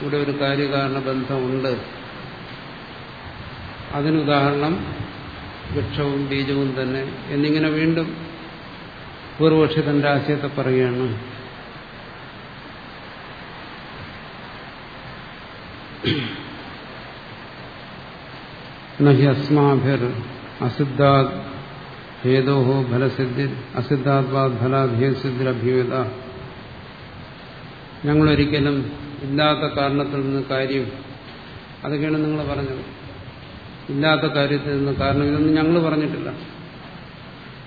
A: ഇവിടെ ഒരു കാര്യകാരണ ബന്ധമുണ്ട്. അതിനുദാഹരണം വൃക്ഷവും ബീജവും തന്നെ എന്നിങ്ങനെ വീണ്ടും പൂർവപക്ഷി തന്റെ ആശയത്തെ പറയുകയാണ്. നഹി അസ്മാഭിർ അസിദ്ധാത് ഹേതോ ഫലസിദ്ധി അസിദ്ധാത്വാത് ഫലാഭ്യസിദ്ധിരഭ്യൂത ഞങ്ങളൊരിക്കലും ഇല്ലാത്ത കാരണത്തിൽ നിന്ന് കാര്യം അതൊക്കെയാണ് നിങ്ങൾ പറഞ്ഞത്. ഇല്ലാത്ത കാര്യത്തിൽ നിന്ന് കാരണം ഇതൊന്നും ഞങ്ങൾ പറഞ്ഞിട്ടില്ല.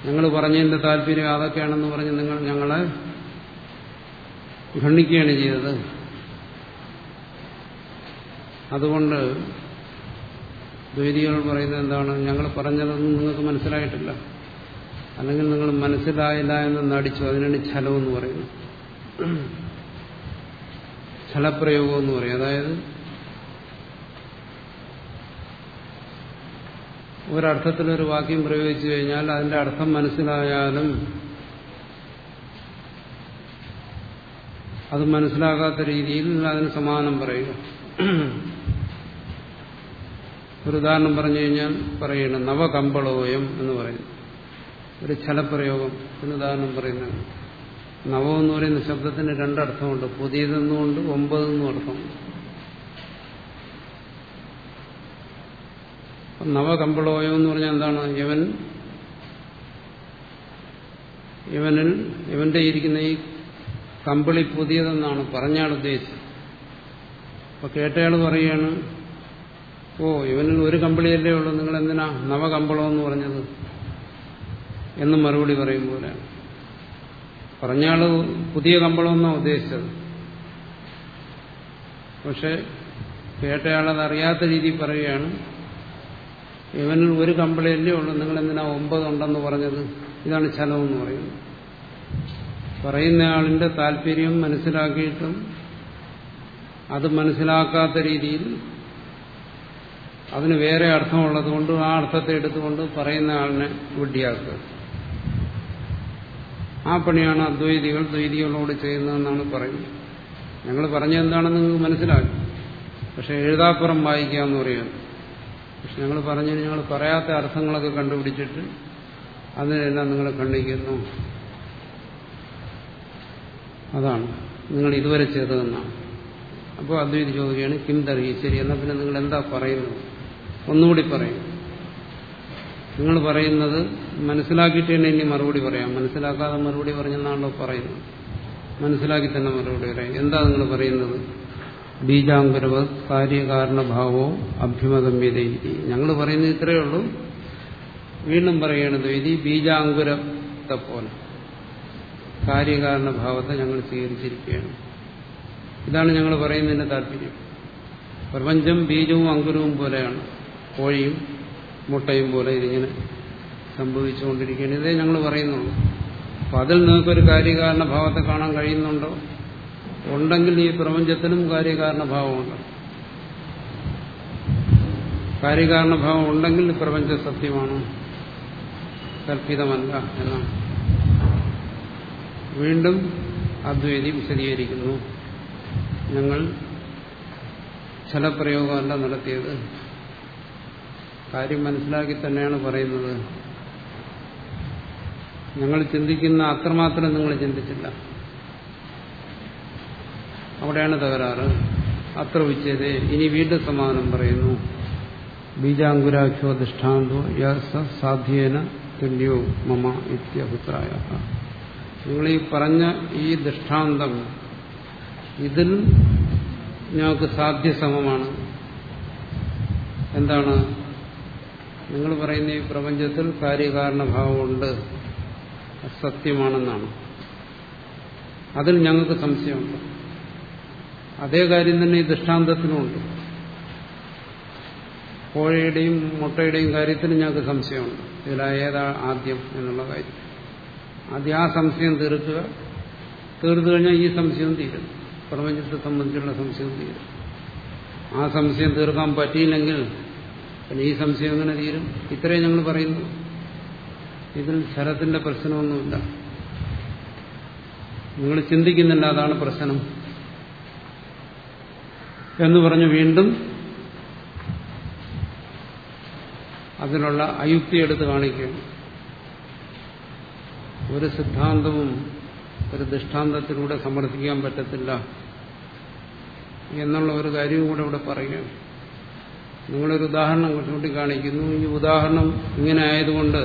A: ഞങ്ങൾ പറഞ്ഞതിന്റെ താല്പര്യം അതൊക്കെയാണെന്ന് പറഞ്ഞ് നിങ്ങൾ ഞങ്ങളെ ഖണ്ഡിക്കുകയാണ് ചെയ്തത്. അതുകൊണ്ട് ദ്വൈതികൾ പറയുന്നത് എന്താണ്? ഞങ്ങൾ പറഞ്ഞതൊന്നും നിങ്ങൾക്ക് മനസ്സിലായിട്ടില്ല. അല്ലെങ്കിൽ നിങ്ങൾ മനസ്സിലായില്ല എന്ന് നടിച്ചു അതിനാണ് ഛലം എന്ന് പറയുന്നത്. ഛലപ്രയോഗം എന്ന് പറയും. അതായത് ഒരർത്ഥത്തിലൊരു വാക്യം പ്രയോഗിച്ചു കഴിഞ്ഞാൽ അതിന്റെ അർത്ഥം മനസ്സിലായാലും അത് മനസ്സിലാകാത്ത രീതിയിൽ അതിന് സമാനം പറയുക. ഒരു ഉദാഹരണം പറഞ്ഞു കഴിഞ്ഞാൽ പറയുന്നത് നവകമ്പളോയം എന്ന് പറയുന്നു. ഒരു ഛലപ്രയോഗം എന്ന് ഉദാഹരണം പറയുന്നത്. നവം എന്ന് പറയുന്ന ശബ്ദത്തിന് രണ്ടർത്ഥമുണ്ട്. പുതിയതെന്നുമുണ്ട് ഒമ്പതെന്നും അർത്ഥമുണ്ട് നവകമ്പളോയം എന്ന് പറഞ്ഞാൽ എന്താണ്? ഇവൻ ഇവനിൽ ഇവന്റെ ഇരിക്കുന്ന ഈ കമ്പിളി പുതിയതെന്നാണ് പറഞ്ഞയാൾ ഉദ്ദേശിച്ചത്. അപ്പൊ കേട്ടയാൾ പറയുകയാണ് ഓ ഇവന് ഒരു കമ്പിളിയല്ലേ ഉള്ളൂ. നിങ്ങൾ എന്തിനാ നവകമ്പളം എന്ന് പറഞ്ഞത്? എന്ന് മറുപടി പറയും പോലെയാണ് പറഞ്ഞയാൾ പുതിയ കമ്പളം എന്നാണ് ഉദ്ദേശിച്ചത്. പക്ഷെ കേട്ടയാളത് അറിയാത്ത രീതിയിൽ പറയുകയാണ് ഇവനിൽ ഒരു കമ്പിളിയല്ലേ ഉള്ളൂ. നിങ്ങൾ എന്തിനാ ഒമ്പതുണ്ടെന്ന് പറഞ്ഞത്? ഇതാണ് ചലമെന്ന് പറയുന്നത് പറയുന്നയാളിന്റെ താല്പര്യം മനസ്സിലാക്കിയിട്ടും അത് മനസ്സിലാക്കാത്ത രീതിയിൽ അതിന് വേറെ അർത്ഥമുള്ളത് കൊണ്ട് ആ അർത്ഥത്തെ എടുത്തുകൊണ്ട് പറയുന്ന ആളിനെ വിഡ്ഢിയാക്കുക. ആ പണിയാണ് അദ്വൈതികൾ ദ്വൈതികളോട് ചെയ്യുന്നതെന്നാണ് പറയുന്നത്. ഞങ്ങൾ പറഞ്ഞെന്താണെന്ന് നിങ്ങൾക്ക് മനസ്സിലാക്കി പക്ഷെ എഴുതാപ്പുറം വായിക്കുക എന്ന് പറയുന്നു പക്ഷെ ഞങ്ങൾ പറഞ്ഞു ഞങ്ങൾ പറയാത്ത അർത്ഥങ്ങളൊക്കെ കണ്ടുപിടിച്ചിട്ട് അതിനെല്ലാം നിങ്ങൾ ഖണ്ഡിക്കുന്നു. അതാണ്. നിങ്ങൾ ഇതുവരെ ചെയ്തതെന്നാണ്. അപ്പോൾ അദ്വൈതി ചോദിക്കുകയാണ് കിം തറിയ ശരി എന്നാൽ പിന്നെ നിങ്ങൾ എന്താ പറയുന്നത്? ഒന്നുകൂടി പറയും. നിങ്ങൾ പറയുന്നത് മനസ്സിലാക്കിയിട്ട് തന്നെ ഇനി മറുപടി പറയാം. മനസ്സിലാക്കാതെ മറുപടി പറഞ്ഞെന്നാണല്ലോ പറയുന്നത്. മനസ്സിലാക്കി തന്നെ മറുപടി പറയാം. എന്താ നിങ്ങൾ പറയുന്നത്? ബീജാങ്കുരവ കാര്യകാരണഭാവോ അഭ്യുമഗമ്യത ഞങ്ങൾ പറയുന്നത് ഇത്രയേ ഉള്ളൂ. വീണ്ടും പറയണത് ഇത് ബീജാങ്കുരത്തെ പോലെ. കാര്യകാരണഭാവത്തെ ഞങ്ങൾ സ്വീകരിച്ചിരിക്കുകയാണ്. ഇതാണ് ഞങ്ങൾ പറയുന്നതിന്റെ താല്പര്യം. പ്രപഞ്ചം ബീജവും അങ്കുരവും പോലെയാണ്. കോഴിയും മുട്ടയും പോലെ ഇതിങ്ങനെ സംഭവിച്ചുകൊണ്ടിരിക്കുകയാണ്. ഇതേ ഞങ്ങൾ പറയുന്നുള്ളൂ. അപ്പം അതിൽ നിങ്ങൾക്കൊരു കാര്യകാരണഭാവത്തെ കാണാൻ കഴിയുന്നുണ്ടോ? ഉണ്ടെങ്കിൽ ഈ പ്രപഞ്ചത്തിനും കാര്യകാരണഭാവമുണ്ട്. കാര്യകാരണഭാവം ഉണ്ടെങ്കിൽ പ്രപഞ്ച സത്യമാണ്? കൽപ്പിതമല്ല എന്നാണ്. വീണ്ടും അദ്വൈതി വിശദീകരിക്കുന്നു. ഞങ്ങൾ ഫലപ്രയോഗമല്ല നടത്തിയത്. കാര്യം മനസ്സിലാക്കി തന്നെയാണ് പറയുന്നത്. ഞങ്ങൾ ചിന്തിക്കുന്ന അത്രമാത്രം നിങ്ങൾ ചിന്തിച്ചില്ല. അവിടെയാണ് തകരാറ്. അത്ര ഉച്ചത് ഇനി വീണ്ടും സമാധാനം പറയുന്നു. ബീജാങ്കുരാഖ്യോ ദൃഷ്ടാന്തോ യാസ സാധ്യേന തുല്യോ മമ ഇത്യഭിപ്രായ. നിങ്ങൾ ഈ പറഞ്ഞ ഈ ദൃഷ്ടാന്തം ഇതിൽ ഞങ്ങൾക്ക് സാധ്യസമമാണ്. എന്താണ്? നിങ്ങൾ പറയുന്ന ഈ പ്രപഞ്ചത്തിൽ കാര്യകാരണഭാവമുണ്ട്. സത്യമാണെന്നാണ്. അതിൽ ഞങ്ങൾക്ക് സംശയമുണ്ട്. അതേ കാര്യം തന്നെ ഈ ദൃഷ്ടാന്തത്തിനുമുണ്ട് കോഴയുടെയും മുട്ടയുടെയും കാര്യത്തിൽ ഞങ്ങൾക്ക് സംശയമുണ്ട്. ഇതിലേതാ ആദ്യം എന്നുള്ള കാര്യം. ആദ്യം ആ സംശയം തീർക്കുക. തീർത്തു കഴിഞ്ഞാൽ ഈ സംശയം തീരും. പ്രപഞ്ചത്തെ സംബന്ധിച്ചുള്ള സംശയം തീരും. ആ സംശയം തീർക്കാൻ പറ്റിയില്ലെങ്കിൽ പിന്നെ ഈ സംശയം അങ്ങനെ തീരും? ഇത്രയും ഞങ്ങൾ പറയുന്നു. ഇതിൽ ശരത്തിന്റെ പ്രശ്നമൊന്നുമില്ല. നിങ്ങൾ ചിന്തിക്കുന്നില്ല അതാണ് പ്രശ്നം. എന്ന് പറഞ്ഞ് വീണ്ടും അതിനുള്ള അയുക്തി എടുത്ത് കാണിക്കുകയാണ്. ഒരു സിദ്ധാന്തവും ഒരു ദൃഷ്ടാന്തത്തിലൂടെ സമർത്ഥിക്കാൻ പറ്റത്തില്ല എന്നുള്ള ഒരു കാര്യവും കൂടെ ഇവിടെ പറയുകയാണ്. നിങ്ങളൊരു ഉദാഹരണം ചൂണ്ടിക്കാണിക്കുന്നു. ഈ ഉദാഹരണം ഇങ്ങനെ ആയതുകൊണ്ട്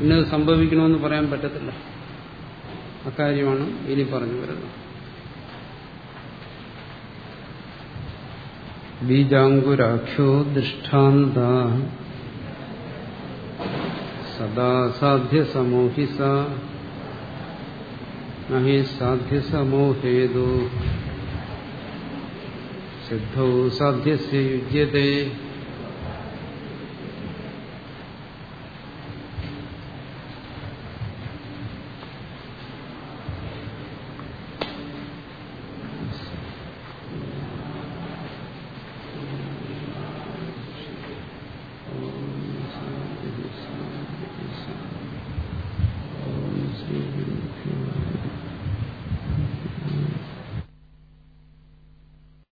A: ഇന്നത് സംഭവിക്കണമെന്ന് പറയാൻ പറ്റത്തില്ല. അക്കാര്യമാണ് ഇനി പറഞ്ഞു വരുന്നത്. ബീജാങ്കുരാഖ്യോ ദൃഷ്ടാന്ത. സദാ സാധ്യസമോഹി നഹി സാധ്യസമോഹേതു. സിദ്ധൗ സാധ്യസ്യ യുജ്യത്തെ